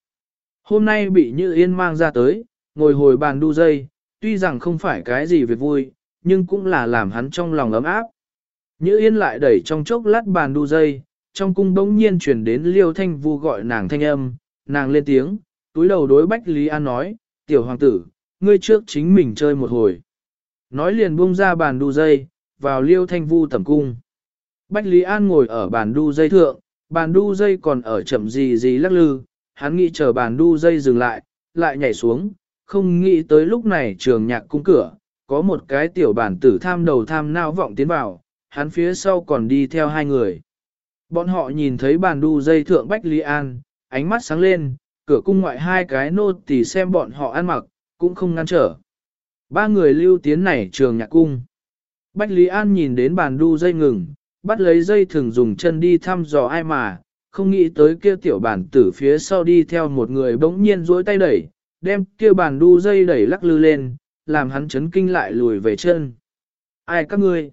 Hôm nay bị Như Yên mang ra tới, ngồi hồi bàn đu dây, tuy rằng không phải cái gì về vui, nhưng cũng là làm hắn trong lòng ấm áp. Như Yên lại đẩy trong chốc lát bàn đu dây, trong cung bỗng nhiên chuyển đến liêu thanh vu gọi nàng thanh âm, nàng lên tiếng, túi đầu đối Bách Lý An nói, tiểu hoàng tử, ngươi trước chính mình chơi một hồi. Nói liền buông ra bàn đu dây, vào liêu thanh vu tẩm cung. Bách Lý An ngồi ở bàn đu dây thượng, bàn đu dây còn ở chậm gì gì lắc lư, hắn nghĩ chờ bàn đu dây dừng lại, lại nhảy xuống, không nghĩ tới lúc này trường nhạc cung cửa, có một cái tiểu bản tử tham đầu tham nao vọng tiến vào, hắn phía sau còn đi theo hai người. Bọn họ nhìn thấy bàn đu dây thượng Bách Lý An, ánh mắt sáng lên, cửa cung ngoại hai cái nô tỳ xem bọn họ ăn mặc, cũng không ngăn trở. Ba người lưu tiến này trường nhạc cung. Bách Lý An nhìn đến bàn đu dây ngừng, bắt lấy dây thường dùng chân đi thăm dò ai mà, không nghĩ tới kia tiểu bản tử phía sau đi theo một người bỗng nhiên duỗi tay đẩy, đem kia bàn đu dây đẩy lắc lư lên, làm hắn chấn kinh lại lùi về chân. Ai các ngươi?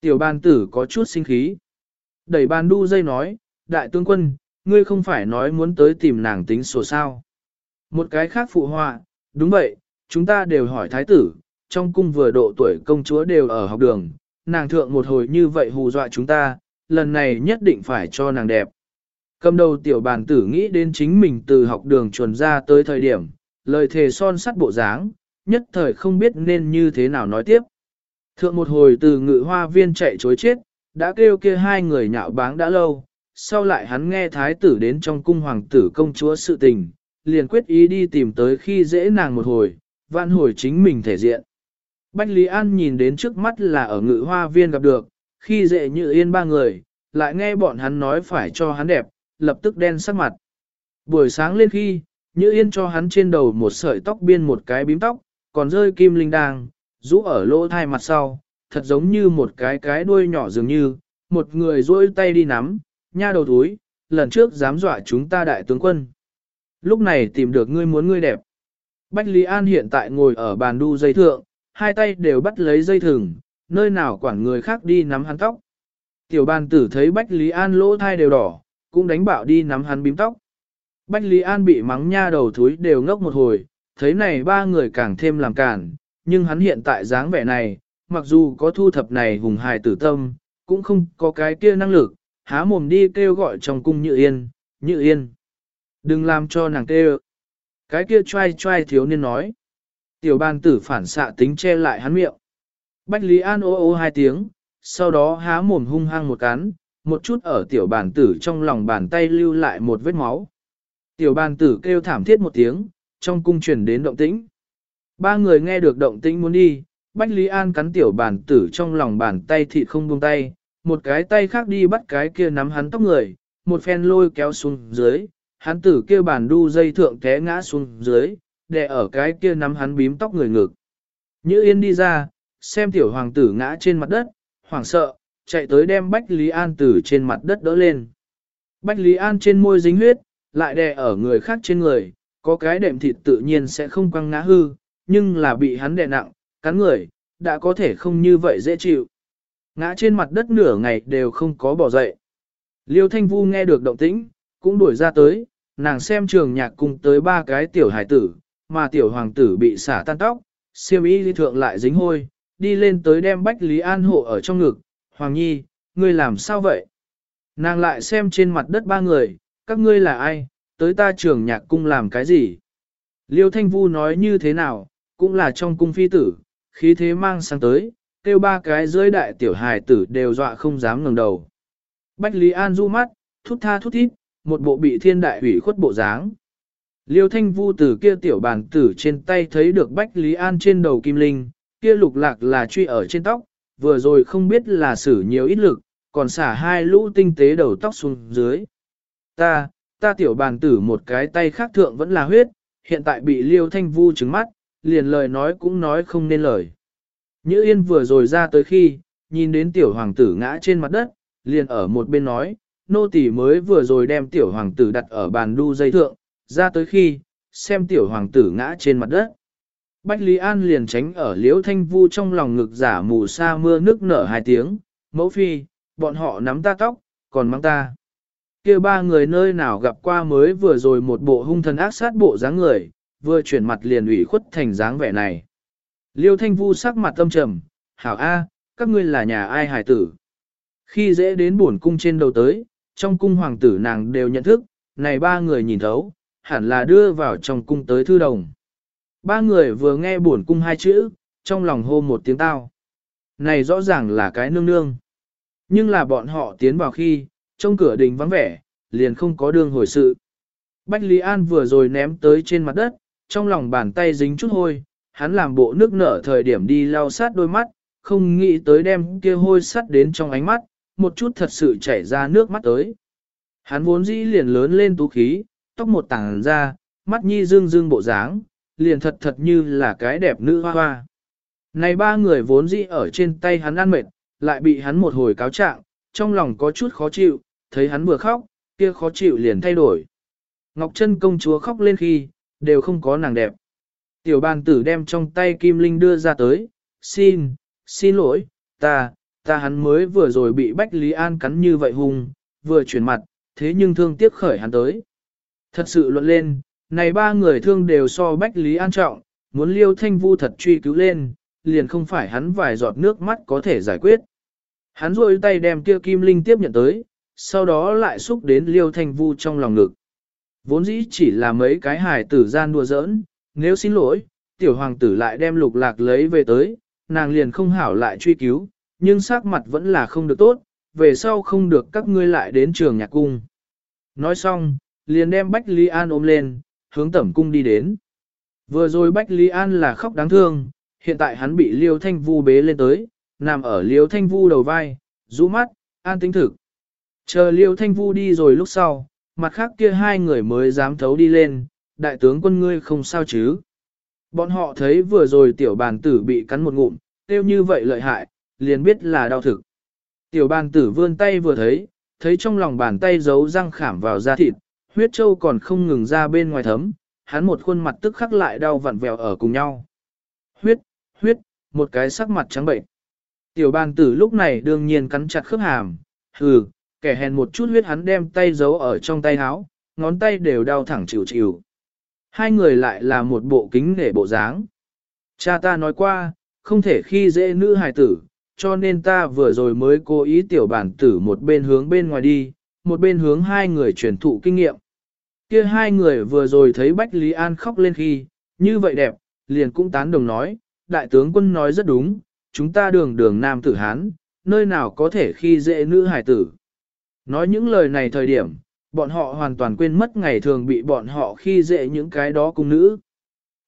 Tiểu bàn tử có chút sinh khí. Đẩy bàn đu dây nói, đại tướng quân, ngươi không phải nói muốn tới tìm nàng tính sổ sao. Một cái khác phụ họa, đúng vậy, chúng ta đều hỏi thái tử, trong cung vừa độ tuổi công chúa đều ở học đường, nàng thượng một hồi như vậy hù dọa chúng ta, lần này nhất định phải cho nàng đẹp. Cầm đầu tiểu bàn tử nghĩ đến chính mình từ học đường chuẩn ra tới thời điểm, lời thề son sắt bộ dáng, nhất thời không biết nên như thế nào nói tiếp. Thượng một hồi từ ngự hoa viên chạy chối chết, đã kêu kia hai người nhạo báng đã lâu, sau lại hắn nghe thái tử đến trong cung hoàng tử công chúa sự tình, liền quyết ý đi tìm tới khi dễ nàng một hồi, vạn hồi chính mình thể diện. Bách Lý An nhìn đến trước mắt là ở ngự hoa viên gặp được, khi dễ như yên ba người, lại nghe bọn hắn nói phải cho hắn đẹp, lập tức đen sắc mặt. Buổi sáng lên khi, như yên cho hắn trên đầu một sợi tóc biên một cái bím tóc, còn rơi kim linh đang, rũ ở lỗ thai mặt sau, thật giống như một cái cái đuôi nhỏ dường như, một người duỗi tay đi nắm, nha đầu túi, lần trước dám dọa chúng ta đại tướng quân. Lúc này tìm được ngươi muốn ngươi đẹp. Bách Lý An hiện tại ngồi ở bàn đu dây thượng, hai tay đều bắt lấy dây thừng, nơi nào quản người khác đi nắm hắn tóc. Tiểu bàn tử thấy Bách Lý An lỗ thai đều đỏ, cũng đánh bạo đi nắm hắn bím tóc. Bách Lý An bị mắng nha đầu thúi đều ngốc một hồi, thấy này ba người càng thêm làm cản, nhưng hắn hiện tại dáng vẻ này, mặc dù có thu thập này hùng hài tử tâm, cũng không có cái kia năng lực, há mồm đi kêu gọi trong cung Như Yên, Như Yên. Đừng làm cho nàng kêu. Cái kia trai trai thiếu niên nói. Tiểu bàn tử phản xạ tính che lại hắn miệng. Bách Lý An ô ô hai tiếng, sau đó há mồm hung hăng một cắn, một chút ở tiểu bàn tử trong lòng bàn tay lưu lại một vết máu. Tiểu bàn tử kêu thảm thiết một tiếng, trong cung truyền đến động tĩnh. Ba người nghe được động tĩnh muốn đi, Bách Lý An cắn tiểu bàn tử trong lòng bàn tay thịt không buông tay, một cái tay khác đi bắt cái kia nắm hắn tóc người, một phen lôi kéo xuống dưới, hắn tử kia bàn đu dây thượng té ngã xuống dưới, đè ở cái kia nắm hắn bím tóc người ngực. Như Yên đi ra, xem tiểu hoàng tử ngã trên mặt đất, hoảng sợ, chạy tới đem Bách Lý An từ trên mặt đất đỡ lên. Bách Lý An trên môi dính huyết, lại đè ở người khác trên người, có cái đệm thịt tự nhiên sẽ không quăng ngã hư, nhưng là bị hắn đè nặng, cắn người, đã có thể không như vậy dễ chịu. Ngã trên mặt đất nửa ngày đều không có bỏ dậy. Liêu Thanh Vu nghe được động tĩnh, cũng đuổi ra tới, nàng xem trường nhạc cùng tới ba cái tiểu hải tử, mà tiểu hoàng tử bị xả tan tóc, siêu y thượng lại dính hôi, đi lên tới đem Bách Lý An hộ ở trong ngực, Hoàng Nhi, ngươi làm sao vậy? Nàng lại xem trên mặt đất ba người, các ngươi là ai, tới ta trường nhạc cung làm cái gì? Liêu Thanh Vu nói như thế nào, cũng là trong cung phi tử, khí thế mang sang tới, kêu ba cái dưới đại tiểu hài tử đều dọa không dám ngẩng đầu. Bách Lý An du mắt, thút tha thút thít, một bộ bị thiên đại hủy khuất bộ dáng. Liêu Thanh Vu từ kia tiểu bàn tử trên tay thấy được Bách Lý An trên đầu kim linh, kia lục lạc là truy ở trên tóc, vừa rồi không biết là xử nhiều ít lực, còn xả hai lũ tinh tế đầu tóc xuống dưới. Ta, ta tiểu bàn tử một cái tay khác thượng vẫn là huyết, hiện tại bị Liêu Thanh Vu trứng mắt, liền lời nói cũng nói không nên lời. Nhữ Yên vừa rồi ra tới khi, nhìn đến tiểu hoàng tử ngã trên mặt đất, liền ở một bên nói, nô tỳ mới vừa rồi đem tiểu hoàng tử đặt ở bàn đu dây thượng, ra tới khi, xem tiểu hoàng tử ngã trên mặt đất. Bách Lý An liền tránh ở liễu thanh vu trong lòng ngực giả mù sa mưa nước nở hai tiếng, mẫu phi, bọn họ nắm ta tóc, còn mang ta. kia ba người nơi nào gặp qua mới vừa rồi một bộ hung thần ác sát bộ dáng người, vừa chuyển mặt liền ủy khuất thành dáng vẻ này. Liêu thanh vu sắc mặt tâm trầm, hảo A, các ngươi là nhà ai hải tử. Khi dễ đến buồn cung trên đầu tới, trong cung hoàng tử nàng đều nhận thức, này ba người nhìn thấu, hẳn là đưa vào trong cung tới thư đồng. Ba người vừa nghe buồn cung hai chữ, trong lòng hô một tiếng tao. Này rõ ràng là cái nương nương. Nhưng là bọn họ tiến vào khi, trong cửa đình vắng vẻ, liền không có đường hồi sự. Bách Lý An vừa rồi ném tới trên mặt đất, trong lòng bàn tay dính chút hôi, hắn làm bộ nước nở thời điểm đi lau sát đôi mắt, không nghĩ tới đem kia hôi sắt đến trong ánh mắt, một chút thật sự chảy ra nước mắt tới. Hắn vốn dĩ liền lớn lên tú khí, tóc một tảng ra, mắt nhi dương dương bộ dáng, liền thật thật như là cái đẹp nữ hoa hoa. Này ba người vốn dĩ ở trên tay hắn ăn mệt, lại bị hắn một hồi cáo trạng, trong lòng có chút khó chịu, thấy hắn vừa khóc, kia khó chịu liền thay đổi. Ngọc Trân công chúa khóc lên khi, đều không có nàng đẹp. Tiểu bàn tử đem trong tay kim linh đưa ra tới, xin, xin lỗi, ta, ta hắn mới vừa rồi bị Bách Lý An cắn như vậy hùng, vừa chuyển mặt, thế nhưng thương tiếc khởi hắn tới. Thật sự luận lên, này ba người thương đều so Bách Lý An trọng, muốn liêu thanh vu thật truy cứu lên, liền không phải hắn vài giọt nước mắt có thể giải quyết. Hắn rôi tay đem kia kim linh tiếp nhận tới, sau đó lại xúc đến liêu thanh vu trong lòng ngực. Vốn dĩ chỉ là mấy cái hài tử gian đùa giỡn, nếu xin lỗi, tiểu hoàng tử lại đem lục lạc lấy về tới, nàng liền không hảo lại truy cứu, nhưng sắc mặt vẫn là không được tốt, về sau không được các ngươi lại đến trường nhạc cung. Nói xong, liền đem Bách Lý An ôm lên, hướng tẩm cung đi đến. Vừa rồi Bách Lý An là khóc đáng thương, hiện tại hắn bị Liêu Thanh Vu bế lên tới, nằm ở Liêu Thanh Vu đầu vai, rũ mắt, an tính thực. Chờ Liêu Thanh Vu đi rồi lúc sau, mặt khác kia hai người mới dám thấu đi lên, đại tướng quân ngươi không sao chứ. Bọn họ thấy vừa rồi tiểu bàn tử bị cắn một ngụm, tiêu như vậy lợi hại, liền biết là đau thực. Tiểu bàn tử vươn tay vừa thấy, thấy trong lòng bàn tay giấu răng khảm vào da thịt, huyết châu còn không ngừng ra bên ngoài thấm, hắn một khuôn mặt tức khắc lại đau vặn vẹo ở cùng nhau. Huyết, huyết, một cái sắc mặt trắng bệnh. Tiểu bàn tử lúc này đương nhiên cắn chặt khớp hàm, hừ, kẻ hèn một chút huyết hắn đem tay giấu ở trong tay áo, ngón tay đều đau thẳng chịu chịu. Hai người lại là một bộ kính để bộ dáng. Cha ta nói qua, không thể khi dễ nữ hài tử, cho nên ta vừa rồi mới cố ý tiểu bản tử một bên hướng bên ngoài đi, một bên hướng hai người truyền thụ kinh nghiệm. Kia hai người vừa rồi thấy Bách Lý An khóc lên khi, như vậy đẹp, liền cũng tán đồng nói, đại tướng quân nói rất đúng, chúng ta đường đường nam tử Hán, nơi nào có thể khi dễ nữ hải tử. Nói những lời này thời điểm, bọn họ hoàn toàn quên mất ngày thường bị bọn họ khi dễ những cái đó cung nữ.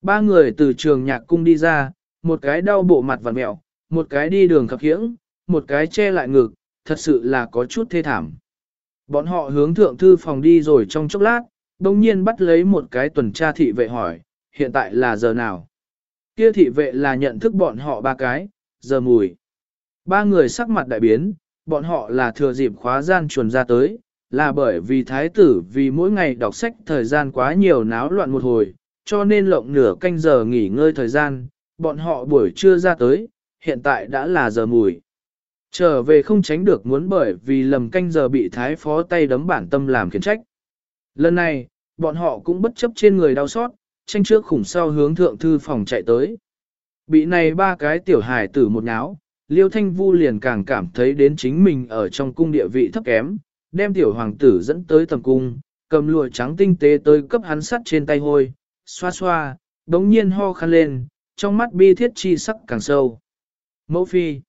Ba người từ trường nhạc cung đi ra, một cái đau bộ mặt vằn mẹo, một cái đi đường khập khiễng, một cái che lại ngực, thật sự là có chút thê thảm. Bọn họ hướng thượng thư phòng đi rồi trong chốc lát, đồng nhiên bắt lấy một cái tuần tra thị vệ hỏi, hiện tại là giờ nào? Kia thị vệ là nhận thức bọn họ ba cái, giờ mùi. Ba người sắc mặt đại biến, bọn họ là thừa dịp khóa gian chuồn ra tới, là bởi vì thái tử vì mỗi ngày đọc sách thời gian quá nhiều náo loạn một hồi, cho nên lộng nửa canh giờ nghỉ ngơi thời gian, bọn họ buổi trưa ra tới, hiện tại đã là giờ mùi. Trở về không tránh được muốn bởi vì lầm canh giờ bị thái phó tay đấm bản tâm làm khiển trách. Lần này, bọn họ cũng bất chấp trên người đau xót, tranh trước khủng sau hướng thượng thư phòng chạy tới. Bị này ba cái tiểu hài tử một náo, Liêu Thanh Vu liền càng cảm thấy đến chính mình ở trong cung địa vị thấp kém, đem tiểu hoàng tử dẫn tới tầm cung, cầm lụa trắng tinh tế tới cấp hắn sắt trên tay hôi, xoa xoa, đống nhiên ho khăn lên, trong mắt bi thiết chi sắc càng sâu. Mẫu phi.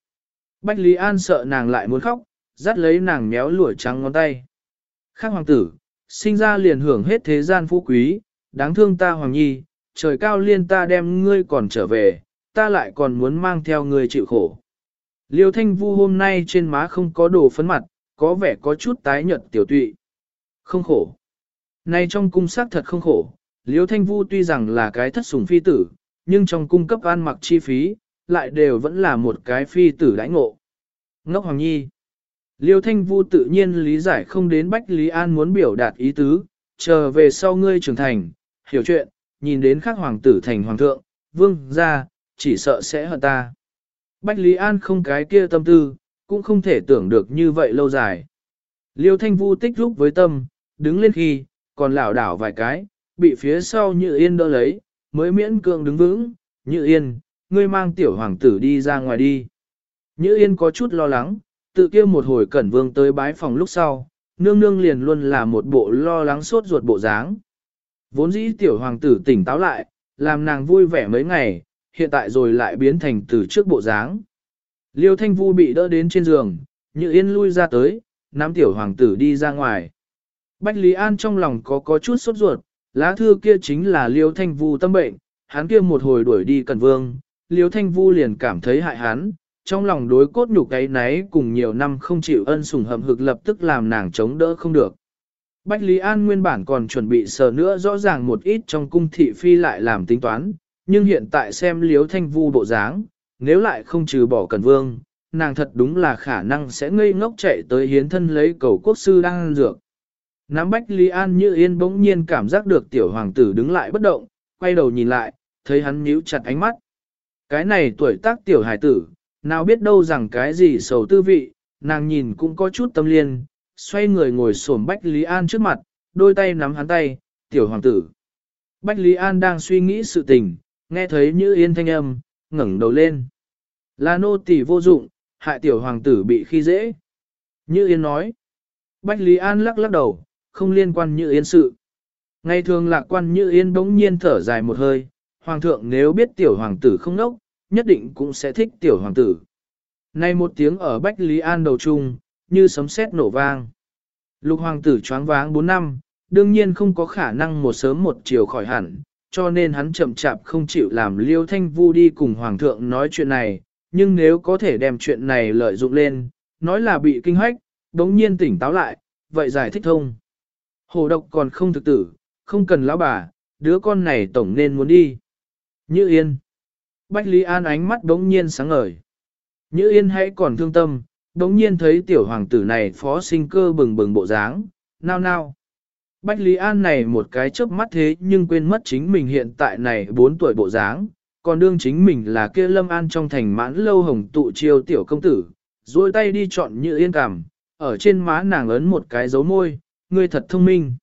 Bách Lý An sợ nàng lại muốn khóc, dắt lấy nàng méo lũa trắng ngón tay. Khác hoàng tử, sinh ra liền hưởng hết thế gian phú quý, đáng thương ta hoàng nhi, trời cao liên ta đem ngươi còn trở về, ta lại còn muốn mang theo ngươi chịu khổ. Liêu thanh vu hôm nay trên má không có đồ phấn mặt, có vẻ có chút tái nhợt tiểu tụy. Không khổ. Nay trong cung sắc thật không khổ, Liêu thanh vu tuy rằng là cái thất sủng phi tử, nhưng trong cung cấp an mặc chi phí, lại đều vẫn là một cái phi tử đãi ngộ. Ngốc Hoàng Nhi Liêu Thanh Vu tự nhiên lý giải không đến Bách Lý An muốn biểu đạt ý tứ, chờ về sau ngươi trưởng thành, hiểu chuyện, nhìn đến khác hoàng tử thành hoàng thượng, vương ra, chỉ sợ sẽ hận ta. Bách Lý An không cái kia tâm tư, cũng không thể tưởng được như vậy lâu dài. Liêu Thanh Vu tích lúc với tâm, đứng lên khi, còn lảo đảo vài cái, bị phía sau Như Yên đỡ lấy, mới miễn cưỡng đứng vững, Như Yên, ngươi mang tiểu hoàng tử đi ra ngoài đi. Nhữ Yên có chút lo lắng, tự kia một hồi cẩn vương tới bái phòng lúc sau, nương nương liền luôn là một bộ lo lắng suốt ruột bộ dáng. Vốn dĩ tiểu hoàng tử tỉnh táo lại, làm nàng vui vẻ mấy ngày, hiện tại rồi lại biến thành từ trước bộ dáng. Liêu thanh vu bị đỡ đến trên giường, như yên lui ra tới, nắm tiểu hoàng tử đi ra ngoài. Bách Lý An trong lòng có có chút sốt ruột, lá thư kia chính là liêu thanh vu tâm bệnh, hắn kia một hồi đuổi đi cần vương, liêu thanh vu liền cảm thấy hại hắn, trong lòng đối cốt nhục cái náy cùng nhiều năm không chịu ân sủng hầm hực lập tức làm nàng chống đỡ không được. Bách Lý An nguyên bản còn chuẩn bị sờ nữa rõ ràng một ít trong cung thị phi lại làm tính toán, nhưng hiện tại xem Liêu thanh vu bộ dáng, nếu lại không trừ bỏ cần vương, nàng thật đúng là khả năng sẽ ngây ngốc chạy tới hiến thân lấy cầu quốc sư đang dược. Nắm Bách Lý An như yên bỗng nhiên cảm giác được tiểu hoàng tử đứng lại bất động, quay đầu nhìn lại, thấy hắn nhíu chặt ánh mắt. Cái này tuổi tác tiểu hải tử, nào biết đâu rằng cái gì sầu tư vị, nàng nhìn cũng có chút tâm liên, xoay người ngồi xổm Bách Lý An trước mặt, đôi tay nắm hắn tay, tiểu hoàng tử. Bách Lý An đang suy nghĩ sự tình, nghe thấy như yên thanh âm, ngẩng đầu lên. Là nô tỳ vô dụng, hại tiểu hoàng tử bị khi dễ. Như yên nói. Bách Lý An lắc lắc đầu, không liên quan như yên sự. Ngày thường lạc quan như yên bỗng nhiên thở dài một hơi, hoàng thượng nếu biết tiểu hoàng tử không nốc, nhất định cũng sẽ thích tiểu hoàng tử. Nay một tiếng ở Bách Lý An đầu trung, như sấm sét nổ vang. Lục hoàng tử choáng váng 4 năm, đương nhiên không có khả năng một sớm một chiều khỏi hẳn, cho nên hắn chậm chạp không chịu làm liêu thanh vu đi cùng hoàng thượng nói chuyện này, nhưng nếu có thể đem chuyện này lợi dụng lên, nói là bị kinh hoách, đống nhiên tỉnh táo lại, vậy giải thích thông. Hồ độc còn không thực tử, không cần lão bà, đứa con này tổng nên muốn đi. Như Yên. Bách Lý An ánh mắt đống nhiên sáng ngời. Như Yên hãy còn thương tâm, đống nhiên thấy tiểu hoàng tử này phó sinh cơ bừng bừng bộ dáng, nao nao. Bách Lý An này một cái chớp mắt thế nhưng quên mất chính mình hiện tại này 4 tuổi bộ dáng, còn đương chính mình là kia lâm an trong thành mãn lâu hồng tụ chiêu tiểu công tử, duỗi tay đi chọn như yên cảm, ở trên má nàng ấn một cái dấu môi, ngươi thật thông minh.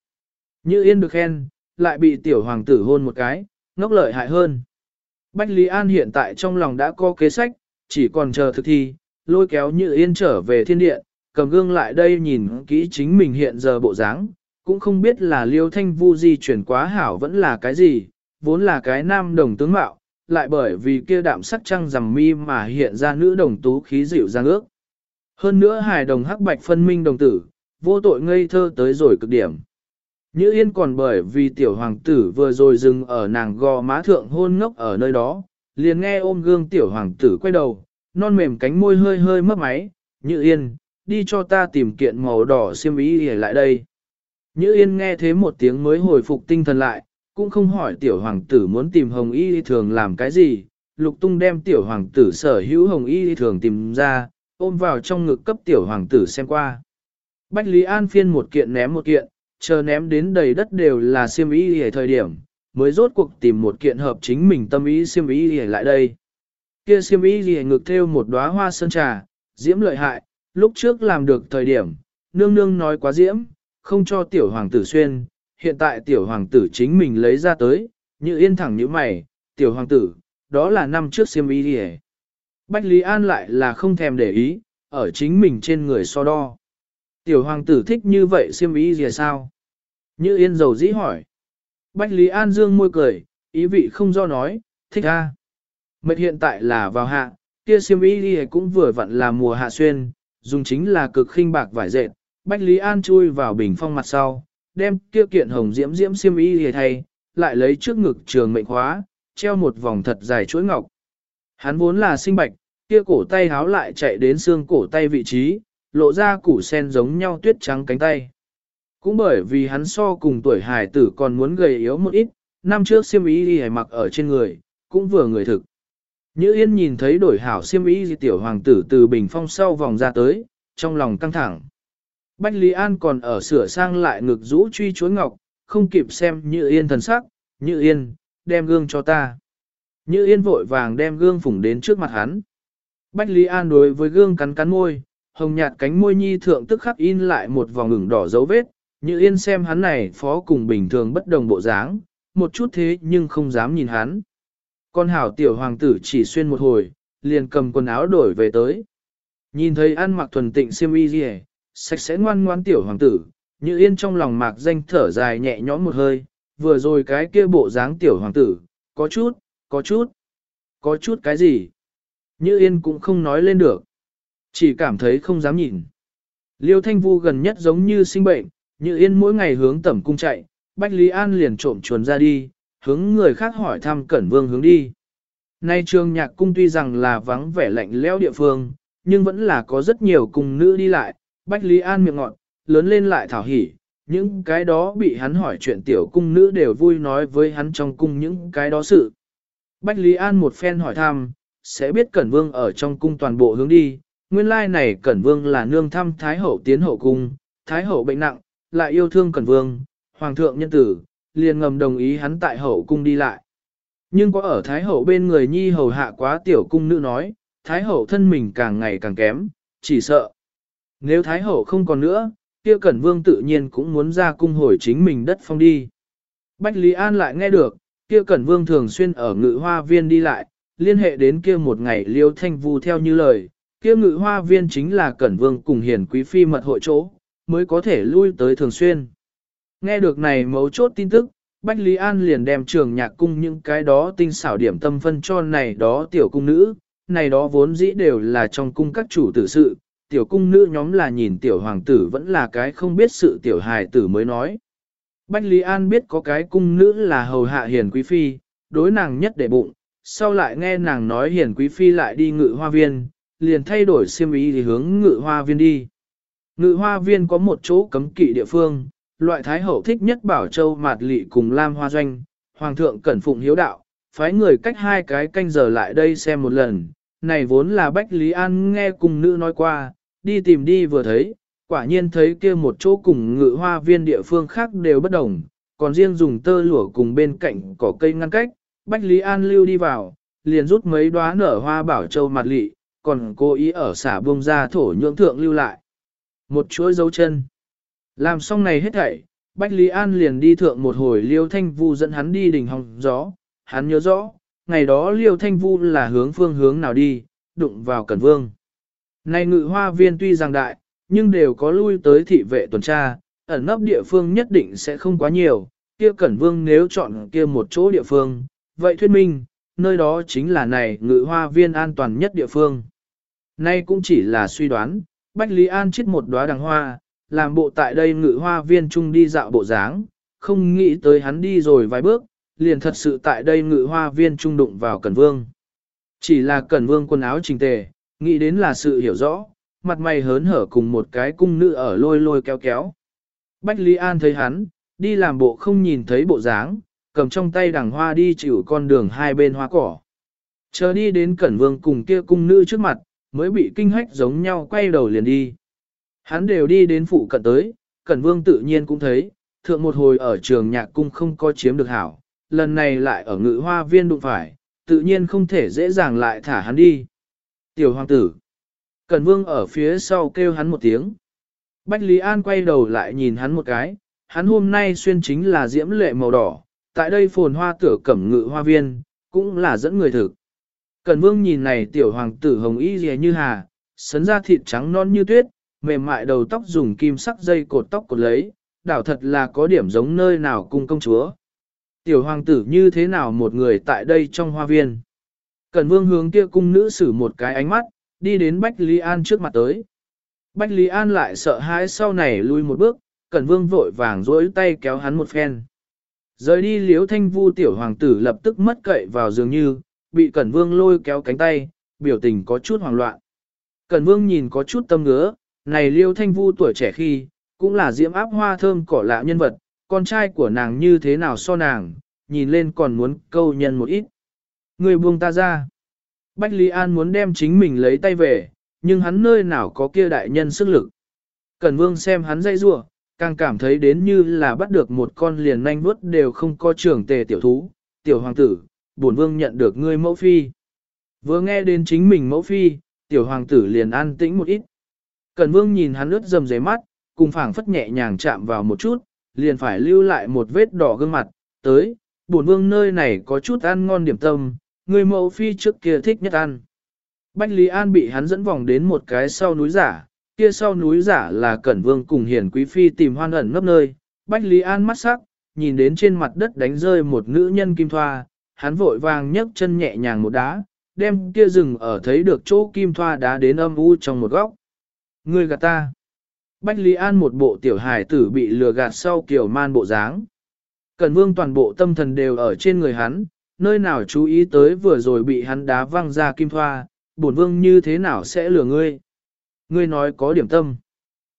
Như yên được khen, lại bị tiểu hoàng tử hôn một cái, ngốc lợi hại hơn. Bách Lý An hiện tại trong lòng đã có kế sách, chỉ còn chờ thực thi, lôi kéo như yên trở về thiên điện, cầm gương lại đây nhìn kỹ chính mình hiện giờ bộ dáng, cũng không biết là liêu thanh vu di chuyển quá hảo vẫn là cái gì, vốn là cái nam đồng tướng mạo, lại bởi vì kia đạm sắc trăng rằm mi mà hiện ra nữ đồng tú khí dịu dàng ước. Hơn nữa hài đồng hắc bạch phân minh đồng tử, vô tội ngây thơ tới rồi cực điểm. Như yên còn bởi vì tiểu hoàng tử vừa rồi dừng ở nàng gò má thượng hôn ngốc ở nơi đó, liền nghe ôm gương tiểu hoàng tử quay đầu, non mềm cánh môi hơi hơi mất máy, như yên, đi cho ta tìm kiện màu đỏ xiêm ý để lại đây. Như yên nghe thế một tiếng mới hồi phục tinh thần lại, cũng không hỏi tiểu hoàng tử muốn tìm hồng y thường làm cái gì, lục tung đem tiểu hoàng tử sở hữu hồng y thường tìm ra, ôm vào trong ngực cấp tiểu hoàng tử xem qua. Bách Lý An phiên một kiện ném một kiện, chờ ném đến đầy đất đều là xiêm y hề thời điểm, mới rốt cuộc tìm một kiện hợp chính mình tâm ý xiêm y lại đây. Kia xiêm y hề ngực theo một đóa hoa sơn trà, diễm lợi hại, lúc trước làm được thời điểm, nương nương nói quá diễm, không cho tiểu hoàng tử xuyên, hiện tại tiểu hoàng tử chính mình lấy ra tới, như yên thẳng như mày, tiểu hoàng tử, đó là năm trước xiêm y hề. Bách Lý An lại là không thèm để ý, ở chính mình trên người so đo. Tiểu hoàng tử thích như vậy xiêm ý gì sao? Như yên dầu dĩ hỏi. Bách Lý An dương môi cười, ý vị không do nói, thích a. Mệt hiện tại là vào hạ, kia xiêm ý gì cũng vừa vặn là mùa hạ xuyên, dùng chính là cực khinh bạc vải dệt. Bách Lý An chui vào bình phong mặt sau, đem kia kiện hồng diễm diễm xiêm ý gì thay, lại lấy trước ngực trường mệnh khóa, treo một vòng thật dài chuỗi ngọc. Hắn vốn là sinh bạch, kia cổ tay háo lại chạy đến xương cổ tay vị trí, lộ ra củ sen giống nhau tuyết trắng cánh tay. Cũng bởi vì hắn so cùng tuổi hài tử còn muốn gầy yếu một ít, năm trước siêm ý đi mặc ở trên người, cũng vừa người thực. Như Yên nhìn thấy đổi hảo siêm ý y tiểu hoàng tử từ bình phong sau vòng ra tới, trong lòng căng thẳng. Bách Lý An còn ở sửa sang lại ngực rũ truy chuối ngọc, không kịp xem Như Yên thần sắc, Như Yên, đem gương cho ta. Như Yên vội vàng đem gương phủng đến trước mặt hắn. Bách Lý An đối với gương cắn cắn môi, hồng nhạt cánh môi nhi thượng tức khắc in lại một vòng ngừng đỏ dấu vết, Như Yên xem hắn này phó cùng bình thường bất đồng bộ dáng, một chút thế nhưng không dám nhìn hắn. Con hảo tiểu hoàng tử chỉ xuyên một hồi, liền cầm quần áo đổi về tới. Nhìn thấy ăn mặc thuần tịnh xiêm y gì sạch sẽ ngoan ngoan tiểu hoàng tử, như yên trong lòng mạc danh thở dài nhẹ nhõm một hơi, vừa rồi cái kia bộ dáng tiểu hoàng tử, có chút, có chút, có chút cái gì. Như yên cũng không nói lên được, chỉ cảm thấy không dám nhìn. Liêu thanh vu gần nhất giống như sinh bệnh, như yên mỗi ngày hướng tẩm cung chạy, Bách Lý An liền trộm chuồn ra đi, hướng người khác hỏi thăm Cẩn Vương hướng đi. Nay trường nhạc cung tuy rằng là vắng vẻ lạnh lẽo địa phương, nhưng vẫn là có rất nhiều cung nữ đi lại, Bách Lý An miệng ngọn, lớn lên lại thảo hỉ, những cái đó bị hắn hỏi chuyện tiểu cung nữ đều vui nói với hắn trong cung những cái đó sự. Bách Lý An một phen hỏi thăm, sẽ biết Cẩn Vương ở trong cung toàn bộ hướng đi, nguyên lai này Cẩn Vương là nương thăm Thái Hậu tiến hậu cung, Thái Hậu bệnh nặng, lại yêu thương Cẩn Vương, Hoàng thượng nhân tử, liền ngầm đồng ý hắn tại hậu cung đi lại. Nhưng có ở Thái Hậu bên người nhi hầu hạ quá tiểu cung nữ nói, Thái Hậu thân mình càng ngày càng kém, chỉ sợ. Nếu Thái Hậu không còn nữa, kia Cẩn Vương tự nhiên cũng muốn ra cung hồi chính mình đất phong đi. Bách Lý An lại nghe được, kia Cẩn Vương thường xuyên ở ngự hoa viên đi lại, liên hệ đến kia một ngày liêu thanh vu theo như lời, kia ngự hoa viên chính là Cẩn Vương cùng hiền quý phi mật hội chỗ, mới có thể lui tới thường xuyên. Nghe được này mấu chốt tin tức, Bách Lý An liền đem trường nhạc cung những cái đó tinh xảo điểm tâm phân cho này đó tiểu cung nữ, này đó vốn dĩ đều là trong cung các chủ tử sự, tiểu cung nữ nhóm là nhìn tiểu hoàng tử vẫn là cái không biết sự tiểu hài tử mới nói. Bách Lý An biết có cái cung nữ là hầu hạ hiền quý phi, đối nàng nhất để bụng, sau lại nghe nàng nói hiền quý phi lại đi ngự hoa viên, liền thay đổi xiêm ý thì hướng ngự hoa viên đi. Ngự hoa viên có một chỗ cấm kỵ địa phương, loại thái hậu thích nhất bảo châu mạt lị cùng lam hoa doanh, hoàng thượng cẩn phụng hiếu đạo, phái người cách hai cái canh giờ lại đây xem một lần, này vốn là Bách Lý An nghe cùng nữ nói qua, đi tìm đi vừa thấy, quả nhiên thấy kia một chỗ cùng ngự hoa viên địa phương khác đều bất đồng, còn riêng dùng tơ lụa cùng bên cạnh cỏ cây ngăn cách, Bách Lý An lưu đi vào, liền rút mấy đóa nở hoa bảo châu mặt lị, còn cố ý ở xả bông ra thổ nhưỡng thượng lưu lại. Một chuỗi dấu chân. Làm xong này hết thảy, Bách Lý An liền đi thượng một hồi Liêu Thanh Vu dẫn hắn đi đỉnh hòng gió, hắn nhớ rõ, ngày đó Liêu Thanh Vu là hướng phương hướng nào đi, đụng vào Cẩn Vương. Này ngự hoa viên tuy rằng đại, nhưng đều có lui tới thị vệ tuần tra, ẩn nấp địa phương nhất định sẽ không quá nhiều, kia Cẩn Vương nếu chọn kia một chỗ địa phương, vậy thuyết minh, nơi đó chính là này ngự hoa viên an toàn nhất địa phương. Nay cũng chỉ là suy đoán, Bách Lý An chết một đóa đằng hoa, làm bộ tại đây ngự hoa viên trung đi dạo bộ dáng, không nghĩ tới hắn đi rồi vài bước, liền thật sự tại đây ngự hoa viên trung đụng vào Cẩn Vương. Chỉ là Cẩn Vương quần áo trình tề, nghĩ đến là sự hiểu rõ, mặt mày hớn hở cùng một cái cung nữ ở lôi lôi kéo kéo. Bách Lý An thấy hắn, đi làm bộ không nhìn thấy bộ dáng, cầm trong tay đằng hoa đi chịu con đường hai bên hoa cỏ. Chờ đi đến Cẩn Vương cùng kia cung nữ trước mặt, mới bị kinh hách giống nhau quay đầu liền đi. Hắn đều đi đến phụ cận tới, Cẩn Vương tự nhiên cũng thấy, thượng một hồi ở trường nhạc cung không có chiếm được hảo, lần này lại ở ngự hoa viên đụng phải, tự nhiên không thể dễ dàng lại thả hắn đi. Tiểu hoàng tử. Cẩn Vương ở phía sau kêu hắn một tiếng. Bách Lý An quay đầu lại nhìn hắn một cái, hắn hôm nay xuyên chính là diễm lệ màu đỏ, tại đây phồn hoa tửa cẩm ngự hoa viên, cũng là dẫn người thực. Cẩn Vương nhìn này tiểu hoàng tử hồng y dè như hà, sấn ra thịt trắng non như tuyết, mềm mại đầu tóc dùng kim sắc dây cột tóc cột lấy, đảo thật là có điểm giống nơi nào cung công chúa. Tiểu hoàng tử như thế nào một người tại đây trong hoa viên. Cẩn vương hướng kia cung nữ sử một cái ánh mắt, đi đến Bách Lý An trước mặt tới. Bách Lý An lại sợ hãi sau này lui một bước, Cẩn vương vội vàng dối tay kéo hắn một phen. Rời đi liếu thanh vu tiểu hoàng tử lập tức mất cậy vào dường như, bị Cẩn vương lôi kéo cánh tay, biểu tình có chút hoảng loạn. Cẩn vương nhìn có chút tâm ngứa, này liêu thanh vu tuổi trẻ khi, cũng là diễm áp hoa thơm cỏ lạ nhân vật, con trai của nàng như thế nào so nàng, nhìn lên còn muốn câu nhân một ít. Người buông ta ra. Bách Lý An muốn đem chính mình lấy tay về, nhưng hắn nơi nào có kia đại nhân sức lực. Cẩn vương xem hắn dây rua, càng cảm thấy đến như là bắt được một con liền nanh vuốt đều không có trưởng tề tiểu thú, tiểu hoàng tử, bổn vương nhận được ngươi mẫu phi. Vừa nghe đến chính mình mẫu phi, tiểu hoàng tử liền an tĩnh một ít. Cẩn vương nhìn hắn ướt dầm giấy mắt, cùng phảng phất nhẹ nhàng chạm vào một chút, liền phải lưu lại một vết đỏ gương mặt, tới, bổn vương nơi này có chút ăn ngon điểm tâm, người mẫu phi trước kia thích nhất ăn. Bách Lý An bị hắn dẫn vòng đến một cái sau núi giả, kia sau núi giả là Cẩn Vương cùng Hiền Quý Phi tìm hoan ẩn nấp nơi. Bách Lý An mắt sắc, nhìn đến trên mặt đất đánh rơi một nữ nhân kim thoa, hắn vội vàng nhấc chân nhẹ nhàng một đá, đem kia rừng ở thấy được chỗ kim thoa đá đến âm u trong một góc. Ngươi gạt ta. Bách Lý An một bộ tiểu hài tử bị lừa gạt sau kiểu man bộ dáng. Cẩn vương toàn bộ tâm thần đều ở trên người hắn, nơi nào chú ý tới vừa rồi bị hắn đá văng ra kim thoa, bổn vương như thế nào sẽ lừa ngươi. Ngươi nói có điểm tâm.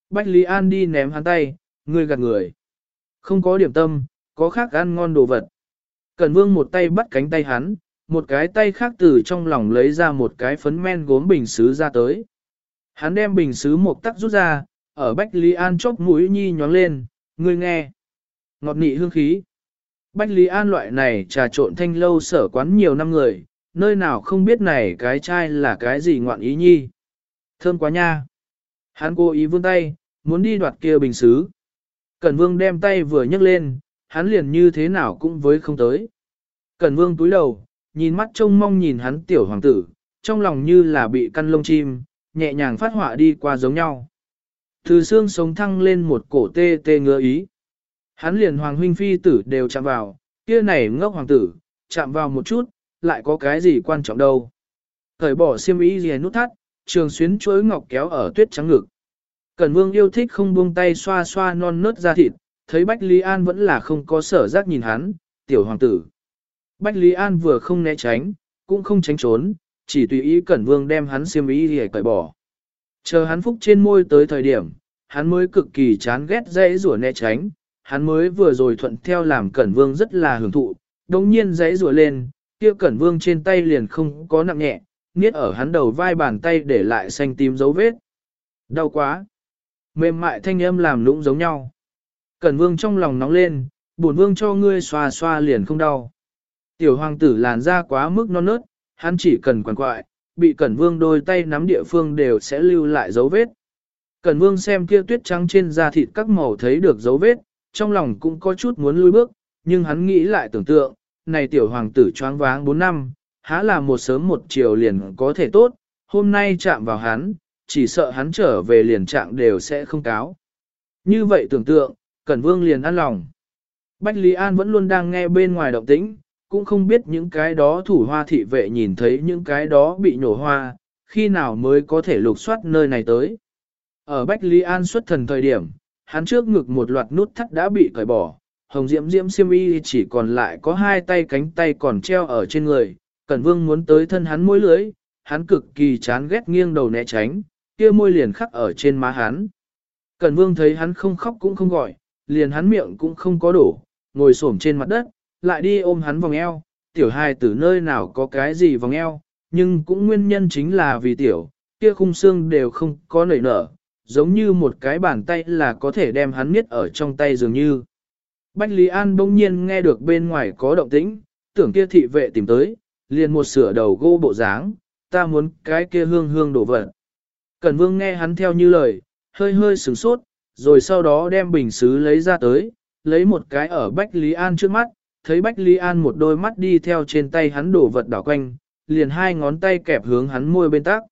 Bách Lý An đi ném hắn tay, ngươi gạt người. Không có điểm tâm, có khác ăn ngon đồ vật. Cẩn vương một tay bắt cánh tay hắn, một cái tay khác từ trong lòng lấy ra một cái phấn men gốm bình xứ ra tới. Hắn đem bình xứ một tắc rút ra, ở Bách Lý An chốc mũi nhi nhón lên, ngươi nghe. Ngọt nị hương khí. Bách Lý An loại này trà trộn thanh lâu sở quán nhiều năm người, nơi nào không biết này cái chai là cái gì ngoạn ý nhi. Thơm quá nha. Hắn cố ý vươn tay, muốn đi đoạt kia bình xứ. Cẩn vương đem tay vừa nhấc lên, hắn liền như thế nào cũng với không tới. Cẩn vương túi đầu, nhìn mắt trông mong nhìn hắn tiểu hoàng tử, trong lòng như là bị căn lông chim, nhẹ nhàng phát họa đi qua giống nhau. Từ xương sống thăng lên một cổ tê tê ngứa ý. Hắn liền hoàng huynh phi tử đều chạm vào, kia này ngốc hoàng tử, chạm vào một chút, lại có cái gì quan trọng đâu. Thời bỏ xiêm ý gì nút thắt, trường xuyến chuối ngọc kéo ở tuyết trắng ngực. Cẩn vương yêu thích không buông tay xoa xoa non nớt ra thịt, thấy Bách Lý An vẫn là không có sở giác nhìn hắn, tiểu hoàng tử. Bách Lý An vừa không né tránh, cũng không tránh trốn, chỉ tùy ý Cẩn Vương đem hắn xiêm ý để cởi bỏ. Chờ hắn phúc trên môi tới thời điểm, hắn mới cực kỳ chán ghét dãy rủa né tránh, hắn mới vừa rồi thuận theo làm Cẩn Vương rất là hưởng thụ, đồng nhiên dãy rủa lên, kia Cẩn Vương trên tay liền không có nặng nhẹ, niết ở hắn đầu vai bàn tay để lại xanh tím dấu vết. Đau quá! Mềm mại thanh âm làm lũng giống nhau. Cẩn Vương trong lòng nóng lên, bổn Vương cho ngươi xoa xoa liền không đau. Tiểu hoàng tử làn da quá mức non nớt, hắn chỉ cần quằn quại, bị Cẩn Vương đôi tay nắm địa phương đều sẽ lưu lại dấu vết. Cẩn Vương xem kia tuyết trắng trên da thịt các màu thấy được dấu vết, trong lòng cũng có chút muốn lui bước, nhưng hắn nghĩ lại tưởng tượng, này tiểu hoàng tử choáng váng 4 năm, há là một sớm một chiều liền có thể tốt, hôm nay chạm vào hắn, chỉ sợ hắn trở về liền trạng đều sẽ không cáo. Như vậy tưởng tượng, Cẩn Vương liền an lòng. Bách Lý An vẫn luôn đang nghe bên ngoài động tĩnh, cũng không biết những cái đó thủ hoa thị vệ nhìn thấy những cái đó bị nhổ hoa, khi nào mới có thể lục soát nơi này tới. Ở Bách Lý An xuất thần thời điểm, hắn trước ngực một loạt nút thắt đã bị cởi bỏ, hồng diễm diễm siêm y chỉ còn lại có hai tay cánh tay còn treo ở trên người, Cẩn Vương muốn tới thân hắn môi lưới, hắn cực kỳ chán ghét nghiêng đầu né tránh, kia môi liền khắc ở trên má hắn. Cẩn Vương thấy hắn không khóc cũng không gọi, liền hắn miệng cũng không có đổ, ngồi xổm trên mặt đất, lại đi ôm hắn vòng eo, tiểu hài từ nơi nào có cái gì vòng eo, nhưng cũng nguyên nhân chính là vì tiểu, kia khung xương đều không có nảy nở, giống như một cái bàn tay là có thể đem hắn miết ở trong tay dường như. Bách Lý An bỗng nhiên nghe được bên ngoài có động tĩnh, tưởng kia thị vệ tìm tới, liền một sửa đầu gô bộ dáng, ta muốn cái kia hương hương đổ vật. Cẩn Vương nghe hắn theo như lời, hơi hơi sửng sốt, rồi sau đó đem bình xứ lấy ra tới, lấy một cái ở Bách Lý An trước mắt, thấy Bách Lý An một đôi mắt đi theo trên tay hắn đổ vật đảo quanh, liền hai ngón tay kẹp hướng hắn môi bên tác.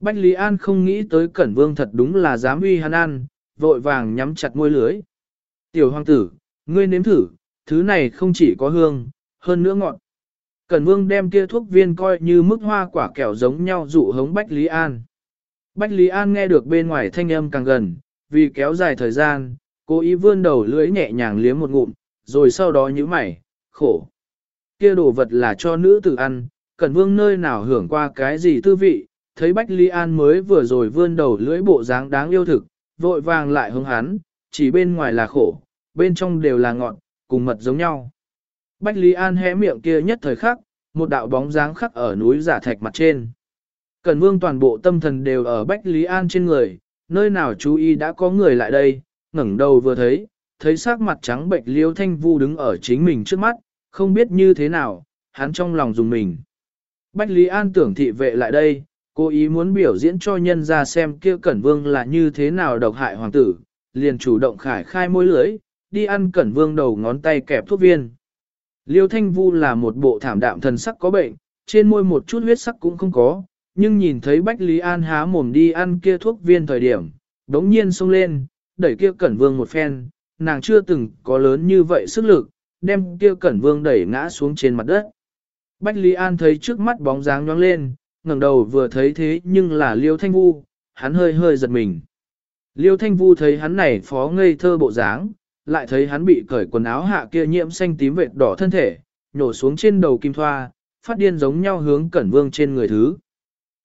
Bách Lý An không nghĩ tới Cẩn Vương thật đúng là dám uy hắn ăn, vội vàng nhắm chặt môi lưới. Tiểu hoàng tử, ngươi nếm thử, thứ này không chỉ có hương, hơn nữa ngọt. Cẩn Vương đem kia thuốc viên coi như mức hoa quả kẹo giống nhau dụ hống Bách Lý An. Bách Lý An nghe được bên ngoài thanh âm càng gần, vì kéo dài thời gian, cố ý vươn đầu lưỡi nhẹ nhàng liếm một ngụm, rồi sau đó nhíu mày, khổ. Kia đồ vật là cho nữ tử ăn, Cẩn Vương nơi nào hưởng qua cái gì tư vị, thấy Bách Lý An mới vừa rồi vươn đầu lưỡi bộ dáng đáng yêu thực, vội vàng lại hướng hắn, chỉ bên ngoài là khổ, bên trong đều là ngọn, cùng mật giống nhau. Bách Lý An hé miệng kia nhất thời khắc, một đạo bóng dáng khắc ở núi giả thạch mặt trên. Cẩn Vương toàn bộ tâm thần đều ở Bách Lý An trên người, nơi nào chú ý đã có người lại đây, ngẩng đầu vừa thấy, thấy sắc mặt trắng bệnh liêu thanh vu đứng ở chính mình trước mắt, không biết như thế nào, hắn trong lòng dùng mình. Bách Lý An tưởng thị vệ lại đây, cố ý muốn biểu diễn cho nhân ra xem kia Cẩn Vương là như thế nào độc hại hoàng tử, liền chủ động khải khai môi lưới, đi ăn Cẩn Vương đầu ngón tay kẹp thuốc viên. Liêu Thanh Vu là một bộ thảm đạm thần sắc có bệnh, trên môi một chút huyết sắc cũng không có, nhưng nhìn thấy Bách Lý An há mồm đi ăn kia thuốc viên thời điểm, đống nhiên xông lên, đẩy kia Cẩn Vương một phen, nàng chưa từng có lớn như vậy sức lực, đem kia Cẩn Vương đẩy ngã xuống trên mặt đất. Bách Lý An thấy trước mắt bóng dáng nhoáng lên, ngẩng đầu vừa thấy thế nhưng là Liêu Thanh Vu, hắn hơi hơi giật mình. Liêu Thanh Vu thấy hắn này phó ngây thơ bộ dáng, lại thấy hắn bị cởi quần áo hạ kia nhiễm xanh tím vệt đỏ thân thể, nhổ xuống trên đầu kim thoa, phát điên giống nhau hướng Cẩn Vương trên người thứ.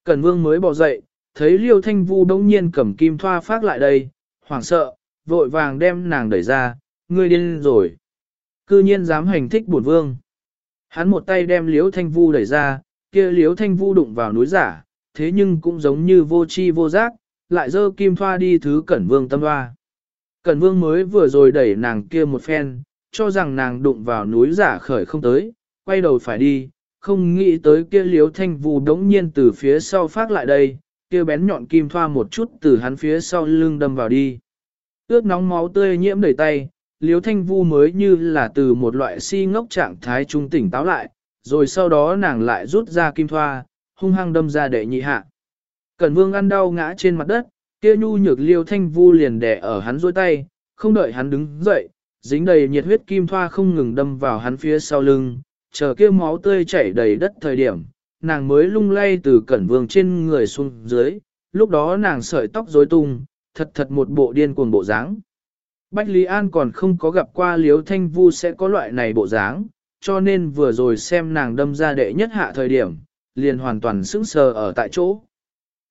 Cẩn Vương mới bỏ dậy, thấy Liêu Thanh Vu đống nhiên cầm kim thoa phát lại đây, hoảng sợ, vội vàng đem nàng đẩy ra, ngươi điên rồi. Cư nhiên dám hành thích bổn vương. Hắn một tay đem Liêu Thanh Vu đẩy ra, kia Liêu Thanh Vu đụng vào núi giả, thế nhưng cũng giống như vô chi vô giác, lại dơ kim thoa đi thứ Cẩn Vương tâm hoa. Cẩn vương mới vừa rồi đẩy nàng kia một phen, cho rằng nàng đụng vào núi giả khởi không tới, quay đầu phải đi, không nghĩ tới kia liếu thanh vu đống nhiên từ phía sau phát lại đây, kia bén nhọn kim thoa một chút từ hắn phía sau lưng đâm vào đi. Ướt nóng máu tươi nhiễm đầy tay, liếu thanh vu mới như là từ một loại si ngốc trạng thái trung tỉnh táo lại, rồi sau đó nàng lại rút ra kim thoa, hung hăng đâm ra để nhị hạ. Cẩn vương ăn đau ngã trên mặt đất, kia nhu nhược liêu thanh vu liền đè ở hắn dôi tay, không đợi hắn đứng dậy, dính đầy nhiệt huyết kim thoa không ngừng đâm vào hắn phía sau lưng, chờ kia máu tươi chảy đầy đất thời điểm, nàng mới lung lay từ cẩn vương trên người xuống dưới, lúc đó nàng sợi tóc rối tung, thật thật một bộ điên cuồng bộ dáng. Bách Lý An còn không có gặp qua Liếu Thanh Vu sẽ có loại này bộ dáng, cho nên vừa rồi xem nàng đâm ra đệ nhất hạ thời điểm, liền hoàn toàn sững sờ ở tại chỗ.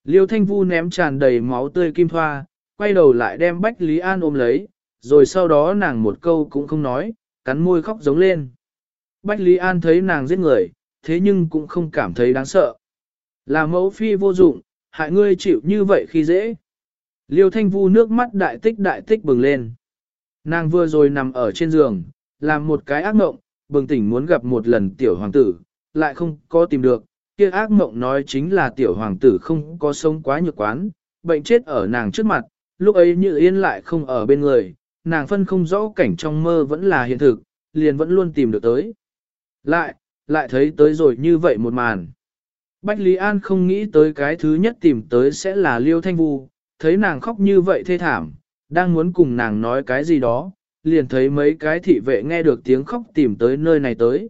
Liêu Thanh Vu ném tràn đầy máu tươi kim thoa, quay đầu lại đem Bách Lý An ôm lấy, rồi sau đó nàng một câu cũng không nói, cắn môi khóc giống lên. Bách Lý An thấy nàng giết người, thế nhưng cũng không cảm thấy đáng sợ. Là mẫu phi vô dụng, hại ngươi chịu như vậy khi dễ. Liêu Thanh Vu nước mắt đại tích đại tích bừng lên. Nàng vừa rồi nằm ở trên giường, làm một cái ác mộng, bừng tỉnh muốn gặp một lần tiểu hoàng tử, lại không có tìm được, kia ác mộng nói chính là tiểu hoàng tử không có sống quá nhược quán, bệnh chết ở nàng trước mặt, lúc ấy như yên lại không ở bên người, nàng phân không rõ cảnh trong mơ vẫn là hiện thực, liền vẫn luôn tìm được tới. Lại, lại thấy tới rồi như vậy một màn. Bách Lý An không nghĩ tới cái thứ nhất tìm tới sẽ là Liêu Thanh Vu, thấy nàng khóc như vậy thê thảm, đang muốn cùng nàng nói cái gì đó, liền thấy mấy cái thị vệ nghe được tiếng khóc tìm tới nơi này tới.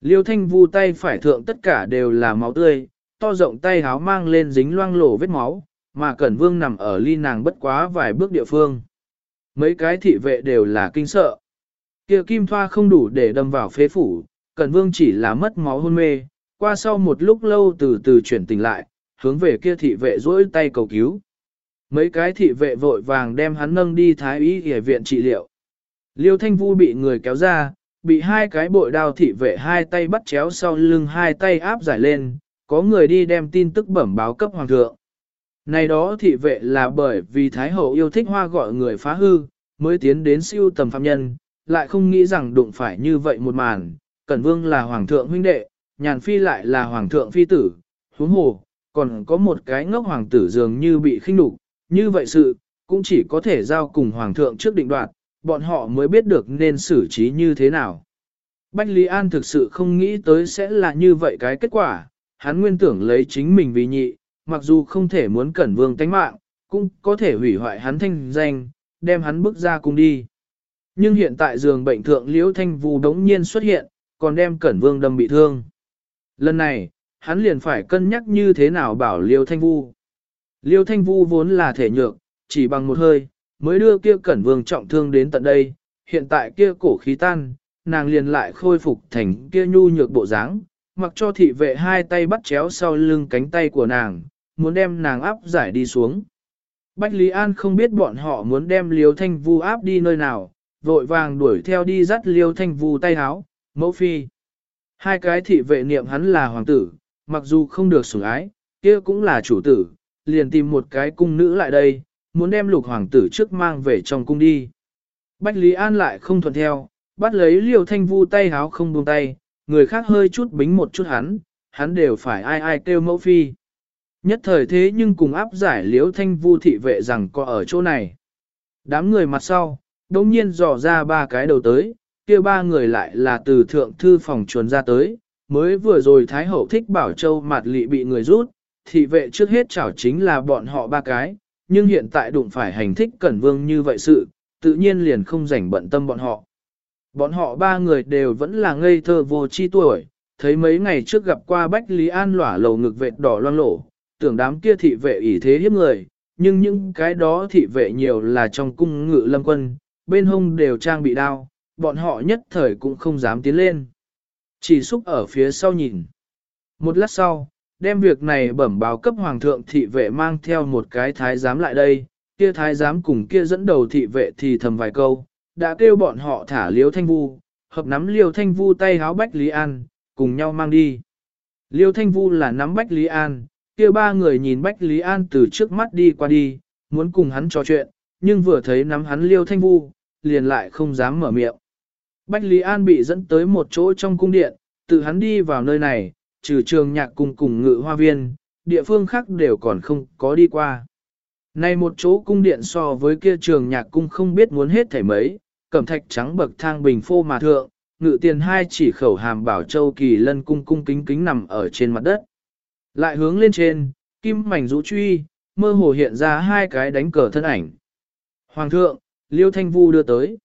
Liêu thanh vu tay phải thượng tất cả đều là máu tươi, to rộng tay háo mang lên dính loang lổ vết máu, mà Cẩn Vương nằm ở ly nàng bất quá vài bước địa phương. Mấy cái thị vệ đều là kinh sợ. Kia kim thoa không đủ để đâm vào phế phủ, Cẩn Vương chỉ là mất máu hôn mê, qua sau một lúc lâu từ từ chuyển tỉnh lại, hướng về kia thị vệ duỗi tay cầu cứu. Mấy cái thị vệ vội vàng đem hắn nâng đi thái y y viện trị liệu. Liêu Thanh Vu bị người kéo ra, bị hai cái bội đao thị vệ hai tay bắt chéo sau lưng hai tay áp giải lên, có người đi đem tin tức bẩm báo cấp hoàng thượng. Này đó thị vệ là bởi vì Thái Hậu yêu thích hoa gọi người phá hư, mới tiến đến siêu tầm phạm nhân, lại không nghĩ rằng đụng phải như vậy một màn, Cẩn Vương là hoàng thượng huynh đệ, Nhàn Phi lại là hoàng thượng phi tử, huống hồ, còn có một cái ngốc hoàng tử dường như bị khinh nhục, như vậy sự, cũng chỉ có thể giao cùng hoàng thượng trước định đoạt, bọn họ mới biết được nên xử trí như thế nào. Bách Lý An thực sự không nghĩ tới sẽ là như vậy cái kết quả, hắn nguyên tưởng lấy chính mình vì nhị, mặc dù không thể muốn cẩn vương tánh mạng, cũng có thể hủy hoại hắn thanh danh, đem hắn bước ra cùng đi. Nhưng hiện tại giường bệnh thượng Liễu Thanh Vũ đống nhiên xuất hiện, còn đem cẩn vương đâm bị thương. Lần này, hắn liền phải cân nhắc như thế nào bảo Liêu Thanh Vu. Liêu Thanh Vu vốn là thể nhược, chỉ bằng một hơi, mới đưa kia cẩn vương trọng thương đến tận đây, hiện tại kia cổ khí tan, nàng liền lại khôi phục thành kia nhu nhược bộ dáng, mặc cho thị vệ hai tay bắt chéo sau lưng cánh tay của nàng, muốn đem nàng áp giải đi xuống. Bách Lý An không biết bọn họ muốn đem Liêu Thanh Vu áp đi nơi nào, vội vàng đuổi theo đi dắt Liêu Thanh Vu tay háo, mẫu phi. Hai cái thị vệ niệm hắn là hoàng tử, mặc dù không được sủng ái, kia cũng là chủ tử, liền tìm một cái cung nữ lại đây, muốn đem lục hoàng tử trước mang về trong cung đi. Bách Lý An lại không thuận theo, bắt lấy liều thanh vu tay háo không buông tay, người khác hơi chút bính một chút hắn, hắn đều phải ai ai kêu mẫu phi. Nhất thời thế nhưng cùng áp giải liếu thanh vu thị vệ rằng có ở chỗ này. Đám người mặt sau, đồng nhiên dò ra ba cái đầu tới, kia ba người lại là từ thượng thư phòng chuồn ra tới, mới vừa rồi Thái Hậu thích bảo châu mặt lị bị người rút, thị vệ trước hết chảo chính là bọn họ ba cái, nhưng hiện tại đụng phải hành thích cẩn vương như vậy sự, tự nhiên liền không rảnh bận tâm bọn họ. Bọn họ ba người đều vẫn là ngây thơ vô chi tuổi, thấy mấy ngày trước gặp qua Bách Lý An lỏa lầu ngực vệt đỏ loang lổ, tưởng đám kia thị vệ ỷ thế hiếp người, nhưng những cái đó thị vệ nhiều là trong cung ngự lâm quân, bên hông đều trang bị đao, bọn họ nhất thời cũng không dám tiến lên. Chỉ xúc ở phía sau nhìn. Một lát sau, đem việc này bẩm báo cấp hoàng thượng thị vệ mang theo một cái thái giám lại đây, kia thái giám cùng kia dẫn đầu thị vệ thì thầm vài câu, đã kêu bọn họ thả liêu thanh vu, hợp nắm liêu thanh vu tay háo bách Lý An, cùng nhau mang đi. Liêu thanh vu là nắm bách Lý An, kia ba người nhìn bách Lý An từ trước mắt đi qua đi, muốn cùng hắn trò chuyện, nhưng vừa thấy nắm hắn liêu thanh vu, liền lại không dám mở miệng. Bách Lý An bị dẫn tới một chỗ trong cung điện, tự hắn đi vào nơi này, trừ trường nhạc cung cùng ngự hoa viên, địa phương khác đều còn không có đi qua. Này một chỗ cung điện so với kia trường nhạc cung không biết muốn hết thảy mấy, cẩm thạch trắng bậc thang bình phô mà thượng, ngự tiền hai chỉ khẩu hàm bảo châu kỳ lân cung cung kính kính nằm ở trên mặt đất. Lại hướng lên trên, kim mảnh rũ truy, mơ hồ hiện ra hai cái đánh cờ thân ảnh. Hoàng thượng, Liêu Thanh Vu đưa tới.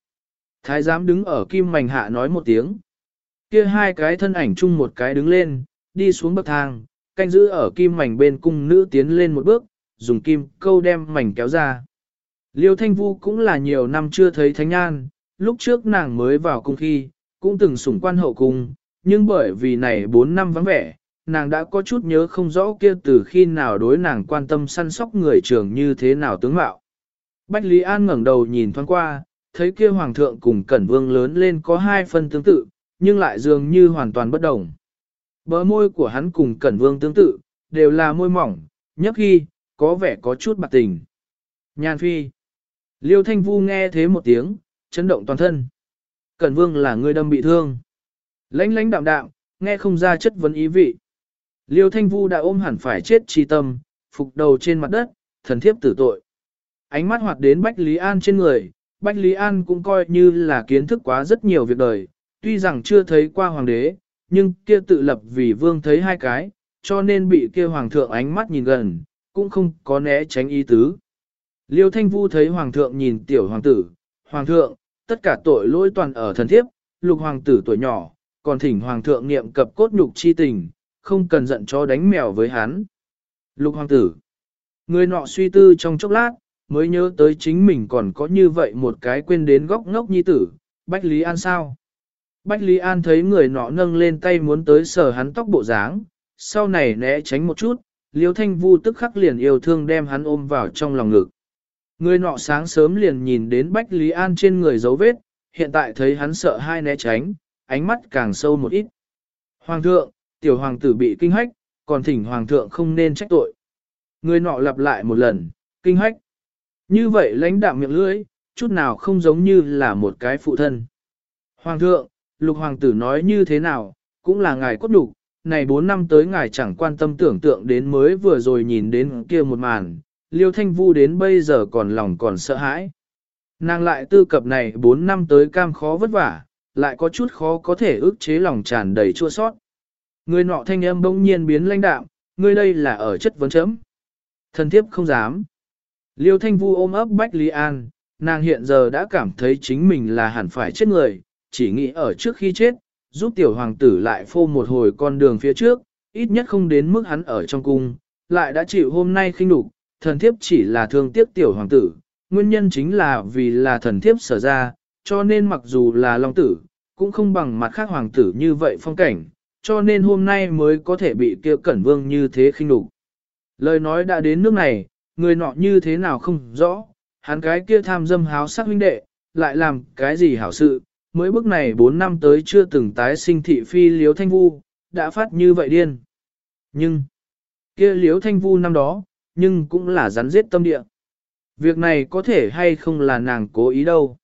Thái giám đứng ở kim mảnh hạ nói một tiếng. Kia hai cái thân ảnh chung một cái đứng lên, đi xuống bậc thang, canh giữ ở kim mảnh bên cung nữ tiến lên một bước, dùng kim câu đem mảnh kéo ra. Liêu Thanh Vu cũng là nhiều năm chưa thấy thánh an, lúc trước nàng mới vào cung khi, cũng từng sủng quan hậu cung, nhưng bởi vì này 4 năm vắng vẻ, nàng đã có chút nhớ không rõ kia từ khi nào đối nàng quan tâm săn sóc người trường như thế nào tướng mạo. Bách Lý An ngẩng đầu nhìn thoáng qua, thấy kia hoàng thượng cùng cẩn vương lớn lên có hai phần tương tự, nhưng lại dường như hoàn toàn bất đồng. Bờ môi của hắn cùng cẩn vương tương tự, đều là môi mỏng, nhấp khi, có vẻ có chút bạc tình. Nhan phi. Liêu thanh vu nghe thế một tiếng, chấn động toàn thân. Cẩn vương là người đâm bị thương. Lánh lánh đạm đạm, nghe không ra chất vấn ý vị. Liêu thanh vu đã ôm hẳn phải chết chi tâm, phục đầu trên mặt đất, thần thiếp tử tội. Ánh mắt hoạt đến Bách Lý An trên người, Bách Lý An cũng coi như là kiến thức quá rất nhiều việc đời, tuy rằng chưa thấy qua hoàng đế, nhưng kia tự lập vì vương thấy hai cái, cho nên bị kia hoàng thượng ánh mắt nhìn gần, cũng không có né tránh ý tứ. Liêu Thanh Vu thấy hoàng thượng nhìn tiểu hoàng tử, hoàng thượng, tất cả tội lỗi toàn ở thần thiếp, lục hoàng tử tuổi nhỏ, còn thỉnh hoàng thượng niệm cập cốt nhục chi tình, không cần giận cho đánh mèo với hắn. Lục hoàng tử, người nọ suy tư trong chốc lát, mới nhớ tới chính mình còn có như vậy một cái quên đến góc ngốc nhi tử, Bách Lý An sao? Bách Lý An thấy người nọ nâng lên tay muốn tới sờ hắn tóc bộ dáng, sau này né tránh một chút, Liêu Thanh Vu tức khắc liền yêu thương đem hắn ôm vào trong lòng ngực. Người nọ sáng sớm liền nhìn đến Bách Lý An trên người dấu vết, hiện tại thấy hắn sợ hai né tránh, ánh mắt càng sâu một ít. Hoàng thượng, tiểu hoàng tử bị kinh hách, còn thỉnh hoàng thượng không nên trách tội. Người nọ lặp lại một lần, kinh hách. Như vậy lãnh đạm miệng lưỡi, chút nào không giống như là một cái phụ thân. Hoàng thượng, lục hoàng tử nói như thế nào, cũng là ngài cốt đủ, này 4 năm tới ngài chẳng quan tâm tưởng tượng đến mới vừa rồi nhìn đến kia một màn, liêu thanh vu đến bây giờ còn lòng còn sợ hãi. Nàng lại tư cập này 4 năm tới cam khó vất vả, lại có chút khó có thể ức chế lòng tràn đầy chua sót. Người nọ thanh âm bỗng nhiên biến lãnh đạm, người đây là ở chất vấn chấm. Thần thiếp không dám. Liêu thanh vu ôm ấp Bách Lý An, nàng hiện giờ đã cảm thấy chính mình là hẳn phải chết người, chỉ nghĩ ở trước khi chết, giúp tiểu hoàng tử lại phô một hồi con đường phía trước, ít nhất không đến mức hắn ở trong cung, lại đã chịu hôm nay khinh đục, thần thiếp chỉ là thương tiếc tiểu hoàng tử, nguyên nhân chính là vì là thần thiếp sở ra, cho nên mặc dù là long tử, cũng không bằng mặt khác hoàng tử như vậy phong cảnh, cho nên hôm nay mới có thể bị kia cẩn vương như thế khinh đục. Lời nói đã đến nước này, người nọ như thế nào không rõ, hắn cái kia tham dâm háo sắc huynh đệ, lại làm cái gì hảo sự, mới bước này 4 năm tới chưa từng tái sinh thị phi liếu thanh vu, đã phát như vậy điên. Nhưng, kia liếu thanh vu năm đó, nhưng cũng là rắn giết tâm địa. Việc này có thể hay không là nàng cố ý đâu.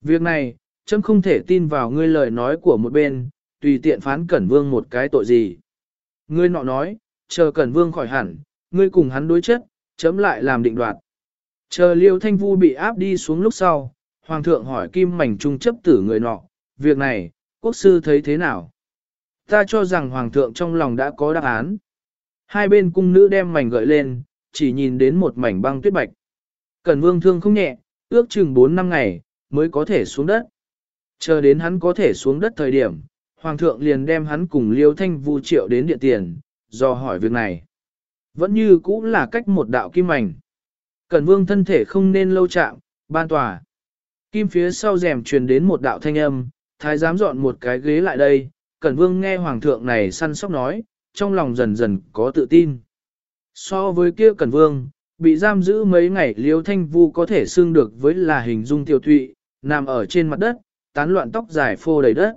Việc này, chấm không thể tin vào ngươi lời nói của một bên, tùy tiện phán Cẩn Vương một cái tội gì. Ngươi nọ nói, chờ Cẩn Vương khỏi hẳn, ngươi cùng hắn đối chất, chấm lại làm định đoạt. Chờ Liêu Thanh Vu bị áp đi xuống lúc sau, Hoàng thượng hỏi Kim Mảnh Trung chấp tử người nọ, việc này, quốc sư thấy thế nào? Ta cho rằng Hoàng thượng trong lòng đã có đáp án. Hai bên cung nữ đem mảnh gợi lên, chỉ nhìn đến một mảnh băng tuyết bạch. cần vương thương không nhẹ, ước chừng 4 năm ngày, mới có thể xuống đất. Chờ đến hắn có thể xuống đất thời điểm, Hoàng thượng liền đem hắn cùng Liêu Thanh Vu triệu đến điện tiền, do hỏi việc này. Vẫn như cũ là cách một đạo kim mảnh. Cẩn vương thân thể không nên lâu chạm, ban tòa. Kim phía sau rèm truyền đến một đạo thanh âm, thái giám dọn một cái ghế lại đây, Cẩn Vương nghe hoàng thượng này săn sóc nói, trong lòng dần dần có tự tin. So với kia Cẩn Vương, bị giam giữ mấy ngày Liêu Thanh Vu có thể xưng được với là hình dung tiêu thụy, nằm ở trên mặt đất, tán loạn tóc dài phô đầy đất.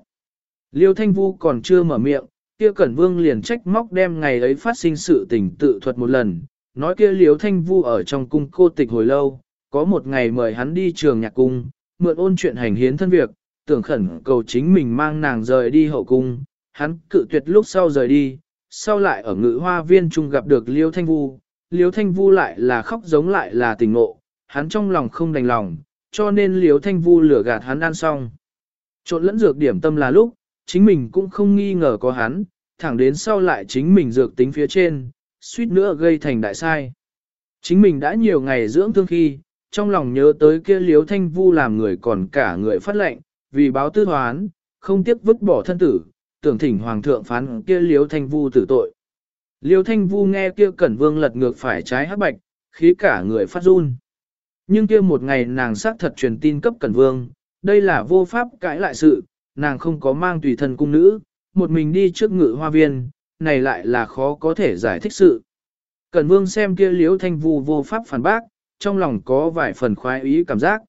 Liêu Thanh Vu còn chưa mở miệng, kia Cẩn Vương liền trách móc đem ngày ấy phát sinh sự tình tự thuật một lần, nói kia liễu Thanh Vu ở trong cung cô tịch hồi lâu, có một ngày mời hắn đi trường nhạc cung, mượn ôn chuyện hành hiến thân việc, tưởng khẩn cầu chính mình mang nàng rời đi hậu cung, hắn cự tuyệt lúc sau rời đi, sau lại ở ngự hoa viên trung gặp được Liêu Thanh Vu, Liêu Thanh Vu lại là khóc giống lại là tình ngộ, hắn trong lòng không đành lòng, cho nên Liêu Thanh Vu lửa gạt hắn ăn xong. Trộn lẫn dược điểm tâm là lúc, chính mình cũng không nghi ngờ có hắn, thẳng đến sau lại chính mình dược tính phía trên, suýt nữa gây thành đại sai. Chính mình đã nhiều ngày dưỡng thương khi, trong lòng nhớ tới kia liếu thanh vu làm người còn cả người phát lệnh, vì báo tư hoán, không tiếc vứt bỏ thân tử, tưởng thỉnh hoàng thượng phán kia liếu thanh vu tử tội. Liêu thanh vu nghe kia cẩn vương lật ngược phải trái hắc bạch, khí cả người phát run. Nhưng kia một ngày nàng xác thật truyền tin cấp cẩn vương, đây là vô pháp cãi lại sự, nàng không có mang tùy thân cung nữ, một mình đi trước ngự hoa viên, này lại là khó có thể giải thích sự. Cẩn vương xem kia liễu thanh vu vô pháp phản bác, trong lòng có vài phần khoái ý cảm giác.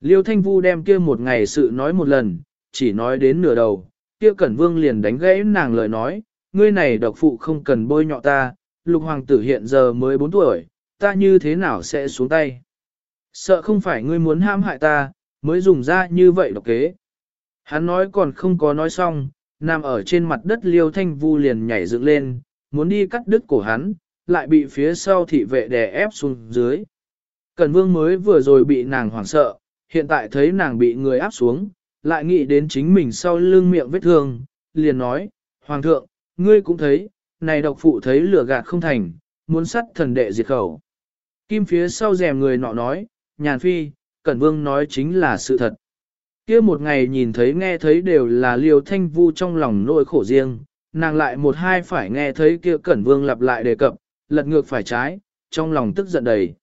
Liêu thanh vu đem kia một ngày sự nói một lần, chỉ nói đến nửa đầu, kia cẩn vương liền đánh gãy nàng lời nói, ngươi này độc phụ không cần bôi nhọ ta, lục hoàng tử hiện giờ mới 4 tuổi, ta như thế nào sẽ xuống tay. Sợ không phải ngươi muốn ham hại ta, mới dùng ra như vậy độc kế. Hắn nói còn không có nói xong, nằm ở trên mặt đất liêu thanh vu liền nhảy dựng lên, muốn đi cắt đứt cổ hắn, lại bị phía sau thị vệ đè ép xuống dưới. Cẩn vương mới vừa rồi bị nàng hoảng sợ, hiện tại thấy nàng bị người áp xuống, lại nghĩ đến chính mình sau lưng miệng vết thương, liền nói, Hoàng thượng, ngươi cũng thấy, này độc phụ thấy lửa gạt không thành, muốn sắt thần đệ diệt khẩu. Kim phía sau rèm người nọ nói, nhàn phi, Cẩn Vương nói chính là sự thật kia một ngày nhìn thấy nghe thấy đều là liều thanh vu trong lòng nỗi khổ riêng, nàng lại một hai phải nghe thấy kia Cẩn Vương lặp lại đề cập, lật ngược phải trái, trong lòng tức giận đầy.